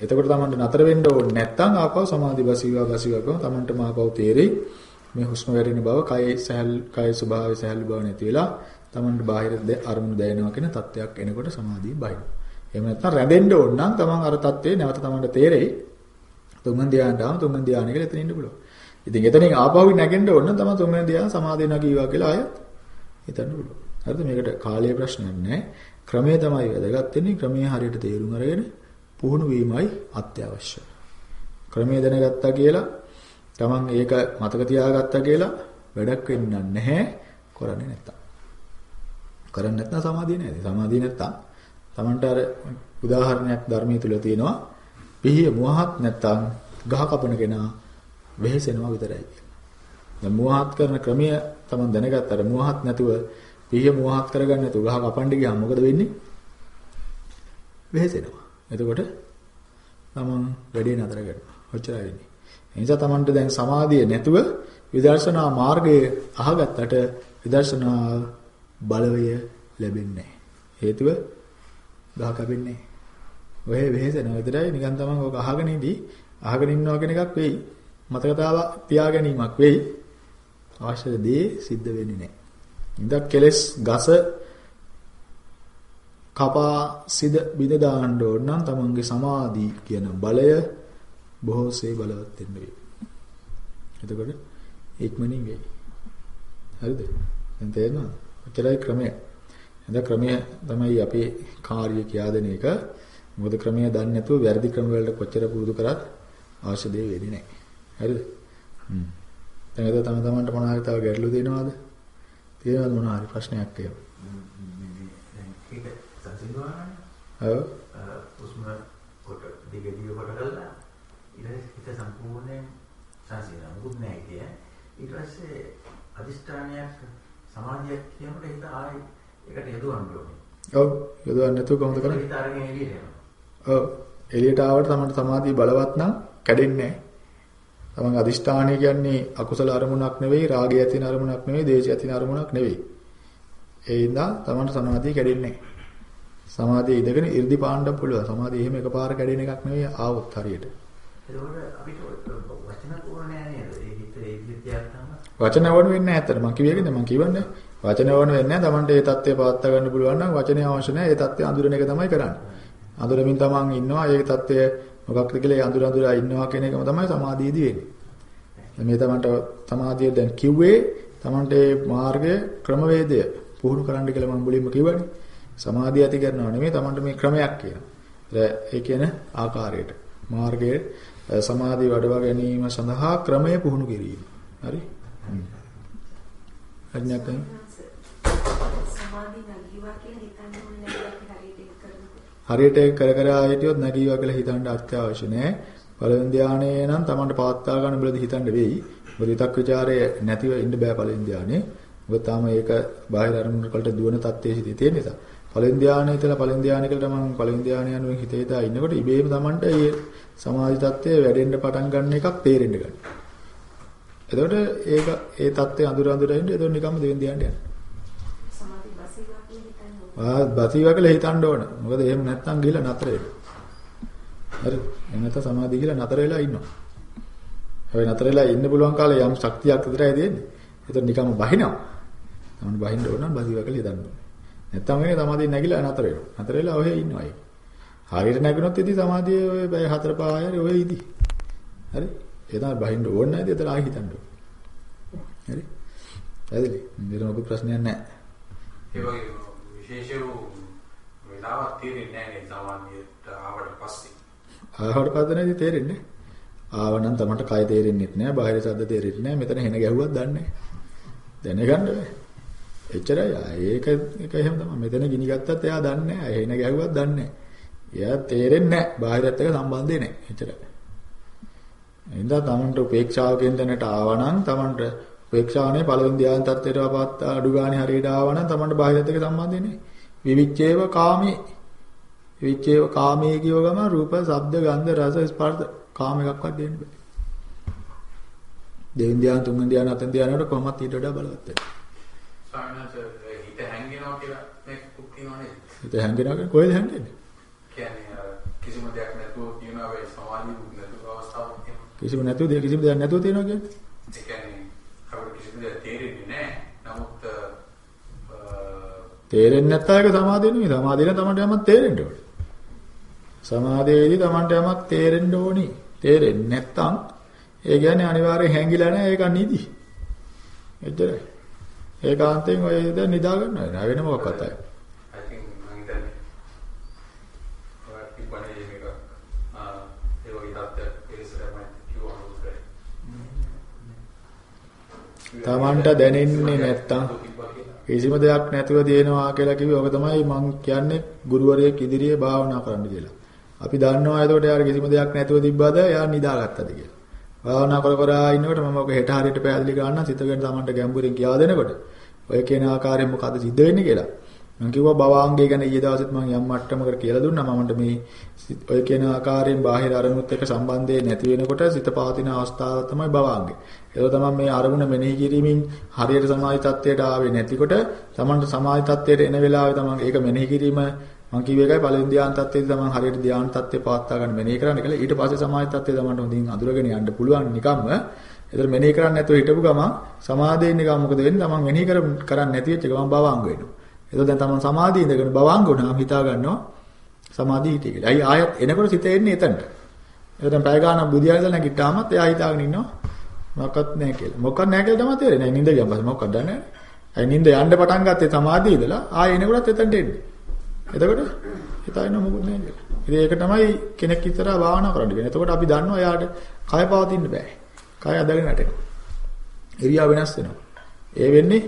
එතකොට තමන්ට නතර වෙන්න ඕනේ නැත්නම් ආපහු සමාධි බසීවා බසීවා කරන තමන්ට මාපහු තේරෙයි මේ හුස්ම වැටෙන බව කයේ සහැල් කයේ ස්වභාවය සහැල්ලු බව නැති වෙලා තමන්ට බාහිර අරමුණු දැනෙනවා කියන තත්ත්වයක් එනකොට සමාධිය බහිනවා. එහෙම නැත්නම් රැඳෙන්න ඕන නම් තමන් අර තත්ත්වේ නැවත තමන්ට තේරෙයි. තුන්වෙනි ධ්‍යානට ආව තුන්වෙනි ධ්‍යානෙ කියලා එතන ඉන්න පුළුවන්. ඉතින් එතනින් ආපහු නැගෙන්න ඕන නම් තමන් තුන්වෙනි ධ්‍යාන සමාධිය නැගීවා කියලා ආයත් හිතන්න පුළුවන්. හරිද? මේකට කාලයේ ප්‍රශ්නයක් නැහැ. ක්‍රමය තමයි වැදගත් වෙන්නේ. ක්‍රමය හරියට තේරුම් අරගෙන පුහුණු වීමයි අත්‍යවශ්‍යයි. ක්‍රමය දැනගත්තා කියලා තමන් ඒක මතක තියාගත්තා කියලා වැඩක් වෙන්නේ නැහැ කරන්නේ නැත්තම්. කරන්නේ නැත්නම් සමාධිය නෑද? සමාධිය නැත්තම් තමන්ට අර උදාහරණයක් ධර්මයේ තුල තියෙනවා පිහිය මුවහත් නැත්තම් ගහ කපන කෙනා වෙහෙසෙනවා විතරයි. දැන් මුවහත් කරන ක්‍රමය තමන් දැනගත්තාට මුවහත් නැතුව පිහිය මුවහත් කරගන්න නැතුව ගහ කපන්න ගියාම මොකද වෙන්නේ? වෙහෙසෙනවා. එතකොට තමන් වැඩේ නතර කරනවා. ඔච්චරයි වෙන්නේ. ඒ නිසා තමන්ට දැන් සමාධිය නැතුව විදර්ශනා මාර්ගයේ අහගත්තට විදර්ශනා බලවය ලැබෙන්නේ නැහැ. හේතුව ගහ කැපෙන්නේ නැහැ. ඔය වෙහෙසෙනවා විතරයි නිකන් තමන් ඕක අහගෙන ඉඳී අහගෙන ඉන්නවා කියන එකක් වෙයි. මතකතාව තියා ගැනීමක් වෙයි. අවශ්‍ය දේ සිද්ධ වෙන්නේ නැහැ. ඉඳක් කෙලස් ගස කපා සිද බිඳ දාන්න ඕන නම් තමන්ගේ සමාධි කියන බලය බොහෝසේ බලවත් වෙන්න වෙයි. එතකොට ඉක්මනින් වෙයි. හරිද? දැන් තේරෙනවද? ඔච්චරයි ක්‍රමය. එඳ ක්‍රමය තමයි අපේ කාර්ය කියා දෙන එක. මොකද ක්‍රමය දන්නේ නැතුව වැරදි ක්‍රම වලට කොච්චර පුරුදු කරත් අවශ්‍ය දේ වෙන්නේ නැහැ. හරිද? හ්ම්. දැන් ඒක තම තමන්ට මොනවා හරි තව ගැටලු දෙනවද? තියෙනවද මොනවා හරි ප්‍රශ්නයක් එහෙම? ඒක සතිනවනේ. ඔව්. උස්ම කොට දිග දිග කොට කළා. ඊට හිත සම්පූර්ණයෙන් සංසිඳන මුකුත් නැහැ කිය. ඊට පස්සේ අදිෂ්ඨානයක් සමාධියක් කියනකොට හිත ආයි ඒකට යොදවන්න ඕනේ. ඔව් යොදවන්න නැතුව කොහොමද කරන්නේ? හිත අරගෙන එළියට යනවා. ඔව් එළියට ආවට තමයි සමාධිය බලවත් නම් කැඩෙන්නේ නැහැ. තමන් අදිෂ්ඨානය කියන්නේ අකුසල අරමුණක් නෙවෙයි, රාගය ඇතින අරමුණක් නෙවෙයි, දේශය ඇතින අරමුණක් නෙවෙයි. ඒ ඉඳා තමන්ට සමාධිය කැඩෙන්නේ සමාධිය ඉඳගෙන 이르දි පාණ්ඩම් පුළුවන්. සමාධිය එහෙම එකපාර කැඩෙන එකක් නෙවෙයි ආවොත් හරියට. ඒකෝට අපිට වචන ඕනේ නේද? ඒ හිතේ ඉද්දියක් තමයි. වචන වණ වෙන්නේ නැහැ. මම කියවියද මම කියවන්නේ. වචන වණ වෙන්නේ නැහැ. තමන්ට ඒ தත්ත්වය පාත්ත ගන්න පුළුවන් නම් වචනේ අවශ්‍ය නැහැ. ඒ தත්ත්වය අඳුරන එක තමයි කරන්නේ. අඳුරමින් තමන් ඉන්නවා. ඒ தත්ත්වය මොකක්ද කියලා ඒ අඳුර අඳුර ඉන්නවා කියන එකම තමයි සමාධියදී වෙන්නේ. මේ තමන්ට සමාධිය දැන් කිව්වේ තමන්ට ඒ මාර්ගය ක්‍රමවේදය පුහුණු කරන්න කියලා මම මුලින්ම කිව්වනේ. සමාධිය ඇති කරනව නෙමෙයි තමන්ට මේ ක්‍රමයක් කියනවා. ඒ කියන ආකාරයට මාර්ගයේ සමාධිය වඩවා ගැනීම සඳහා ක්‍රමය පුහුණු කිරීම. හරි? අඥාකම් සමාධි නැගීවා කියලා හිතන්න ඕනේ නැහැ හරියට ඒක කරනකොට. හරියට කර කර ආයෙටියොත් නැගීවා කියලා හිතන්න අත්‍යවශ්‍ය නෑ. පළවෙනි ධානයේ නම් Tamanට පවත්වා ගන්න බලද හිතන්න වෙයි. මොකද හිතක් ਵਿਚාරය නැතිව ඉන්න බෑ පළවෙනි ධානයේ. මොකද තාම ඒක බාහිර අරමුණු වලට දුවන තත්ත්වයේ සිටී තියෙන නිසා. පළවෙනි ධානයේ ඉතලා පළවෙනි ධානයකට මම පළවෙනි ධානය යනුවෙන් හිතේ දා ඉන්නකොට ඉබේම Tamanට මේ සමාධි තත්ත්වය වැඩෙන්න පටන් ගන්න එකක් තේරෙන්න ගන්නවා. එතකොට ඒක ඒ தත්ත්වය අඳුර අඳුර ඉන්න එතකොට නිකම්ම දෙවෙනි ධානයට යනවා. ආ බතිවා කියලා හිතන්න ඕන. මොකද එහෙම නැත්නම් ගිහලා නතර වෙනවා. හරි. එහෙම නැත්නම් සමාධිය කියලා නතර වෙලා ඉන්නවා. හැබැයි නතර වෙලා ඉන්න පුළුවන් කාලේ යම් ශක්තියක් විතරයි තියෙන්නේ. එතකොට නිකම්ම බහිනවා. තමන් බහින්න ඕන නම් බතිවා කියලා හිතන්න ඕනේ. නැත්තම් මේ සමාධිය නැగిලා නතර වෙනවා. නතර වෙලා ඔහෙ ඉන්නවා ඒක. හරියට නැගුණොත් ඉතින් සමාධිය ඔය බය හතර පහ ආයෙ ඔය ඉදි. හරි? ඒ තමයි බහින්න ඕනේ නැද්ද? එතන ආයෙ හිතන්න ඕනේ. හරි? පැහැදිලි? මෙතන මොකද ප්‍රශ්නයක් නැහැ. ඒ වගේ විශේෂ වූ වෙලාවක් තියෙන්නේ නැහැ නේ සාමාන්‍යයට ආවට පස්සේ. ආවට පස්සේ නැති තේරෙන්නේ. ආවනම් තමන්ට කය තේරෙන්නේ නැහැ. බාහිර ශබ්ද තේරෙන්නේ නැහැ. මෙතන හෙන ගැහුවක් දන්නේ නැහැ. දැනගන්න බෑ. එච්චරයි. ඒක ඒක එහෙම තමයි. මෙතන ගිනි ගත්තත් එයා දන්නේ නැහැ. හෙන ගැහුවක් දන්නේ නැහැ. එයා තේරෙන්නේ නැහැ. බාහිරත් එක්ක සම්බන්ධේ නැහැ. එච්චරයි. එහෙනම් තමන්ට උපේක්ෂාවකින් දැනට ආවනම් තමන්ට උපේක්ෂාවනේ පළවෙනි ධ්‍යාන තත්ත්වයට අපත් අඩු ගානේ හරියට ආවනම් තමන්ට බාහිරත් එක්ක සම්බන්ධේ නැහැ. විවිච්ඡේව කාමේ. විවිච්ඡේව කාමයේ කියව ගම රූප, ශබ්ද, ගන්ධ, රස, ස්පර්ශ කාම එකක්වත් දෙන්න බෑ. දෙවෙනි ධ්‍යාන, තුන්වෙනි ධ්‍යාන, හතරවෙනි ධ්‍යාන වල කොහොමත් ඊට වඩා බලවත් වෙනවා. ස්වාමීනාච හිත හැංගෙනවා කියලා මේක තියෙනවා නේද? හිත හැංගෙනවා කොහෙද හැංගෙන්නේ? කියන්නේ කිසිම දෙයක් නැතුව කියනවා වෙයි සමාධිය නැතුව අවස්ථාවක් තියෙනවා. කිසිම නැතුව දෙයක් කිසිම දෙයක් නැතුව තියෙනවා කියන්නේ. ඒ කියන්නේ අපිට කිසිම දෙයක් තේරෙන්නේ නැහැ. නමුත් අ, තේරෙන්නේ නැත්නම් ඒක සමාධිය නෙමෙයි. සමාධියෙන් තමයි යමක් තේරෙන්න ඕනේ. සමාධියේදී Tamanට යමක් තේරෙන්න ඕනි. තේරෙන්නේ නැත්නම් ඒ කියන්නේ අනිවාර්යෙන් හැංගිලා නැහැ ඒක නිදි. එච්චරයි. ඒකාන්තයෙන් ඔය දැන් නිදා ගන්නවා නෑ වෙන මොකක්වත් අය. Tamanට දැනෙන්නේ නැත්තම් කිසිම දෙයක් නැතුව දිනනවා කියලා කිව්වේ ඔක තමයි මම කියන්නේ ගුරුවරයෙක් ඉදිරියේ භාවනා කරන්න කියලා. අපි දන්නවා එතකොට යාර කිසිම දෙයක් නැතුව තිබ්බද යා නිදාගත්තද කියලා. භාවනා කර කර ඉන්නකොට මම ඔක හෙට හරියට පැහැදිලි කරන්න සිතගෙන Tamanට ගැඹුරින් කියා දෙනකොට ඔය කියන ආකාරයෙන් මොකද සිද්ධ වෙන්නේ කියලා. මම කිව්වා භවාංගය ගැන ඊයේ දවසෙත් මම යම් මට්ටමකට කියලා දුන්නා. මමන්ට මේ ඔය කියන ආකාරයෙන් බාහිර අරමුණුත් එක්ක සම්බන්ධය නැති වෙනකොට සිත පවතින අවස්ථාව තමයි භවාංගය. ඒක තමයි මේ අරමුණ මෙනෙහි කිරීමෙන් හරියට සමාධි තත්ත්වයට ආවේ නැතිකොට තමන්ට සමාධි තත්ත්වයට එන වෙලාවේ තමන් ඒක මෙනෙහි කිරීම මම කිව්ව එකයි පළවෙනි ධ්‍යාන තත්ත්වයේදී තමන් හරියට ධ්‍යාන තත්ත්වේ පවත්වා ගන්න මෙනෙහි කරන්න කියලා. ඊට පස්සේ සමාධි තත්ත්වය තමන්ට හොඳින් අඳුරගෙන යන්න පුළුවන් නිකම්ම ඒතර මෙනෙහි කරන්නේ නැතුව හිටපු ගමන් සමාධියෙන් නිකම් මොකද වෙන්නේ? තමන් මෙනෙහි කරන්නේ නැති වෙච්ච ගමන් භවාංග වෙනවා. එතකොට දැන් තමන් සමාධිය ඉඳගෙන භවාංග වුණාම හිතා ගන්නවා සමාධිය හිටිය කියලා. අයි ආයත් එනකොට සිත එන්නේ එතනට. ඒක දැන් පැය ගානක් බුදියාගෙන ඉඳලා නැගිට්ටාමත් එයා හිතාගෙන ඉන්නවා මොකක්වත් නැහැ කියලා. මොකක්වත් නැහැ කියලා තමයි තේරෙන්නේ. නිින්ද ගියන් පස්සේ මොකක්ද නැහැ. අයි නිින්ද යන්න පටන් ගත්තේ සමාධිය ඉඳලා ආයෙ එනකොටත් එතනට එන්නේ. එතකොට හිතා ඉන්න මොකුත් නැහැ කියලා. ඉතින් ඒක තමයි කෙනෙක් ඉස්සරහා භාවනා කරන්න කියන්නේ. එතකොට අපි දන්නවා එයාට කය පවතින්න බෑ. කය අදගෙන වැටෙනවා. ඉරියා වෙනස් වෙනවා. ඒ වෙන්නේ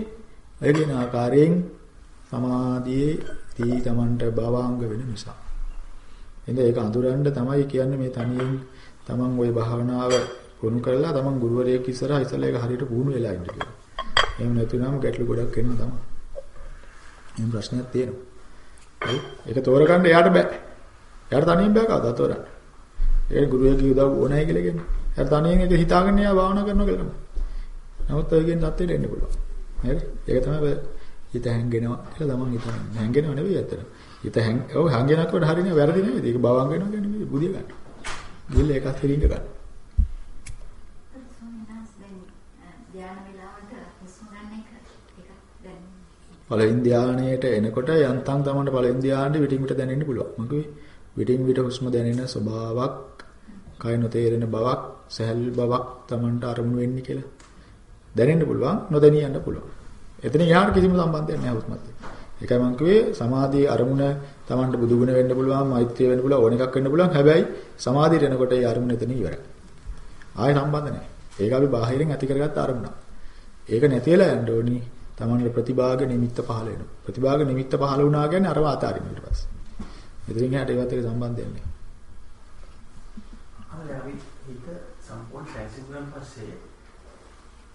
ඒ කියන ආකාරයෙන් සමාධියේ තී තමන්ට භාවාංග වෙන නිසා. එඳ ඒක අඳුරන්න තමයි කියන්නේ මේ තනියෙන් තමන් ওই භාවනාව පුහුණු කරලා තමන් ගුරුවරයෙක් ඉස්සරහා ඉස්සලා ඒක හරියට පුහුණු වෙලා ඉන්න කියලා. එහෙම නැතුනම ගැටලු ගොඩක් එනවා තමයි. එහෙනම් ප්‍රශ්නයක් තියෙනවා. හරි? ඒක තෝරගන්න එයාට බෑ. එයාට තනියෙන් බෑ කවදා තෝරන්න. ඒ ගුරුවරයෙක්ගේ උදව් ඕනයි කියලා කියන්නේ. එයා තනියෙන් ඒක හිතාගෙන යා භාවනා කරනවා කියලා තමයි. නමුත් ඔයගෙන් තත්ත්වයට එන්න පුළුවන්. හරි? ඒක තමයි හිත හැංගෙනවා කියලා තමන් හිතන්නේ. හැංගෙනව නෙවෙයි ඇත්තට. හිත හැං ඔව් හැංගෙනකොට හරිනේ වැරදි නෙවෙයි. ඒක බවංග වෙනවා කියන්නේ නෙවෙයි බුදිය ගන්න. ගිල්ල එකත් හිරින්න ගන්න. ධ්‍යාන වෙලාවට හුස්ම ගන්න එක ටිකක් දැන් පළවෙනි ධානයේට එනකොට යන්තම් තමන්ට පළවෙනි ධානයේ විටින් විට දැනෙන්න පුළුවන්. මම කිව්වේ විටින් විට හුස්ම දැනෙන ස්වභාවයක්, කය නොතේරෙන බවක්, සහැල් බවක් තමන්ට අරමුණු වෙන්නේ කියලා. දැනෙන්න පුළුවන්, නොදැනී යන්න පුළුවන්. එතන යහට කිසිම සම්බන්ධයක් නැහැ හුස්මත් එක්ක. ඒකයි මම කිව්වේ සමාධියේ අරමුණ තමන්ට බුදුගුණ වෙන්න පුළුවන්, මෛත්‍රිය වෙන්න පුළුවන්, ඕන එකක් වෙන්න පුළුවන්. හැබැයි සමාධියට එනකොට ඒ අරමුණ එතන ඉවරයි. ආයෙ සම්බන්ධ නැහැ. ඒක අපි බාහිරින් ඇති කරගත්ත අරමුණක්. ඒක නැතිලා යන්න ඕනි. තමන්ගේ ප්‍රතිභාග නිමිත්ත පහළ වෙනවා. ප්‍රතිභාග නිමිත්ත පහළ වුණා කියන්නේ අරව අතාරින්න ඊට පස්සේ. මෙතනින් එහාට ඒවත් එක්ක සම්බන්ධයක් නැහැ. අහල අපි හිත සම්පූර්ණ ට්‍රාන්ස්ෆර්ම් පස්සේ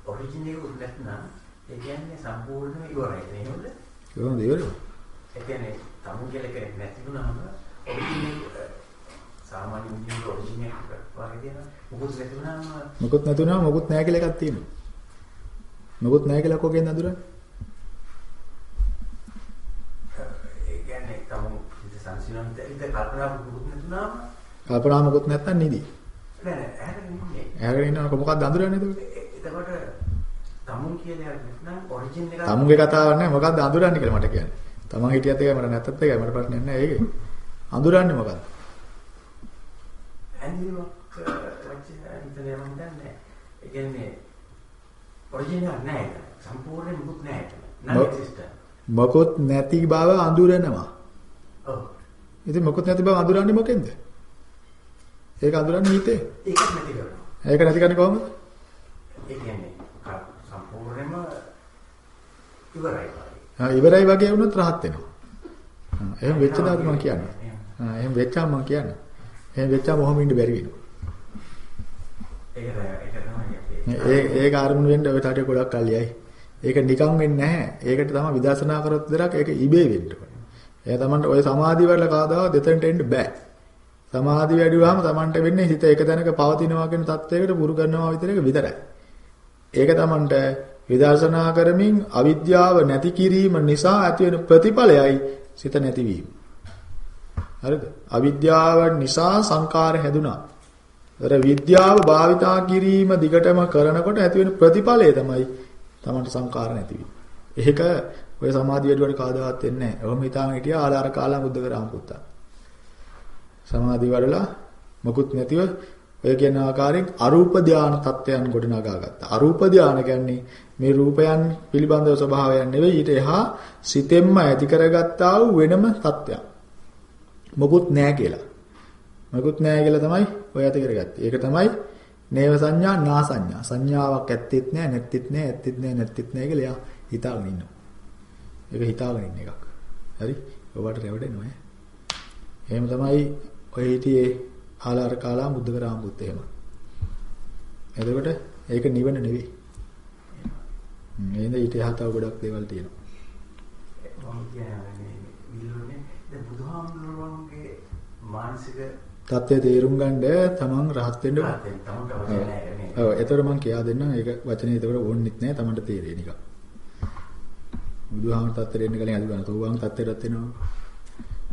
ඔරිජිනල් එක නැත්නම් ඒ කියන්නේ සම්පූර්ණයෙන්ම ඉවරයි නේද? කොහොමද ඉවරද? ඒ කියන්නේ තමුන් කියලා කෙනෙක් නැති වුණාම ඔරිජිනල් සාමාන්‍ය මුලින්ම ඔරිජිනල් වගේ තියෙනවා. මොකද නැති වුණාම මොකුත් නැතුණාම මොකුත් නැහැ කියලා එකක් තියෙනවා. මොකුත් නැහැ කියලා කොහෙන්ද අඳුරන්නේ? ඒ කියන්නේ ඉත සංසිනන්ත ඉත කල්පනා මොකුත් නැතුණාම කල්පනා මොකුත් නැත්තම් නිදි. නෑ නෑ ඇහැට නින්නේ. ඇහැගෙන ඉන්නකොට මොකක්ද අඳුරන්නේ එතකොට? එතකොට තමුන් කියන එක නැත්නම් ඔරිජින් එක තමුන්ගේ කතාවක් නැහැ මොකක්ද අඳුරන්නේ කියලා මට කියන්න. තමන් හිටියත් එකයි මට නැත්තත් එකයි මට ප්‍රශ්නයක් නැහැ ඒකේ. අඳුරන්නේ මොකක්ද? ඇඳීමක් වචන මම දන්නේ. ඒ කියන්නේ ඔරිජින් එක නෑ ඒක. සම්පූර්ණ මුකුත් නෑ මො- existent. මොකොත් නැති බව අඳුරනවා. ඔව්. ඉතින් මොකොත් නැති බව අඳුරන්නේ මොකෙන්ද? ඒක අඳුරන්නේ හිතේ. ඒකත් නැති කරනවා. ඒක නැති කරන්නේ කොහොමද? ඒ කියන්නේ ක- සම්පූර්ණයෙන්ම ඉවරයි වගේ. ආ ඉවරයි වගේ වුණොත් rahat වෙනවා. එහෙම වෙච්ච දාට මම කියන්නේ. ආ එහෙම වෙච්චාම මම කියන්නේ. එහෙම වෙච්චාම ඔහොම ඉන්න බැරි වෙනවා. ඒක තමයි. ඒ ඒක අරමුණු වෙන්න ඔය තාටිය ගොඩක් කල්ලියයි. ඒක නිකන් වෙන්නේ නැහැ. ඒකට තමයි විදර්ශනා කරොත් විතරක් ඒක ඉබේ වෙන්න ඕනේ. එයා තමන්ට ඔය සමාධිය වල කවදාවත් දෙතනට එන්න බෑ. සමාධිය වැඩි වුවාම තමන්ට වෙන්නේ හිත එක තැනක පවතිනවා කියන තත්වයකට පුරු කරනවා විතර එක විතරයි. ඒක තමන්ට විදර්ශනා කරමින් අවිද්‍යාව නැති කිරීම නිසා ඇති වෙන ප්‍රතිඵලයයි සිත නැතිවීම. හරිද? අවිද්‍යාව නිසා සංකාර හැදුනා. අර විද්‍යාව භාවිතා කිරීම දිගටම කරනකොට ඇති වෙන ප්‍රතිඵලය තමයි තමන්ට සංකාර නැතිවීම. ඒක ඔය සමාධිය වැඩුවට කාදාවත් වෙන්නේ නැහැ. ඔහොම හිතාගෙන හිටියා ආලාර කාලා බුද්ධ කරාම පුත්තා. සමාධිය වඩලා මොකුත් නැතිව ඔය කියන ආකාරයෙන් අරූප ධානය තත්ත්වයන් ගොඩනගා ගත්තා. අරූප ධානය කියන්නේ මේ රූපයන් පිළිබඳව ස්වභාවයන් නෙවෙයි ඊට එහා සිතෙන්ම ඇති කරගත්තා වූ වෙනම තත්ත්වයක්. මොකුත් නැහැ කියලා. මොකුත් නැහැ කියලා තමයි ඔය ඇති කරගත්තේ. ඒක තමයි නේව සංඥා නා සංඥා. සංඥාවක් ඇත්තෙත් නැහැ නැත්තෙත් නැහැ ඇත්තෙත් නැහැ නැත්තෙත් නැහැ කියලා එයා හිතාගෙන ඉන්නවා. ඒක හිතාගෙන ඉන්න එකක්. හරි? ඔබට රැවටෙනවා ඈ. එහෙම තමයි ඔය හිටියේ ආලාර කාලා බුත් එහෙම. එතකොට ඒක නිවන නෙවෙයි. නේද ඊට එහා තව ගොඩක් දේවල් තියෙනවා. මම කියන්නේ මානසික தත්ත්වය තේරුම් ගන්න තමන් රහත් වෙන්න ඕන. නේ. ඔව් එතකොට මම කියා දෙන්නම් ඒක වචනේ එතකොට ඕනෙත් නැහැ තමන්ට තේරෙයි නිකන්. බුදුහාමර තත්ත්වයට එන්න කලින් අදුගන්න තෝවාන් තත්ත්වයටත් එනවා.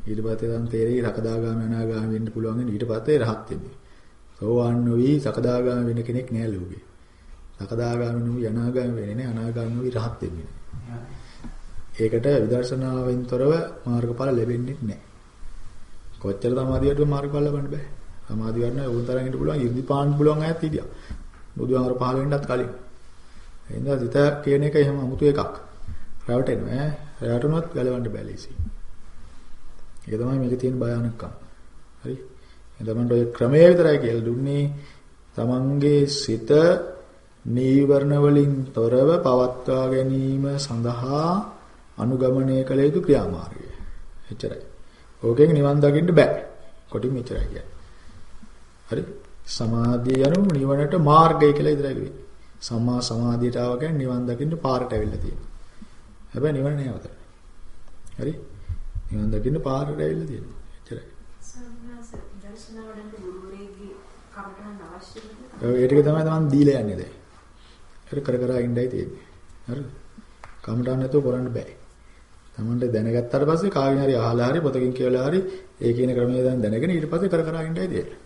ඊට පස්සේ දැන් තේරෙයි සකදාගාමී අනාගාමී වෙන්න පුළුවන් වෙන ඊට පස්සේ රහත් වෙන්නේ. සෝවාන් නොවි සකදාගාමී වෙන කෙනෙක් නෑ ලෝකේ. සකදාගාමී නොවි අනාගාමී වෙන්නේ නෑ අනාගාමී නොවි රහත් වෙන්නේ නෑ. ඒකට විදර්ශනාවෙන් තොරව මාර්ගඵල ලැබෙන්නේ නෑ. කොච්චර සමාධියට මාර්ගඵල ලබන්න බෑ. සමාධිය ගන්න ඕන තරම් ඉන්න පුළුවන් ඉර්ධි පාන්න පුළුවන් අයත් හිටියා. බුදුහාමර පහල වෙන්නත් කලින්. එහෙනම් සිත කියන එක එහෙම 아무තු එකක්. රැවටෙනවා ඈ. රැවටුනොත් ගලවන්න බෑ ලීසි. ඒක තමයි මේකේ තියෙන භයානකකම. හරි? එතකොට ඔය ක්‍රමය විතරයි කියලා දුන්නේ තමන්ගේ සිත නීවරණ වලින් තොරව පවත්වා ගැනීම සඳහා අනුගමනය කළ යුතු ක්‍රියාමාර්ගය. එච්චරයි. ඕකෙන් නිවන් දකින්න බෑ. කොටින් මෙච්චරයි කියන්නේ. හරි? සමාධිය යනු නිවනට මාර්ගය කියලා විතරයි කිව්වේ. සම්මා සමාධියට ආව කියන්නේ නිවන් දකින්න පාරට ඇවිල්ලා තියෙනවා. හැබැයි නිවන නෑ උතන. හරි? නිවන් දකින්න පාරට ඇවිල්ලා තියෙනවා. එච්චරයි. සම්මාස දර්ශනාවලට ගුරුවරයෙක්ගේ කමටහන් අවශ්‍යද? ඔය ඒ ටික තමයි තමන් දීලා යන්නේ දැන්. හරි කර කර ඉඳයි තියෙන්නේ. හරිද? කමටහන් නැතුව කරන්න බෑ. තමන්ට දැනගත්තාට පස්සේ කාගෙන් හරි අහලා හරි පොතකින් කියලා හරි ඒ කියන ක්‍රමය දැන් දැනගෙන ඊට පස්සේ කර කර ඉඳයි තියෙන්නේ.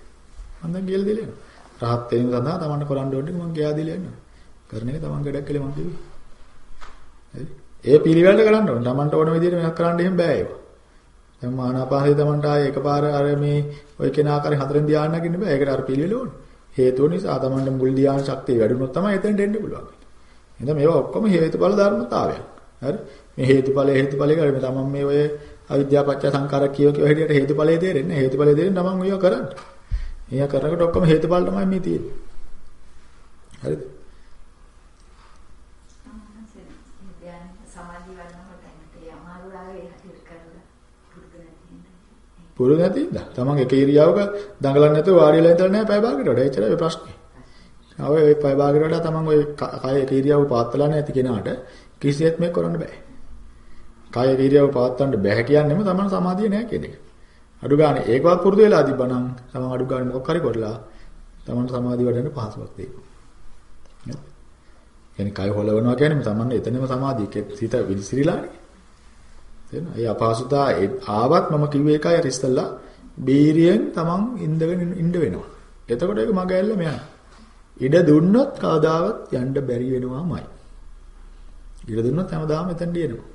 මම දැන් කියලා දෙලා යනවා. රහත් වෙන සඳහා තමන්ට කරන්න ඕනේ මම ගියා දීලා යනවා. කරන එක තමන් ගඩක් කියලා මම කිව්වේ. හරි? ඒ පිළිවෙලට කරන්න ඕනේ. තමන්ට ඕන විදිහට මේක කරන්න එහෙම බෑ ඒක. දැන් මානාපානසති තමන්ට ආයේ එකපාර අර මේ ඔය කෙන ආකාරයෙන් හතරෙන් ධ්‍යාන නගින්න බෑ. ඒකට අර පිළිවෙල ඕනේ. හේතුව නිසා තමන්ට මුල් ධ්‍යාන ශක්තිය වැඩුණොත් තමයි එතෙන්ට එන්න පුළුවන්. එහෙනම් මේවා ඔක්කොම හේතුඵල ධර්මතාවයන්. හරි? මේ හේතුඵලයේ හේතුඵලයේ කරේ මේ තමන් මේ ඔය අවිද්‍යාව පත්‍ය සංකාර කියව කියව හැටියට හේතුඵලයේ තේරෙන්නේ නැහැ. හේතුඵලයේ තේරෙන්නේ තමන් ඔය කරන්නේ. එයා කරනකොට ඔක්කොම හේතුඵල තමයි මේ තියෙන්නේ. හරිද? ධ්‍යාන සමාධිය වඩනකොට ඒ අමාරුලාගේ හැටියට කරලා පුරුදු නැති හින්දා. පුරු ගතිය ඉඳා. තමන් එක ඉරියව්ක දඟලන්නේ නැතුව වාඩිලා ඉඳලා නැහැ පය භාගයට වඩා. එච්චරයි ප්‍රශ්නේ. ආව ඒ පය භාගයට වඩා තමන් ওই කය එක ඉරියව්ව පාත්තලා නැති කෙනාට කිසියෙත් මේක කරන්න බෑ. කය එක ඉරියව්ව පාත්තන්න බෑ කියන්නේම තමන් සමාධිය නැහැ කියන එක. අඩු ගානේ ඒකවත් පුරුදු වෙලා තිබ්බනම් තමන් අඩු ගානේ මොකක් හරි කරලා තමන් සමාධිය වඩන්න පහසුවක් තියෙනවා. කියන්නේ කය හොලවනවා කියන්නේ තමන් එතනම සමාධියක සිත විසිරීලානේ. තේරෙනවද? ඒ අපහසුතා ආවත් මම කිව්වේ එකයි අර ඉස්සල්ලා බීරියෙන් තමන් ඉඳගෙන ඉන්න වෙනවා. එතකොට ඒක මග ඇල්ල මෙයන්. ඉඩ දුන්නොත් කවදාවත් යන්න බැරි වෙනවාමයි. ඉඩ දුන්නොත් හැමදාම එතනට එනවා.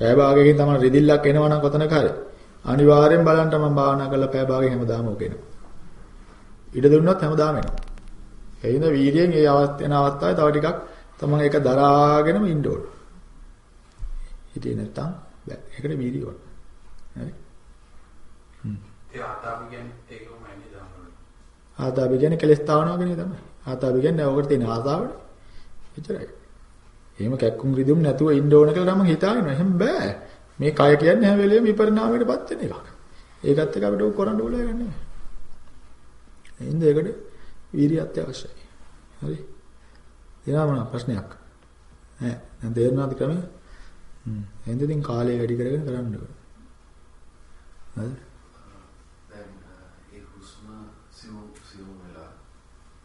පෑ භාගයකින් තමයි රිදිල්ලක් එනවා නම් කොතනක හරි. අනිවාර්යෙන් බලන්න මම භාවනා කරලා පෑ භාගයෙන් හැමදාම ඕක එනවා. ඉඩ දුන්නොත් හැමදාම එනවා. ඒ හින්දා වීර්යයෙන් ඒ අවස්ථ අවස්ථාවේ තව ටිකක් තමන් ඒක දරාගෙනම ඉන්න ඕන. හිතේ නැත්තම් බෑ. ඒකට වීර්යය ඕන. හරි. ඒ ආතාපි කියන්නේ ඒකමයි නේද අහන්නේ. ආතාපි කියන්නේ කෙලස් තාවනවා කියන්නේ තමයි. ආතාපි කියන්නේ ඔකට තියෙන ආසාවනේ. එච්චරයි. එහෙම කැක්කුම් රිදුම් නැතුව ඉන්න ඕන කියලා නම් හිතාගෙන එහෙම බෑ. මේ කය කියන්නේ හැම වෙලෙම විපරිණාමයටපත් වෙන එකක්. ඒකත් එක්ක අපිට කරන්න ඕනේ නැහැ. එහෙනම් ඒකට වීර්යය අත්‍යවශ්‍යයි. හරි. එනවා මොන ප්‍රශ්නයක්? ඈ දැන් තේරුණාද ක්‍රමය? හ්ම්. එහෙනම් ඉතින් කාලය වැඩි කරගෙන කරන්න ඕනේ. හරි. දැන් ඒ හුස්ම සිව් සිව් වෙලා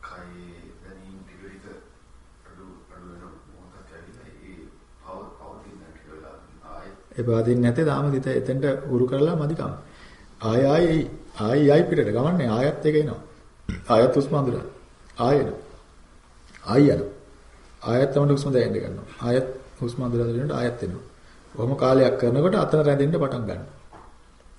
කයේ දැනීම් ටික අඩු අඩු වෙන මොහොතක් ඇවිල්ලා ඒ පව පවතින ටික වෙලා ආයෙත් ඒ පාදින් නැතේ තාම දිත එතෙන්ට උරු කරලා මදිකම. ආය ආයි ආයි ආයි පිටට ගමන්නේ ආයත් එක එනවා. ආයත් හුස්ම අඳුරන. ආයෙන. ආයි යනවා. ආයත් තමයි හුස්ම දැනෙන්න ගන්නවා. ආයත් හුස්ම අඳුරලා දෙනකොට ආයත් එනවා. කොහොම කාලයක් කරනකොට අතන රැඳෙන්න පටන් ගන්නවා.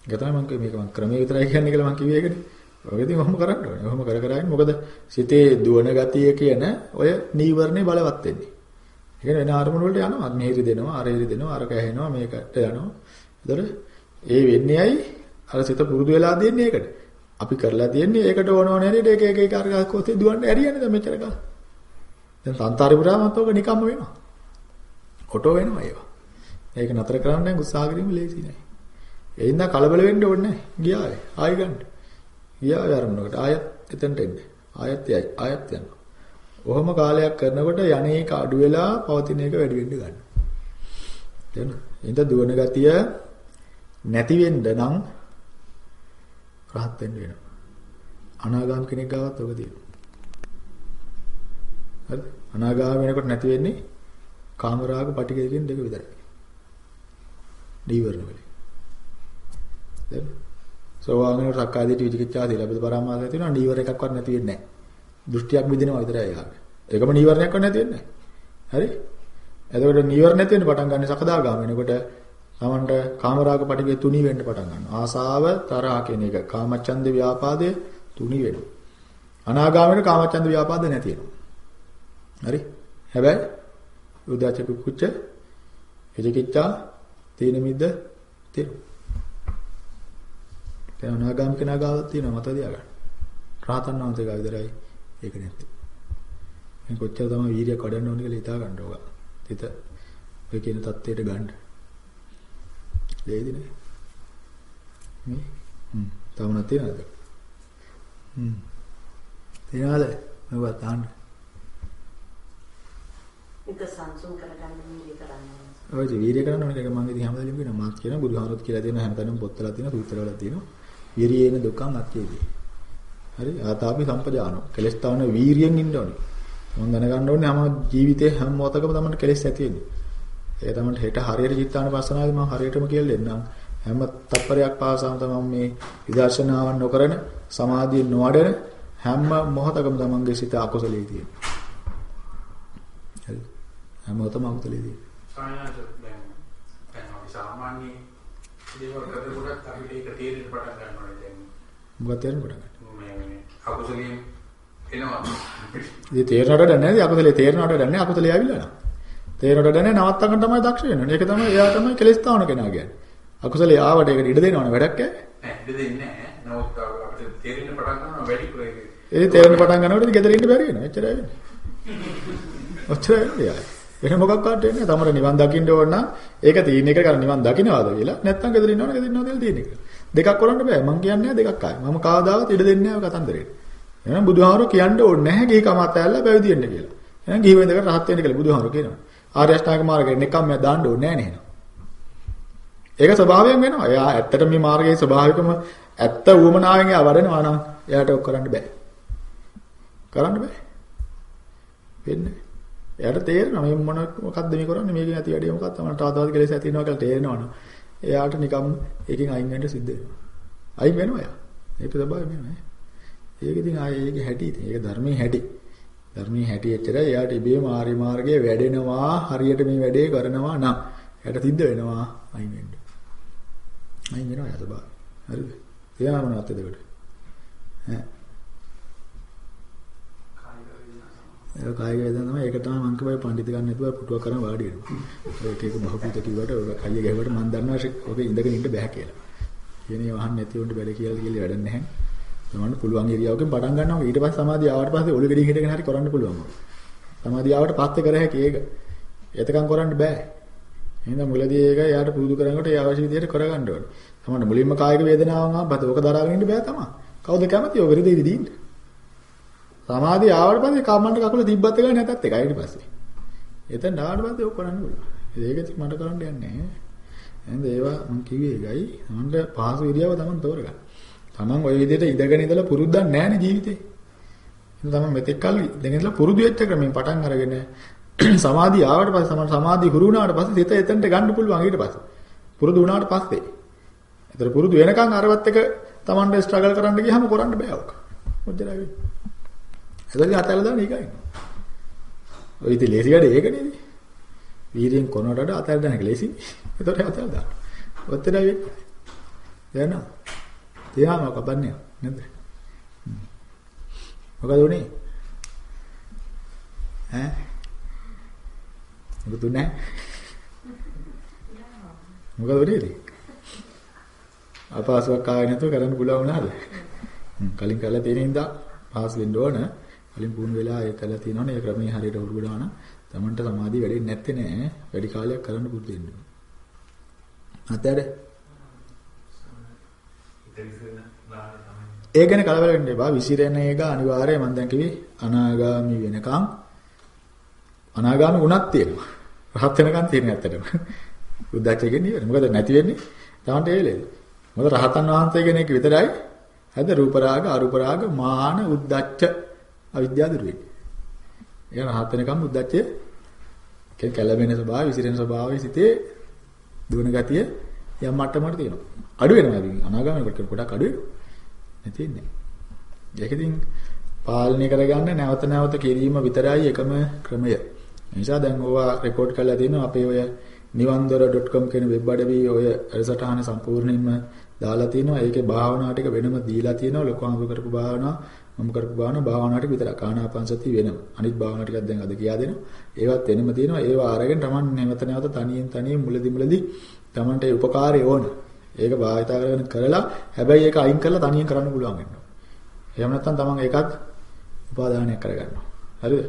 ඒක තමයි මම මේක මම ක්‍රමයේ විතරයි කියන්නේ කියලා මම කිව්වේ ඒකනේ. ඔයගෙදී මොහොම කරන්න ඕනේ. ඔහොම කර කර ඉන්නේ මොකද සිතේ දුවන ගතිය කියන ඔය නීවරණේ බලවත් වෙන්නේ. ඒ කියන්නේ වෙන අරමුණු වලට යනවා. මෙහෙරි දෙනවා, අරහෙරි දෙනවා, අර කැහෙනවා, මේකට යනවා. ඒතර ඒ වෙන්නේ ඇයි? අර සිත පුරුදු වෙලා දෙන්නේ ඒකට. අපි කරලා තියෙන්නේ ඒකට ඕන ඕන හැටියට ඒක එක එක අර කොතේ දුවන්න ඇරියන්නේ දැන් මෙච්චර කාලේ. දැන් සංතාරේ පුරාමත් ඔක නිකම්ම වෙනවා. ඔටෝ වෙනවා ඒවා. ඒක නතර කරන්න නම් උත්සාහ කිරීම ලේසි නෑ. ඒ හින්දා කලබල වෙන්න ඕනේ නෑ. ගියාවේ. ආයි ගන්න. ගියාවේ අරමුණකට ආයත් එතනට එන්න. ආයත් යයි. ආයත් යනවා. ඔහොම කාලයක් කරනකොට යන්නේක අඩු වෙලා පවතින එක වැඩි වෙන්න ගන්නවා. තේරෙනවද? ඉතින් දුවන ගතිය නැති වෙන්න නම් රහත් වෙන්න වෙනවා. අනාගාම කෙනෙක් ගාවත් ඔක තියෙනවා. හරිද? අනාගාම වෙනකොට නැති වෙන්නේ කාමරාග පටිගය කියන දෙක විතරයි. දීවරණ වලින්. දැන් සෝවාන් වෙනකොට සක්කායදිට විචිකිච්ඡා දීලබද පරාමාසය තියෙනවා නීවර එකක්වත් නැති වෙන්නේ නැහැ. දෘෂ්ටියක් මිදෙනවා විතරයි ඒගාගේ. ඒකම නීවරණයක්වත් නැති වෙන්නේ නැහැ. හරි? එතකොට නීවර නැති වෙන්න පටන් ගන්න සකදාගාම වෙනකොට තමන්ට කාමරාග පටිගය තුනී වෙන්න පටන් ගන්නවා. ආසාව තරහ කියන එක කාමච්ඡන්ද ව්‍යාපාදය තුනී වෙනවා. අනාගාමීන කාමච්ඡන්ද ව්‍යාපාද නැති වෙනවා. හරි? හැබැයි උදාචක කුච්ච විචිකිච්ඡා තේන මිද්ද තේරු. ඒ අනාගාම කෙනා ගාව තියෙනවා මත තියාගන්න. රාතන් වහන්සේ ගාව විතරයි ඒක නැත්තේ. මේ කොච්චර තමයි වීර්ය කඩන්න ඕන කියලා හිතා ගන්න ඕක. හිත ඔය කියන தත්ත්වයට ගන්න. දෙයිද නේ? මේ හ්ම් තවම තියෙනවද? හ්ම් තියනවාද? මම තාන්න. හිත සංසුන් කරගන්න මේ කරන්නේ. ඔය වීර්ය කරන්න ඕනේ ඒක මම ඉතින් හැමදාම කියනවා මාත් කියන බුදුහාමුදුරුවෝ කියලා දෙන හැමතැනම පොත්වල තියෙන සූත්‍රවල තියෙනවා. වීර්යේන දුක්ඛං අත්‍යේදී. හරි ආතාපි සම්පජානෝ. කෙලස් තවන වීර්යෙන් ඉන්න ඕනේ. මම දැනගන්න ඕනේ හැම ජීවිතේ හැම මොහොතකම තමයි කෙලස් ඇති වෙන්නේ. ඒ තමයි හෙට හරියට චිත්තානපස්සනාවේ මම හරියටම කියලා දෙන්නම්. හැම තත්පරයක් පාසාම තමයි මේ විදර්ශනාවන් නොකරන සමාධිය නොවඩන හැම මොහොතකම තමන්ගේ සිත අකුසලයේ තියෙන්නේ. හරි. හැම මොහොතම අකුසලයේ තියෙන්නේ. සායනාට දැන් දැන් අපි සාමාන්‍ය දේවල් කරනකොට අපිට ඒක තේරෙන්න පටන් ගන්නවා දැන් මොකක්ද තේරෙන්න පටන් ගන්නේ? මේ අකුසලින් එනවා ඉතින් තේරෙනවට දැන්නේ නැහැ. අකුසලයේ තේරෙනවට දැන්නේ අකුසලයේ ආවිල්ලා නෑ. තේරෙනවට දැන්නේ නවත්තන්න තමයි දක්ෂ වෙන්නේ. ඒක තමයි එයා තමයි කෙලස් තාවන කෙනා කියන්නේ. අකුසලයේ ආවට ඒකට ඉඩ දෙනවනේ වැඩක් ඈ. නෑ ඉඳ දෙන්නේ නැහැ නමුත් අපිට තේරෙන්න පටන් ගන්නවා වැඩි ප්‍රේම ඒ තේරෙන්න පටන් ගන්නකොට ඉතින් ගෙදර ඉන්න බැරි වෙනවා. එච්චරයි වෙන්නේ. ඔච්චරයි වෙන්නේ. වෙන මොකක්වත් වෙන්නේ නැහැ. තමර නිවන් දකින්න ඕන නම් ඒක තියෙන එක කර නිවන් දකින්නවාද කියලා. නැත්නම් ගෙදර ඉන්නවනේ ගෙදර ඉන්නවද කියලා තියෙන එක. දෙකක් කරන්න බෑ. මම කියන්නේ දෙකක් ආයේ. මම කවදාවත් ඉඩ දෙන්නේ නැහැ කතන්දරේට. එහෙනම් බුදුහාමරෝ කියන්න ඕනේ නැහැ ගිහි කමත් ඇල්ල පැවිදි වෙන්න කියලා. එහෙනම් ගිහි වෙන්දකට රහත් වෙන්න කියලා බුදුහාමරෝ කියනවා. ආර්ය අෂ්ටාංග මාර්ගයෙන් එකම මම දාන්න ඕනේ නැහැ නේද? ඒක ස්වභාවයෙන් වෙනවා. එයා ඇත්තට මේ මාර්ගයේ ස්වභාවිකම ඇත්ත ඌමනාවෙන් එයා වඩනවා නම් එයාට ඔක් කරන්න බෑ. කරන්න බෑ. වෙන්නේ. එයාට තේරෙනවා මේ මොන මොකද්ද මේ කරන්නේ මේකෙන් ඇති වැඩේ මොකක්ද තමයි තවතවත් කෙලෙස් ඇති වෙනවා කියලා තේරෙනවනම් එයාට නිකම් ඒකෙන් අයින් වෙන්න සිද්ධ වෙනවා. අයින් වෙනවා එයා. ඒක ස්වභාවය වෙනවා. ඒක ඉතින් ආයේ ඒකේ හැටි ඉතින් ඒක ධර්මයේ හැටි. ධර්මයේ හැටි එච්චර එයාට ඉබේම ආර්ය මාර්ගයේ වැඩෙනවා හරියට මේ වැඩේ කරනවා නම් එයාට සිද්ධ වෙනවා අයින් වෙන්න. අයින් වෙනවා යා ස්වභාවය. හරිද? එයා මොනවද එතකොට? ඈ ඒ කායික වේදනා තමයි ඒක තමයි මං කියපේ පඬිතු ගන්න නැතුව පුටුවක් කරන් වාඩි වෙනවා. ඒක ඒක බහුපූත කිව්වට ඔය කයිය ගැහුවට මං දන්නවා ඔක ඉඳගෙන ඉන්න බෑ කියලා. කියන්නේ වහන්න නැති උන්ට බැල කියලා කියලා වැඩක් නැහැ. තමන්න පුළුවන් ඒරියාවකින් පටන් ගන්නවා ඊට පස්සේ සමාධිය ආවට පස්සේ ඔලු ගෙඩිය හිටගෙන හරි කරන්න පුළුවන්. සමාධිය ආවට පස්සේ කර හැකි ඒක. එතකන් කරන්න බෑ. එහෙනම් මුලදී ඒක යාට පුරුදු කරනකොට ඒ අවශ්‍ය විදිහට කරගන්න ඕනේ. තමන්න මුලින්ම කායික වේදනාවන් ආවම ඕක දරාගෙන ඉන්න බෑ තමයි. කවුද කැමති ඔය වෙරදෙවි දින්න? සමාධිය ආවට පස්සේ කම්මන්ට කකුල තිබ්බත් එකයි නැතත් එකයි ඊට පස්සේ. එතන ආවට පස්සේ ඔක් කරන්න පුළුවන්. ඒක ඉතින් මට කරන්න යන්නේ නැහැ. එහෙනම් ඒවා මම කිව්වේ ඒකයි. මන්ට පහසු ඉරියව තමයි තෝරගන්න. තමන් ওই විදිහට ඉඳගෙන ඉඳලා පුරුද්දක් නැහැනේ ජීවිතේ. එහෙනම් තමන් මෙතෙක් කල් ඉඳගෙන ඉඳලා පුරුදු වෙච්ච ක්‍රමෙන් පටන් අරගෙන සමාධිය ආවට පස්සේ සමහර සමාධිය හුරු වුණාට පස්සේ සිත එතනට ගන්න පුළුවන් ඊට පස්සේ. පුරුදු වුණාට පස්සේ. ඒතර පුරුදු වෙනකන් අරවත් එක තමන්ට ස්ට්‍රගල් කරන්න ගියහම කරන්න බෑ ඔක. මොච්චරයි වෙන්නේ. එතකොට අතල්ලා දාන එකයි. ඔය ඉතින් ලේසි වැඩ ඒක නේද? වීර්යෙන් කොනකට වඩා අතල්ලා දාන එක ලේසි. එතකොට අතල්ලා දාන්න. ඔච්චරයි වෙන්නේ. දැනන. තියාම කපන්නේ නේද? මොකද උනේ? ඈ? මොකද උනේ? මොකද උනේ? අපහසුයක් ආවේ නැතුව කරන්න පුළුවන් වුණාද? කලින් කරලා තියෙන හින්දා පාස් වෙන්න ඕන. කලින් පුහුණු වෙලා ඒ කළා තියෙනවනේ ඒ ක්‍රමයේ හරියට උරු ගුණා නම් Tamanට සමාධිය වැඩෙන්නේ නැත්තේ නෑ. වැඩි කාලයක් කරන්න පුරුදු වෙන්න ඕන. අතෑර ඒ ගැන කලබල වෙන්න එපා. විසිරෙන එක අනිවාර්යයෙන් මම දැන් කිව්වේ අනාගාමි වෙනකම් අනාගාමි වුණත් තියෙනවා. රහත් වෙනකම් තියෙන ඇත්තටම. උද්දච්චය කියන්නේ ඉවර. මොකද නැති වෙන්නේ? Tamanට ඒ වෙලේද. මොකද රහතන් වහන්සේ කෙනෙක් විතරයි හද රූප රාග අරූප රාග මාන උද්දච්ච අවිද්‍යාව දුරු වෙන්නේ. ඒ රහත් වෙනකම් උද්දච්චය කියන්නේ කැළඹෙන ස්වභාවය, විසිරෙන ස්වභාවය සිතේ දුවන ගතිය යම් මට්ටමකට තියෙනවා. අඩු වෙනවා ඉතින් අනාගාමීකට ගොඩක් අඩු වෙනවා. නැති වෙන්නේ. ඒක ඉතින් පාලනය කරගන්න නැවත නැවත කිරීම විතරයි එකම ක්‍රමය. ඒ නිසා දැන් ඕවා රෙකෝඩ් කරලා තියෙනවා අපේ ඔය nivandora.com කියන වෙබ් අඩවියේ ඔය වැඩසටහන සම්පූර්ණයෙන්ම දාලා තිනවා. ඒකේ භාවනා ටික වෙනම දීලා තිනවා. ලොකු අඹ කරපු භාවනා, මම කරපු භාවනා භාවනා ටික විතරක්. ආනාපානසති වෙනම. අනිත් භාවනා ටිකක් දැන් අද කියා දෙනවා. ඒවත් වෙනම තියෙනවා. ඒවා අරගෙන Taman නැවත නැවත තනියෙන් තනියෙන් මුලදි මුලදි Tamanට ඒ උපකාරය ඕන. ඒක භාවිතා කරගෙන කරලා හැබැයි ඒක අයින් කරලා තනියෙන් කරන්න පුළුවන් වෙනවා. එහෙම නැත්නම් Taman ඒකත් උපාදානයක් කරගන්නවා. හරිද?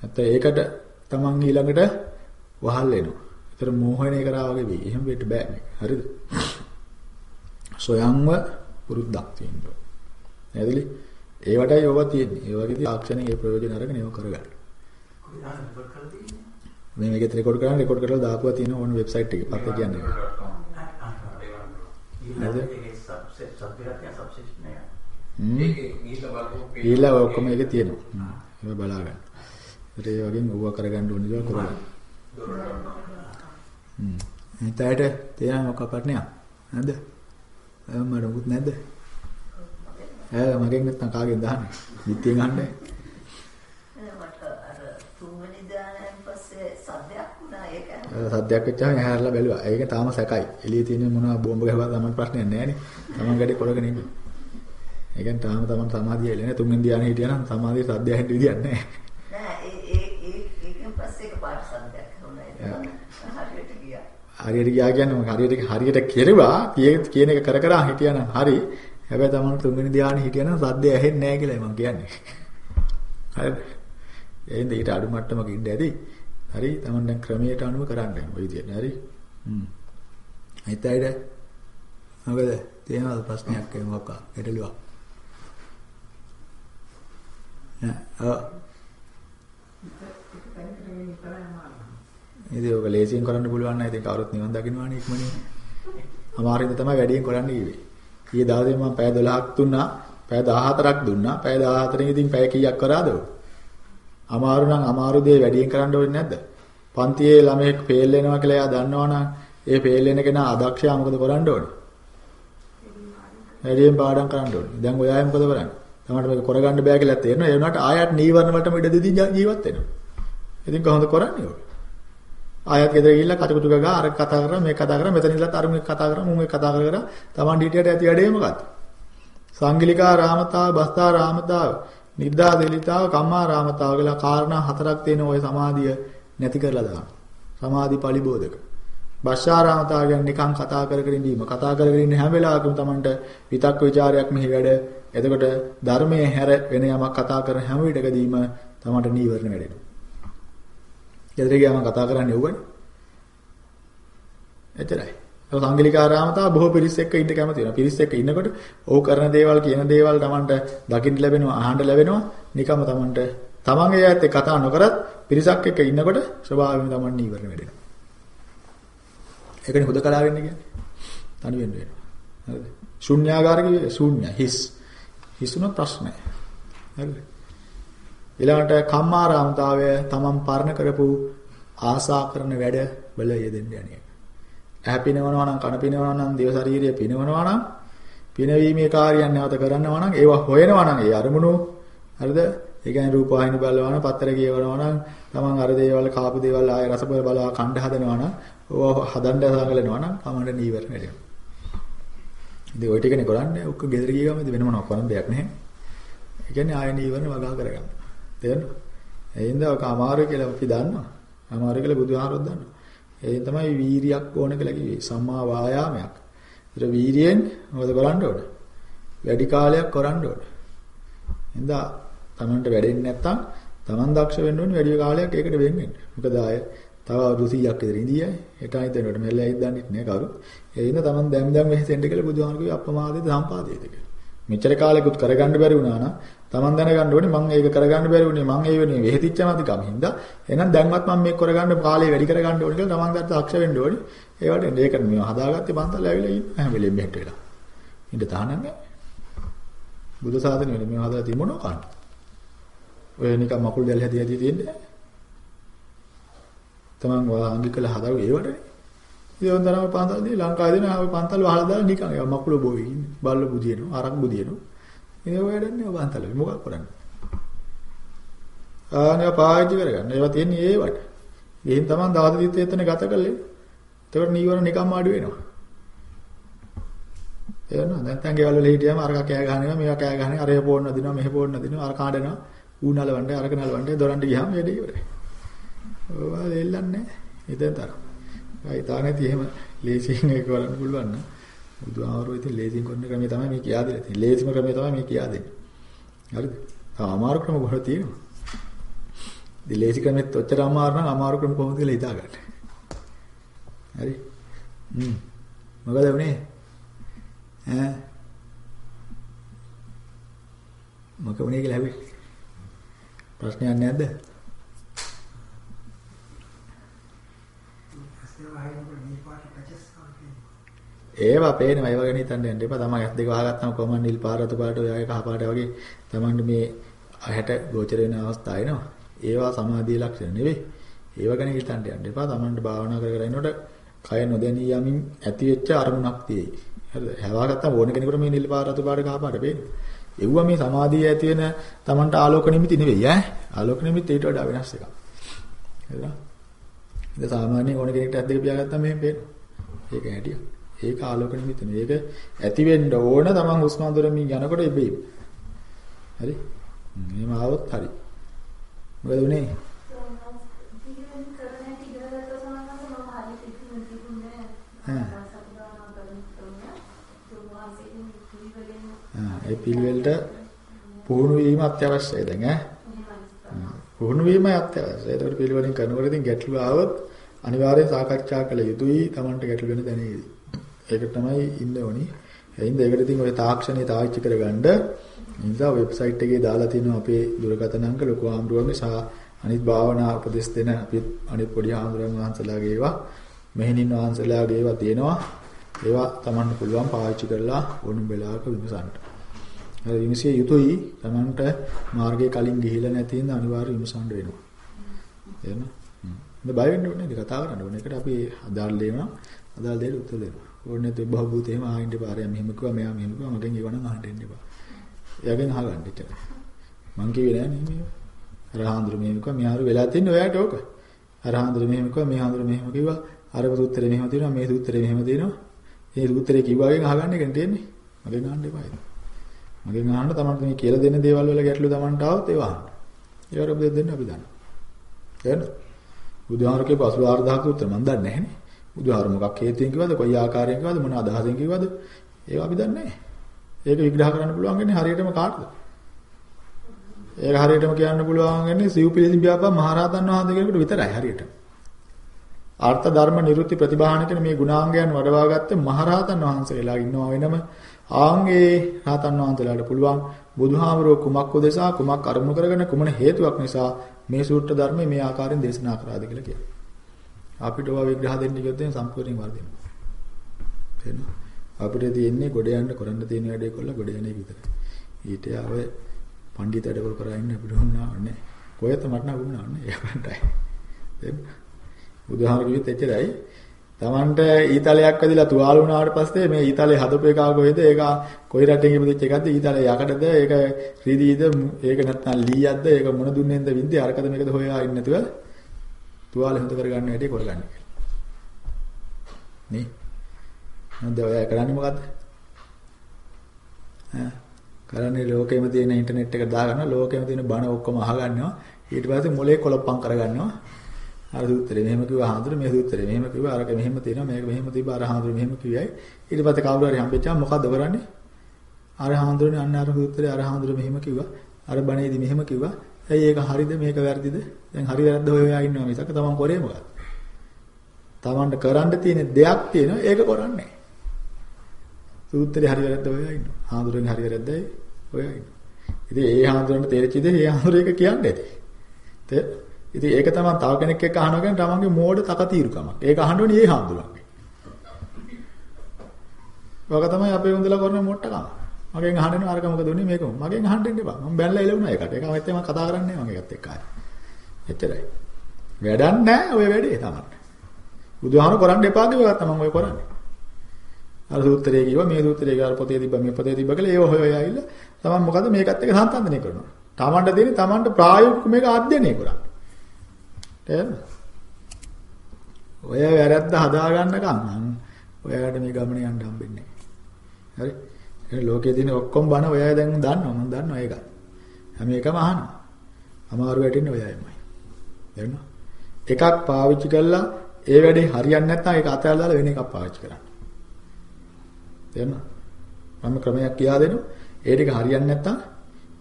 නැත්නම් ඒකට Taman ඊළඟට වහල් වෙනවා. ඒතර මෝහණය කරා වගේ වෙයි. එහෙම වෙන්න බෑ මේක. හරිද? සොයන්ව පුරුද්දක් තියෙනවා. නේදලි? ඒවටයි ඕවා තියෙන්නේ. ඒ වගේදී තාක්ෂණයේ ඒ ප්‍රයෝජන අරගෙන ඒව කරගන්න. මේ මේකත් රෙකෝඩ් කරලා රෙකෝඩ් කරලා දාපුවා තියෙන ඕන වෙබ්සයිට් එකේ පස්සේ කියන්නේ. නේද? ඊළඟ ඔක්කොම ඒකේ තියෙනවා. ඒක බලා ගන්න. ඒත් ඒ වගේම ඕවා කරගන්න ඕන දේවල් කරගන්න. හ්ම්. හිතයට තියෙන මොකක්වත් නෑ. නේද? මට මොකුත් නැද්ද? ඈ මගෙන් නැත්තම් කාගෙන් දාන්නේ? පිටියෙන් අහන්නේ. මට අර තුන්වෙනි ධානයෙන් පස්සේ සද්දයක් වුණා ඒක සද්දයක් වෙච්චාම එහාරලා බැලුවා. ඒක තාම සැකයි. එළියේ තියෙන මොනවා බෝම්බ ගහුවා තමයි ප්‍රශ්නයක් නැහැ නේ. Taman ගැඩේ කරගෙන ඉන්නේ. ඒ කියන්නේ තාම Taman සමාධිය එළේ නේ. තුන්වෙනි ධානය හිටියා නම් සමාධිය සද්දය ඇහෙන්න විදියක් නැහැ. නෑ ඒ ඒ ඒකෙන් පස්සේ එක පාට සද්දයක් වුණා ඒක හරියට ගියා හරියට ගියා කියන්නේ හරියට හරියට කෙරුවා කියන එක කර කර හිටියානම් හරි හැබැයි තමන් තුන්වෙනි ධානය හිටියානම් සද්දය ඇහෙන්නේ නැහැ කියලා මම කියන්නේ. හරිද එහෙනම් ඊට අඩු මට්ටමක ඉන්න ඇති. හරි. තමන් දැන් ක්‍රමයට අනුව කරන්න ඔය විදියට. හරි. හ්ම්. හිතයිද මොකද? තේනවද ප්‍රශ්නයක් එහෙම මොකක් ගැටලුවක්. නෑ ඉතින් ඔක ලේසියෙන් කරන්න පුළුවන් නෑ ඉතින් කවුරුත් නිවන් දකින්නවානේ ඉක්මනින්. අමාරුද තමයි වැඩියෙන් කරන්න කිව්වේ. ඊයේ දවසේ මම පැය 12ක් දුන්නා. පැය 14ක් දුන්නා. පැය 14න් ඉතින් පැය කීයක් කරාද? අමාරු නම් අමාරු දේ වැඩියෙන් කරන්න ඕනේ නැද්ද? පන්තියේ ළමයෙක් ෆේල් වෙනවා කියලා එයා දන්නවනම් ඒ ෆේල් වෙන කෙනා අදක්ෂයා මොකද කරන්න ඕනේ? වැඩියෙන් පාඩම් කරන්න ඕනේ. දැන් ඔය අය මොකද කරන්නේ? තමයි මේක කරගන්න බෑ කියලා තේරෙනවා. ඒ වුණාට ආයත් නීවරණ වලටම ඉඩ දෙදී ජීවත් වෙනවා. ඉතින් කොහොමද කරන්නේ ඔය? ආයෙත් ගෙදර ගිහිල්ලා කටුකුටු ගගා අර කතා කරා මේ කතා කරා මෙතන ඉඳලා අර මේ කතා කරා මුන් මේ කතා කර කර තමන් ඩීටියට ඇති වැඩේ මොකක්ද? සංගලිකා රාමතා බස්තා රාමතා නිද්දා දෙලිතා කම්මා රාමතා කියලා කාරණා හතරක් තියෙන ওই සමාධිය නැති කරලා දාන. සමාධි පරිබෝධක. බස්සාරාමතා කියන්නේ නිකන් කතා කර කර ඉඳීම. කතා කර කර ඉන්න හැම වෙලාවකම තමන්ට විතක්ක ਵਿਚාරයක් මෙහි වැඩ. එතකොට ධර්මයේ හැර වෙන යමක් කතා කරන හැම විටකදීම තමන්ට නීවරණ වැඩෙනවා. ගෙදර ගියාම කතා කරන්නේ ඌවනේ. එතරයි. ඒ සංගලිකාරාමතාව බොහෝ පිරිස් එක්ක ඉන්න කැමති වෙනවා. පිරිස් එක්ක ඉන්නකොට ඕක කරන දේවල් කියන දේවල් Tamanට දකින්න ලැබෙනවා, අහන්න ලැබෙනවා. නිකම්ම Tamanට තමන්ගේ යාත් එක්ක කතා නොකරත් පිරිසක් එක්ක ඉන්නකොට ස්වභාවයෙන්ම Taman නීවරණ වැඩෙනවා. ඒකනේ හුදකලා වෙන්නේ කියන්නේ. තනි වෙන්න වෙනවා. හරිද? ශුන්‍යාගාර කිව්වේ ශුන්‍ය හිස්. හිසුන ප්‍රශ්නය. හරිද? ඊළඟට කම්මාරාමතාවය තමන් පරණ කරපු ආසා කරන වැඩ වල යෙදෙන්න යන්නේ. ඇහැ පිනවනවා නම් කන පිනවනවා නම් දේව ශාරීරිය පිනවනවා නම් පිනවීමේ කාර්යයන් නැවත කරනවා නම් ඒවා හොයනවා නම් ඒ අරමුණු හරිද? ඒ කියන්නේ රූප වාහිනී බලනවා නම් පත්තර කියවනවා නම් තමන් අර දේවල් කාපු දේවල් ආය රස බලලා කණ්ඩ හදනවා නම් ඕවා හදන්න සංගලනවා නම් තමන්ට නීවරණ වැඩෙනවා. ඉතින් ওই ටිකනේ කරන්නේ ඔක්ක ගෙදර ගිය ගමන් වෙන මොනවක් කරන්න දෙයක් නැහැ. ඒ කියන්නේ ආය නීවරණ වගා කරගන්න. තේරෙනවද? එයින්ද ඔක අමාරු කියලා අපි දන්නවා. අමාරු කියලා බුදුහාරොත් දන්නවා. එයින් තමයි වීරියක් ඕන කියලා කිව්වේ. සම්මා වායාමයක්. ඒතර වීරියෙන් මොකද කරන්න ඕන? වැඩි කාලයක් කරන්න ඕන. එඳා Tamanට වැඩෙන්නේ නැත්තම් Taman දක්ෂ වෙන්න ඕනේ වැඩි කාලයක් ඒකට වෙන් වෙන්න. මොකද ආයේ තව අවුරුදු 100ක් විතර ඉඳියයි. ඒකයි දෙනකොට මෙල්ල ඇයිද දන්නේ නැහැ කවුරු. ඒ ඉන්න Taman දැම් දැම් වෙහෙසෙන්න කියලා බුදුහාමුදුරුවෝ කිව්වේ අප්‍රමාදේද සම්පාදේද කියලා. මෙච්චර කාලෙකුත් කරගන්න බැරි වුණා නම් Taman දැනගන්න ඕනේ මම ඒක කරගන්න බැරි වුණේ මම ඒ වෙනේ වෙහෙතිච්ච නැතිකම හින්දා එහෙනම් දැන්වත් මම මේක කරගන්න කාලේ වැඩි කරගන්න ඕනේ කියලා Taman ගත්ත අක්ෂ වෙන්න ඕනේ. ඒවට මේක මේ හදාගත්තේ බන්තල් ඇවිල්ලා ඉන්න හැම වෙලෙම මෙහෙට වෙලා. ඉන්න තහනම් නැහැ. බුදු සාසනෙ වෙන්නේ මේ හදලා තිබුණා කන්න. ඔය නිකන් මකුල් දැල් හැදී හැදී තියෙන්නේ. තමන් වාංගි කළ හදාගු ඒවටනේ. ඉතින් තරම පන්තල්දී ලංකාවේ දෙන ආවේ පන්තල් වහලා දාලා නිකන් ඒ මකුල බොයි ඉන්නේ. බල්ල බුදිනවා, අරක් බුදිනවා. ඒ වැඩන්නේ පන්තල. මොකක් කරන්නේ? ආනේ පාවිච්චි කරගන්න. ඒවා තියෙන්නේ ඒවට. ගිහින් තමන් දවස් දිත් එතන ගත කළේ. ඒකට නීවර නිකම්ම අඩු වෙනවා. එනවා නැත්නම් ගෙවල් වල හිටියම අරක කෑ ගහනවා මේවා කෑ ගහනවා අරේ පොන්න දිනවා මෙහෙ පොන්න දිනවා අර කාඩනවා ඌ නලවන්නේ අරක නලවන්නේ දොරන්ට ගියාම වැඩේ ඉවරයි. ඔවා දෙල්ලන්නේ ඉතින් තරම්. ආයි තා නැති එහෙම ලේසියෙන් ඒක කරන්න පුළුවන් නම් බුදුහාමරෝ ඉතින් ලේසියෙන් කරන ක්‍රමය තමයි මේ කියා දෙන්නේ. ලේසිම ක්‍රමය තමයි මේ කියා දෙන්නේ. හරිද? තා අමාරු ක්‍රම බොහෝ තියෙනවා. ඉතින් ලේසි ක්‍රමෙත් ඔච්චර අමාරු නම් අමාරු ක්‍රම කොහොමද කියලා හිතාගන්න. හරි? හ්ම්. මොකද වුනේ? ඈ මොකද වුනේ කියලා හැබැයි ප්‍රශ්නයක් නැද්ද? ඒවා පේනවා ඒවා ගැන හිතන්න යන්න එපා. තමන් ඇස් දෙක වහගත්තම කොහොමද නිල් පාට රතු පාට ඔය කහ පාට වගේ තමන්ට මේ ඇහැට ගෝචර වෙන අවස්ථා එනවා. ඒවා සමාධියේ ලක්ෂණ නෙවෙයි. ඒවා ගැන හිතන්න යන්න එපා. තමන්ට භාවනා කර කර ඉන්නකොට කය නොදැනී යමින් ඇති වෙච්ච අරමුණක් තියෙයි. හරිද? හැවාගත්තම ඕන කෙනෙකුට මේ නිල් පාට රතු පාට කහ පාට පේනවා. එව්වා මේ සමාධියේ ඇති වෙන තමන්ට ආලෝක නිමිති නෙවෙයි ඈ. ආලෝක නිමිති ඊට වඩා වෙනස් එකක්. හරිද? ඉතින් සාමාන්‍ය ඕන කෙනෙක්ට ඇස් දෙක පියාගත්තම මෙහෙම පේනවා. ඒක හැටියක්. ඒක ආලෝක නිමිති නෙවෙයි. ඒක ඇති වෙන්න ඕන තමන් හුස්ම අඳුරමින් යනකොට ඉබේම. හරි? එහෙම ආවොත් හරි. මොකද උනේ? ඒ පිළිවෙලට පුහුණු වීම අත්‍යවශ්‍යයි දැන් ඈ. පුහුණු වීම අත්‍යවශ්‍යයි. ඒකට පිළිවෙලින් කරනකොට ඉතින් ගැටලු ආවොත් අනිවාර්යෙන් සාකච්ඡා කළ යුතුයි Tamanට ගැටලු වෙන දැනෙයිද. ඒක තමයි ඉන්න ඕනි. එයින්ද ඒකට ඉතින් ඔය තාක්ෂණය තාවිච්චි කරගන්න නිසා වෙබ්සයිට් එකේ දාලා තියෙනවා අපේ දුරකථන අංක ලොකු ආම්රුවන්ගේ සහ අනිත් භාවනා උපදෙස් දෙන අපිත් අනිත් පොඩි ආම්රුවන් වහන්සේලාගේ ඒවා මෙහෙණින් වහන්සේලාගේ ඒවා තියෙනවා. ඒවා Tamanට පුළුවන් පාවිච්චි කරලා ඕනම වෙලාවක විමසන්න. හරි විමසිය යුතුයි Tamanට මාර්ගයේ කලින් ගිහිලා නැති ඉඳ අනිවාර්ය විමසන්න වෙනවා. එහෙම. හ්ම්. බය වෙන්න ඕනේ නේද කතා කරන්න ඕනේ. ඒකට අපි අදාළ දේනවා අදාළ දේට උත්තර දෙනවා. ඕනේ නැත්නම් බහූත එහෙම ආයින්ද පාරයක් මෙහෙම කිව්වා මෙයා මෙහෙම කිව්වා මගෙන් ඒව නම් අහන්න එන්න එපා. එයාගෙන් අහගන්න එච්චර. මං කිව්වේ නෑ නේ මේව. අර හාමුදුරු මෙහෙම කිව්වා මෙහාරු වෙලා තින්නේ ඔයාට ඕක. අර හාමුදුරු මෙහෙම කිව්වා මේ හාමුදුරු මෙහෙම කිව්වා අර සූත්‍රේ මෙහෙම තියෙනවා මේ සූත්‍රේ මෙහෙම තියෙනවා. මේ සූත්‍රේ කිව්වාගෙන් අහගන්න එකනේ තියෙන්නේ. මගෙන් අහන්න එපා ඒක. මගෙන් අහන්න තමයි මේ කියලා දෙන දේවල් වල ගැටලු Tamanට આવත් ඒව අහන්න. ඒවට ඔබ දෙන්න අපි දන්නවා. එහෙනම් බුදුහාරකේ 84000 සූත්‍ර මම දන්නේ නැහනේ. බුදුහාර මොකක් හේතුවෙන් කිව්වද කොයි ආකාරයෙන් කිව්වද මොන අදහසෙන් කිව්වද ඒව අපි දන්නේ නැහැ. ඒක විග්‍රහ කරන්න පුළුවන් වෙන්නේ හරියටම කාටද? ඒක හරියටම කියන්න පුළුවන් වෙන්නේ සිව්පිලිසි බියාපා මහරහතන් වහන්සේ කෙනෙකුට විතරයි හරියටම. අර්ථ ධර්ම නිරුත්ති ප්‍රතිභාන කියන මේ ගුණාංගයන් වඩවාගත්ත මහරහතන් වහන්සේලා ඉන්නවා වෙනම ආන්ගේ රහතන් වහන්සේලාට පුළුවන් බුදුහාමරෝ කුමක් උදෙසා කුමක් අරමුණු කරගෙන කුමන හේතුවක් නිසා මේ සූත්‍ර ධර්මයේ මේ ආකාරයෙන් දේශනා කරාද කියලා කියනවා. අපිට ඔය විග්‍රහ දෙන්න කිව්වොත් එහෙනම් සම්පූර්ණයෙන් වර්ධිනවා. තේරෙනවද? අපිට තියෙන්නේ ගොඩ යන්න කරන්න තියෙන වැඩේ කොල්ල ගොඩ යන එක විතරයි. ඊට ආව පඬිත වැඩවල කරා ඉන්න අපිට වුණා නැහැ. කොහෙද මට නම් වුණා නැහැ. ඒකටයි. තේරෙනවද? බුදුහාම කිව්වෙත් එච්චරයි. Tamanට ඊතලයක් ඇදිලා තුවාල වුණාට පස්සේ මේ ඊතලේ හදපු එක කොහෙද? ඒක කොයි රටෙන් ඉපදිච්ච එකක්ද? ඊතලේ යකඩද? ඒක රිදීද? ඒක නැත්නම් ලීයක්ද? ඒක මොන දුන්නේන්ද වින්දේ? අරකද මේකද හොයා ඉන්නේ නැතුව තුවාල හොඳ කරගන්න හැටි කරගන්න කියලා. නේ? නැද්ද ඔය කරන්නේ මොකද්ද? ඈ? කරන්නේ ලෝකෙම තියෙන ඉන්ටර්නෙට් එක දාගන්න ලෝකෙම තියෙන බණ ඔක්කොම අහගන්නවා. ඊට පස්සේ මොලේ කොලප්පම් කරගන්නවා. අර සූත්‍රේ මෙහෙම කිව්වා හාමුදුර මේ සූත්‍රේ මෙහෙම කිව්වා අරක මෙහෙම තියෙනවා මේක මෙහෙම තිබ්බා අර හාමුදුර මෙහෙම කිව්වයි ඊට පස්සේ කවුරු හරි හම්බෙච්චාම මොකද්ද කරන්නේ? අර හාමුදුරනේ අන්න අර සූත්‍රේ අර හාමුදුර මෙහෙම කිව්වා. අර බණේදී මෙහෙම කිව්වා. ඇයි ඒක හරිද? මේක වැරදිද? දැන් හරි වැරද්ද හොය හොයා ඉන්නවා මිසක තමන් කරේ මොකක්ද? තමන්ට කරන්න තියෙන දෙයක් තියෙනවා ඒක කරන්නේ සූත්‍රේ හරි වැරද්ද හොයා ඉන්නවා. හාමුදුරනේ හරි වැරද්දයි හොයා ඉන්නවා. ඉතින් ඒ හාමුදුරන්ට තේරිච්ච දේ ඒ හාමුදුර ඒක කියන්නේ ඇති. තේරෙනවද ඉතින් ඒක තමයි තව කෙනෙක් එක්ක අහනවා කියන්නේ තමන්ගේ මෝඩ තකතිරුකමක්. ඒක අහන්න ඕනේ ඒ හාමුදුරන්ගේ. ඔක තමයි අපේ උන්දලා කරන මොට්ටකම. මගෙන් අහන්න අරක මොකද උනේ මේක. මගෙන් අහන්න දෙන්න එපා. මම බැලලා එළවුණා ඒකට. ඒක මම මම කතා කරන්නේ මම ඒකත් එක්ක ආයේ. එච්චරයි. වැඩක් නැහැ ඔය වැඩේ තමයි. බුදුහාමුදුරු කරන්න එපා කිව්වා තමයි ඔය කරන්නේ. අර සූත්‍රයේ කිව්වා මේ සූත්‍රයේ අර පොතේ තිබ්බා මේ පොතේ තිබ්බා කියලා ඒව හොය හොය ආවිල්ලා තමන් මොකද මේකත් එක්ක සම්බන්ධනය කරනවා. තමන්ට දෙන්නේ තමන්ට ප්‍රායෝගික මේක අධ්‍යයනය කරන්න. තේරෙනවද? ඔය වැරද්ද හදා ගන්නකම් නම් ඔයාලට මේ ගමන යන්න හම්බෙන්නේ නැහැ. හරි? ඒ ලෝකයේ තියෙන ඔක්කොම බන ඔයා දැන් දන්නවා මම දන්නවා ඒක. හැම එකම අහනවා. අමාරු වැටෙන්නේ ඔයයිමයි. තේරෙනවද? එකක් පාවිච්චි කළා ඒ වැඩේ හරියන්නේ නැත්නම් ඒක අතහැරලා දාලා වෙන එකක් පාවිච්චි කරන්න. තේරෙනවද? මම ක්‍රමයක් කියා දෙනවා. ඒ ටික හරියන්නේ නැත්නම්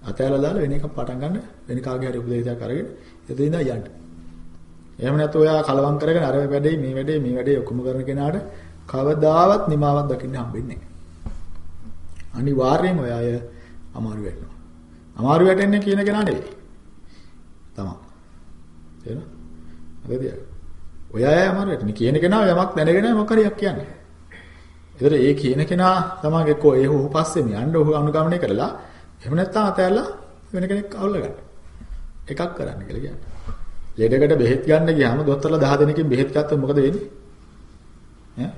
අතහැරලා දාලා වෙන එකක් පටන් ගන්න වෙන කාගේ හරි උපදේශයක් අරගෙන එතනින්ද යන්න. එහෙම නැත්නම් ඔයා කලවම් කරගෙන අර වැඩේ මේ වැඩේ මේ වැඩේ ඔක්කොම කරන කෙනාට කවදාවත් නිමාවක් දකින්න හම්බෙන්නේ නැහැ. අනිවාර්යයෙන්ම ඔය අය අමාරු වෙනවා. අමාරු වැටෙන්නේ කියන කෙනා නෙවෙයි. තමා. තේරෙනවද? හරිද? ඔය අය අමාරු වැටෙන්නේ කියන කෙනා යමක් දැනගෙන මොකක් හරියක් කියන්නේ. ඒතර ඒ කියන කෙනා තමගේ කෝ ඒ හො පස්සේ යන්න ඔහු අනුගමනය කරලා එහෙම නැත්නම් අතෑරලා වෙන කෙනෙක් අවුල්ල ගන්න. එකක් කරන්න කියලා කියන්නේ. ලෙඩකට බෙහෙත් ගන්න ගියාම දොස්තරලා 10 දෙනෙක්ගෙන් බෙහෙත් ගත්තොත් මොකද වෙන්නේ? ඈ?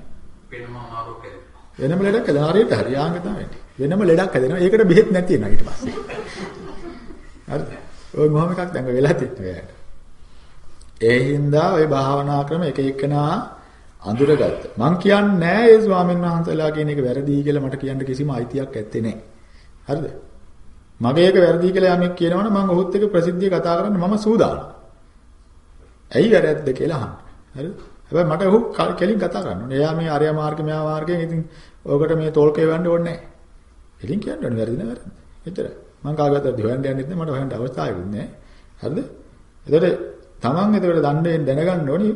වෙනම හැදෙනවා. වෙනම ලෙඩක්. හරියට හරියාංග තමයි. වෙනම ලෙඩක් හැදෙනවා. ඒකට බෙහෙත් නැති වෙනවා ඊට පස්සේ. හරිද? ඔය මොහොම එකක් දැන් වෙලා තියෙනවා එයාට. ඒ හින්දා ඔය භාවනා ක්‍රම එක එකනා අඳුරගත්ත. මං කියන්නේ නෑ ඒ ස්වාමීන් වහන්සේලා කියන එක වැරදි කියලා මට කියන්න කිසිම අයිතියක් ඇත්තේ නෑ. හරිද? මගේ එක වැරදි කියලා යමෙක් කියනවනම් මම ඔහුත් එක්ක ප්‍රසිද්ධිය කතා කරන්න මම සූදානම්. ඇයි වැරද්ද කියලා අහන්න. හරිද? හැබැයි මට ඔහු කෙලින් කතා කරන්න ඕනේ. එයා මේ ආර්ය මාර්ග මෙහා මාර්ගයෙන් ඉතින් ඔකට මේ තෝල්කේ වන්න ඕනේ නැහැ. එලින් කියන්න ඕනේ වැරදි නෑ වැරද්ද. එච්චරයි. මං කාගවත් හොයන්න යන්නෙත් නෑ මට හොයන්න අවස්ථාවකුත් නෑ. හරිද? එතකොට තමන් එතකොට දණ්ඩයෙන් දැනගන්න ඕනේ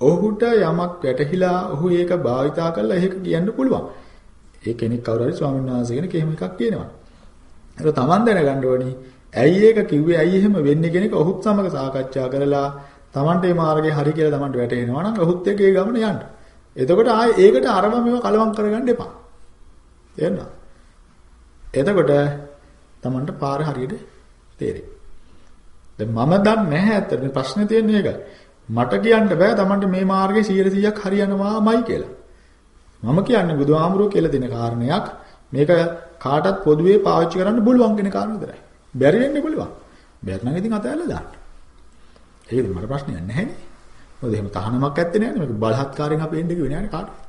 ඔහුට යමක් වැටහිලා ඔහු ඒක භාවිතා කරලා ඒක කියන්න පුළුවන්. ඒ කෙනෙක් කවුරු හරි ස්වාමීන් වහන්සේ කෙනෙක් එහෙම එකක් කියනවා. ඒක තමන් දැනගන්න ඕනේ. ඇයි ඒක කිව්වේ ඇයි එහෙම වෙන්නේ කියන එක ඔහුත් සමග සාකච්ඡා කරලා Tamante මේ මාර්ගය හරි කියලා Tamanට වැටහෙනවා නම් ඔහුත් එක්ක ඒ ගමන යන්න. එතකොට ආයේ ඒකට අරම මේව කලවම් කරගන්න එපා. තේරෙනවද? එතකොට Tamanට පාර හරියට තේරෙයි. දැන් මම දන්නේ නැහැ ඇත්තට මේ ප්‍රශ්නේ තියෙන්නේ ඒක. මට කියන්න බෑ Tamanට මේ මාර්ගේ 100%ක් හරියනවාමයි කියලා. මම කියන්නේ බුදුහාමුදුරුවෝ කියලා දෙන කාරණයක් මේක කාටත් පොදුවේ පාවිච්චි කරන්න පුළුවන් කියන කාරණා විතරයි. බැරි වෙන්නේ පුළුවන්. බැරි නම් ඉතින් අතහැරලා දාන්න. ඒකද මට ප්‍රශ්නයක් නැහැ නේ. මොකද එහෙම තහනමක් ඇත්තේ නැහැ නේ. මේක බලහත්කාරයෙන් අපි එන්නේ කිව්වේ නැහැ නේ කාටවත්.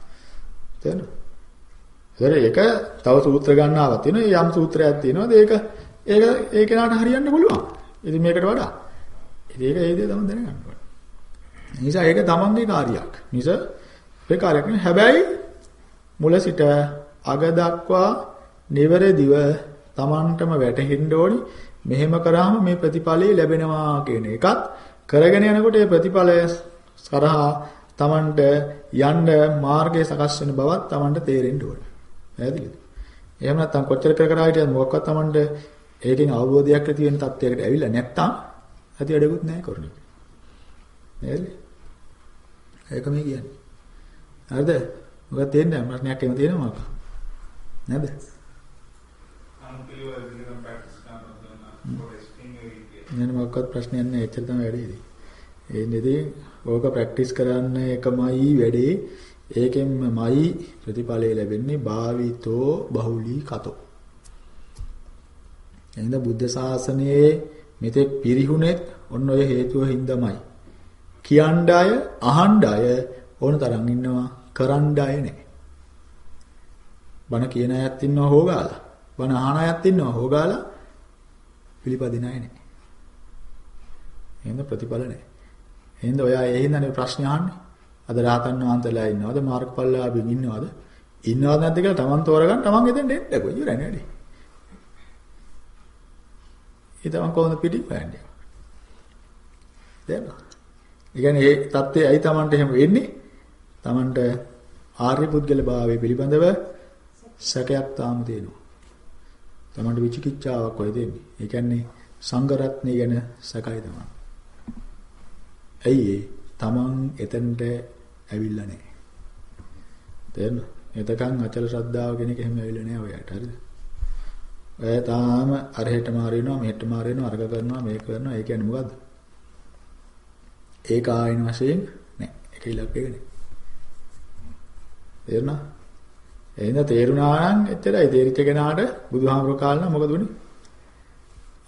තේරෙනවද? ඒක තව සූත්‍ර ගන්නාවක් තියෙනවා. යම් සූත්‍රයක් තියෙනවාද ඒක ඒක ඒ කෙනාට හරියන්න පුළුවන්. ඉතින් මේකට වඩා. ඉතින් ඒක ඒ දේ තමයි දැනගන්න ඕනේ. නිසා ඒක තමන්ගේ කාර්යයක්. නිසා ඒ කාර්යයක් නෙවෙයි. හැබැයි මුල සිට අග දක්වා නිවැරදිව තමන්ටම වැටහෙන්න ඕනි. මෙහෙම කරාම මේ ප්‍රතිඵලය ලැබෙනවා කියන එකත් කරගෙන යනකොට ඒ ප්‍රතිඵලය සරහා තමන්ට යන්න මාර්ගය සකස් වෙන බවත් තමන්ට තේරෙන්න ඕනේ. පැහැදිලිද? එහෙම නැත්නම් කොච්චර කර කර හිටියත් මොකක්වත් තමන්ට ඒකෙන් අවබෝධයක් ඇති වෙන තත්යකට ඇවිල්ලා නැත්තම් ඇති වැඩකුත් නැහැ කරන්නේ. නේද? ඒක මේ කියන්නේ. හරිද? මොකද තේන්නේ ප්‍රශ්නයක් එහෙම තියෙනවා මොකක්? නේද? අනුපිළිවෙල විදිහට ප්‍රැක්ටිස් කරනවා නේද මොකක්වත් ප්‍රශ්නයක් නැහැ. එච්චර තමයි වැඩේ. ඒ නේදී ඕක ප්‍රැක්ටිස් කරන්න එකමයි වැඩේ. ඒකෙන්මයි ප්‍රතිඵලය ලැබෙන්නේ භාවිතෝ බහුලී කතෝ. එහෙනම් බුද්ධ ශාසනයේ මෙතෙක් පිරිහුණෙත් ඔන්න ඔය හේතුව හින්දාමයි. කියන්න අය, අහන්න අය ඕන තරම් ඉන්නවා, කරන්න අය නැහැ. බණ කියන අයත් ඉන්නවා හොගාලා. බණ අහන අයත් ඉන්නවා හොගාලා. පිළිපදින අය නැහැ. එහෙනම් ප්‍රතිඵල නැහැ. එහෙනම් ඔයා ඒ හින්දානේ ප්‍රශ්න අහන්නේ. අද රාතන් වහන්සේලා ඉන්නවද මාර්ගඵලලාභින් ඉන්නවද? ඉන්නවද නැද්ද කියලා Taman තෝරගන්න Taman එතෙන් දෙන්නකො ඉවරයි නේද? ඒ තමන් කොහොමද පිටි හොයන්නේ? දැන්. ඒ කියන්නේ මේ தත්ත්වය ඇයි Tamanට එහෙම වෙන්නේ? Tamanට ආර්ය පුද්ගල භාවය පිළිබඳව සැකයක් තාම තියෙනවා. Tamanට විචිකිච්ඡාවක් වෙයි දෙන්නේ. ඒ කියන්නේ සංඝ රත්නය ගැන සැකයි තමයි. ඇයි ඒ? Taman එතනට ඇවිල්ලා නැහැ. තේරෙනවද? එතකන් අචල ශ්‍රද්ධාව කෙනෙක් එහෙම ඇවිල්ලා නැහැ ඔයාලට. හරිද? ඔය තාම අරහෙට මාරිනවා මෙහෙට මාරිනවා අරග කරනවා මේක කරනවා ඒ කියන්නේ මොකද්ද? ඒක ආයින වශයෙන් නෑ. ඒක ඉලක්කයක නෑ. තේරුණා? එහෙනම් තේරුණා නම් එච්චරයි තේරිච්ච කෙනාට බුදුහාමුදුරු කාලන මොකද උනේ?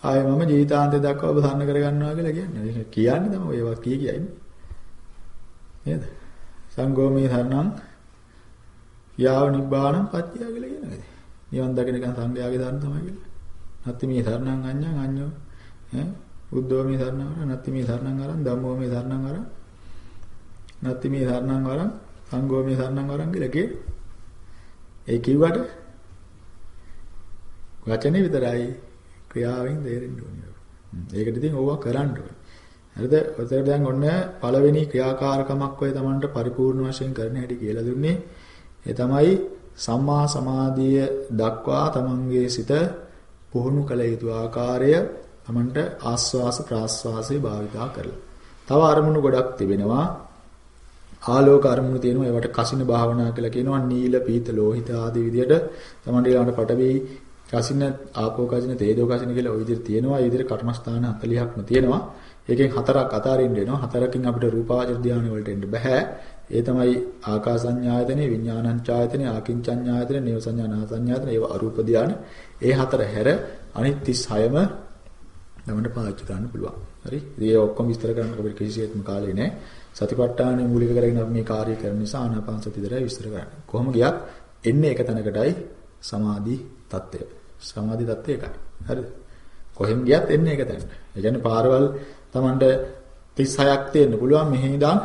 ආයෙ මම ජීවිතාන්තය දක්වා ඔබ සම්න කරගන්නවා කියලා කියන්නේ. ඒක කියන්නේ තමයි ඒවා කී කියයි. නේද? සංගෝමේ සරණං යාව නිබ්බාණං පත්‍ය කියලා කියනවා. නිවන් දකින්න කන් සංඝයාගේ ධර්ම තමයි කියලා. නැත්ති මේ සරණං අඤ්ඤං අඤ්ඤෝ ඈ බුද්ධෝ මේ සරණං වර නැත්ති මේ සරණං වරන් ධම්මෝ මේ සරණං වරන් නැත්ති මේ සරණං වරන් සංඝෝ මේ සරණං වරන් කියලා කියේ. ඒ කිව්වට වචනේ විතරයි ක්‍රියාවෙන් තේරෙන්න ඕනේ. ඒකට ඉතින් ඕවා කරන්න ඕනේ. හරිද? ඔතන දැන් ඔන්න පළවෙනි ක්‍රියාකාරකමක් ඔය Tamanට පරිපූර්ණ වශයෙන් කරන්න හැටි කියලා දුන්නේ. ඒ තමයි සම්මා සමාධිය දක්වා තමන්ගේ සිත පුහුණු කළ යුතු ආකාරය තමන්ට ආස්වාස ප්‍රාස්වාසයේ භාවිතා කරලා. තව අරමුණු ගොඩක් තිබෙනවා. ආලෝක අරමුණු තියෙනවා. ඒවට කසින භාවනා කියලා කියනවා. නීල පීත ලෝහිත ආදී විදියට තමන්ට ඊළඟට පටවි කසින ආපෝ කසින තේජෝ කසින කියලා ওই විදිහට තියෙනවා. ඒ විදිහට කර්මස්ථාන 40ක්ම තියෙනවා. ඒකෙන් හතරක් අතාරින්න වෙනවා. හතරකින් අපිට රූපාවචර ධානය වලට එන්න බෑ. ඒ තමයි ආකාසඤ්ඤායතනෙ විඥානංචායතනෙ ආකින්චඤ්ඤායතනෙ නේව සංඥානාසඤ්ඤායතනෙ ඒව අරූප ධාන ඒ හතර හැර අනිත් 36ම නමන්න පාවිච්චි කරන්න පුළුවන්. හරි? ඉතින් ඒ ඔක්කොම විස්තර කරන්න අපිට කිසිසේත්ම කාලේ නැහැ. සතිපට්ඨානෙ මූලික කරගෙන අපි මේ කාර්ය කරන නිසා ආනාපාන සති දරයි විස්තර කරන්නේ. කොහොම ගියත් එන්නේ එක තැනකටයි සමාධි தත්ත්වය. සමාධි தත්ත්වය එකයි. හරිද? කොහෙන් ගියත් එන්නේ එක තැනට. ඒ කියන්නේ පාරවල් Tamanට 36ක් තියෙන්න පුළුවන් මෙහි ඉඳන්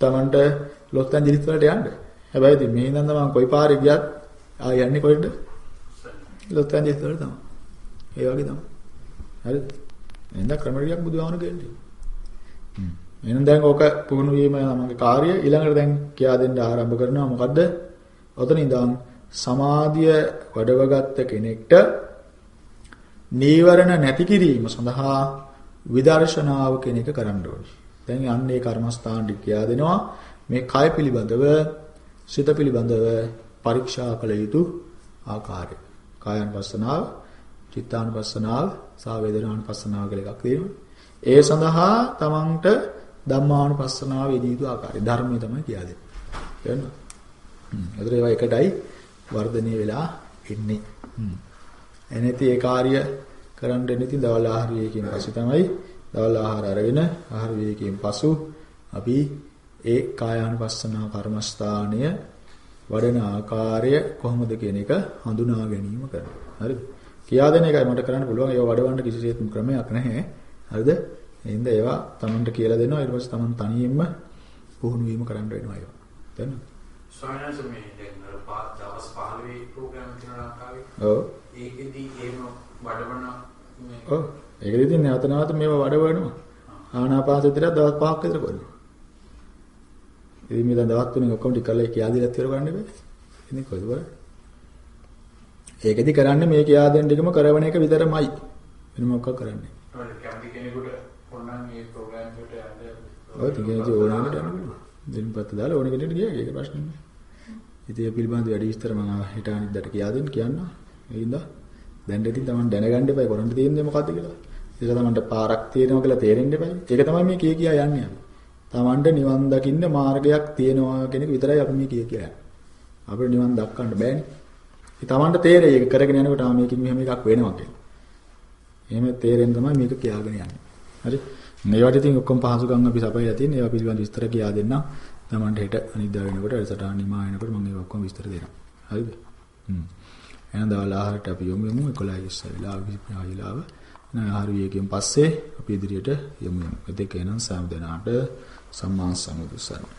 Tamanට ලොස්සන් දිලිත් වලට යන්න. හැබැයි ඉතින් මේ ඉඳන් තමයි කොයි පාරේ ගියත් ආ යන්නේ කොහෙද? ලොස්සන් දිලිත් වලට තමයි. ඒ වගේ තමයි. හරිද? එහෙනම් ක්‍රමරියක් බුදුහාමුදුරු කියන්නේ. හ්ම්. එහෙනම් දැන් ඕක පුහුණු වීම තමගේ කාර්යය ඊළඟට දැන් කියා දෙන්න ආරම්භ කරනවා මොකද්ද? ඔතන ඉඳන් සමාධිය වඩවගත්ත කෙනෙක්ට නීවරණ නැති කිරීම සඳහා විදර්ශනාව කෙනෙක් කරන්න ඕනේ. දැන් යන්නේ කර්මස්ථාන කියා දෙනවා මේ කය පිළිබඳව සිත පිළිබඳව පරීක්ෂා කළ යුතු ආකාරය. කායानुපස්සනාව, චිත්තානුපස්සනාව, සා වේදනානුපස්සනාව කියලා එකක් තියෙනවා. ඒ සඳහා තමන්ට ධම්මානුපස්සනාව යෙදිය යුතු ආකාරය ධර්මය තමයි කියලා දෙන්නේ. තේරෙනවද? හ්ම්. ඒතර ඒවා එකටයි වර්ධනය වෙලා ඉන්නේ. හ්ම්. එනේති ඒ කාර්ය කරන්න දෙන්නේ ඉතින් දවල් ආහාර වේකයෙන් පස්සේ තමයි දවල් ආහාර අරගෙන ආහාර වේකයෙන් පසු අපි ඒ කායානුපස්සනා කර්මස්ථානය වඩන ආකාරය කොහොමද කියන එක හඳුනා ගැනීම කරනවා. හරිද? කියා දෙන එකයි මට කරන්න පුළුවන්. ඒවා වඩවන්න කිසිසේත් ක්‍රමයක් නැහැ. හරිද? එහෙනම් ඒවා Tamanට කියලා දෙනවා. ඊට පස්සේ Taman තනියෙන්ම පුහුණු වීම කරන්න වෙනවා ඒවා. තේරෙනවද? ස්වාමීන් වහන්සේ මේ දැන් දවස් 15 ප්‍රෝග්‍රෑම් කරන ලංකාවේ ඔව්. ඒකෙදි එහෙම වඩවන ඔව්. ඒකෙදි ඉතින් නැවත නැවත මේවා වඩවනවා. ආනාපානසතියට දවස් 5ක් විතර කරනවා. ඉතින් මේ දැන් දවස් තුනෙන් ඔක්කොම ටික කරලා කියා දීලා ඉවර කරන්න බෑ. ඉතින් කොහෙද කරන්නේ? ඒකෙදි කරන්නේ මේ කියා දෙන ටිකම කරවන එක විතරමයි. වෙන මොකක් කරන්නේ? ඔය කැමති කෙනෙකුට ඕනනම් මේ ප්‍රෝග්‍රෑම් එකට යන්න ඔය තිගෙනදී ඕනෙකට යන්න පුළුවන්. දිනපත් දාලා ඕනෙ කෙනෙක්ට ගියා ඒක ප්‍රශ්නේ නෑ. ඉතින් ඒ පිළිබඳව වැඩි විස්තර මම හිත අනිද්දාට කියා දෙන්න කියන්න. ඒකින්ද දැන් ඉතින් තමන් දැනගන්න එපා කරන්න තියෙන්නේ මොකද්ද කියලා. ඒක තමන්ට පාරක් තියෙනවා කියලා තේරෙන්න එපා. ඒක තමයි මේ කිය කියා යන්නේ අපි. තමන්ට නිවන් දකින්න මාර්ගයක් තියෙනවා කියන එක විතරයි අපි මේ කිය කියා යන්නේ. අපිට නිවන් දක්වන්න බෑනේ. ඉතින් තමන්ට තේරෙයි ඒක කරගෙන යනකොට ආ මේකෙන් මෙහෙම එකක් වෙනවා කියලා. එහෙම තේරෙන් තමයි මේක කියාගෙන යන්නේ. හරි? මේවට ඉතින් ඔක්කොම පහසුකම් අපි සපයලා තියෙන ඒවා පිළිබඳ විස්තර කියා දෙන්නම්. තමන්ට හෙට අනිද්දා වෙනකොට වැඩසටහන නිමා වෙනකොට මම ඒක ඔක්කොම විස්තර දෙනවා. හරිද? හ්ම්. එහෙනම් දවල් ආහාරට අපි යොමු යමු 11 20 වෙලාව 25 වෙලාව. එහෙනම් ආහාර වියකින් පස්සේ අපි ඉදිරියට යමු යමු එතෙක් එහෙනම් සෑම දිනාට සම්මා සම්බුදුසරණයි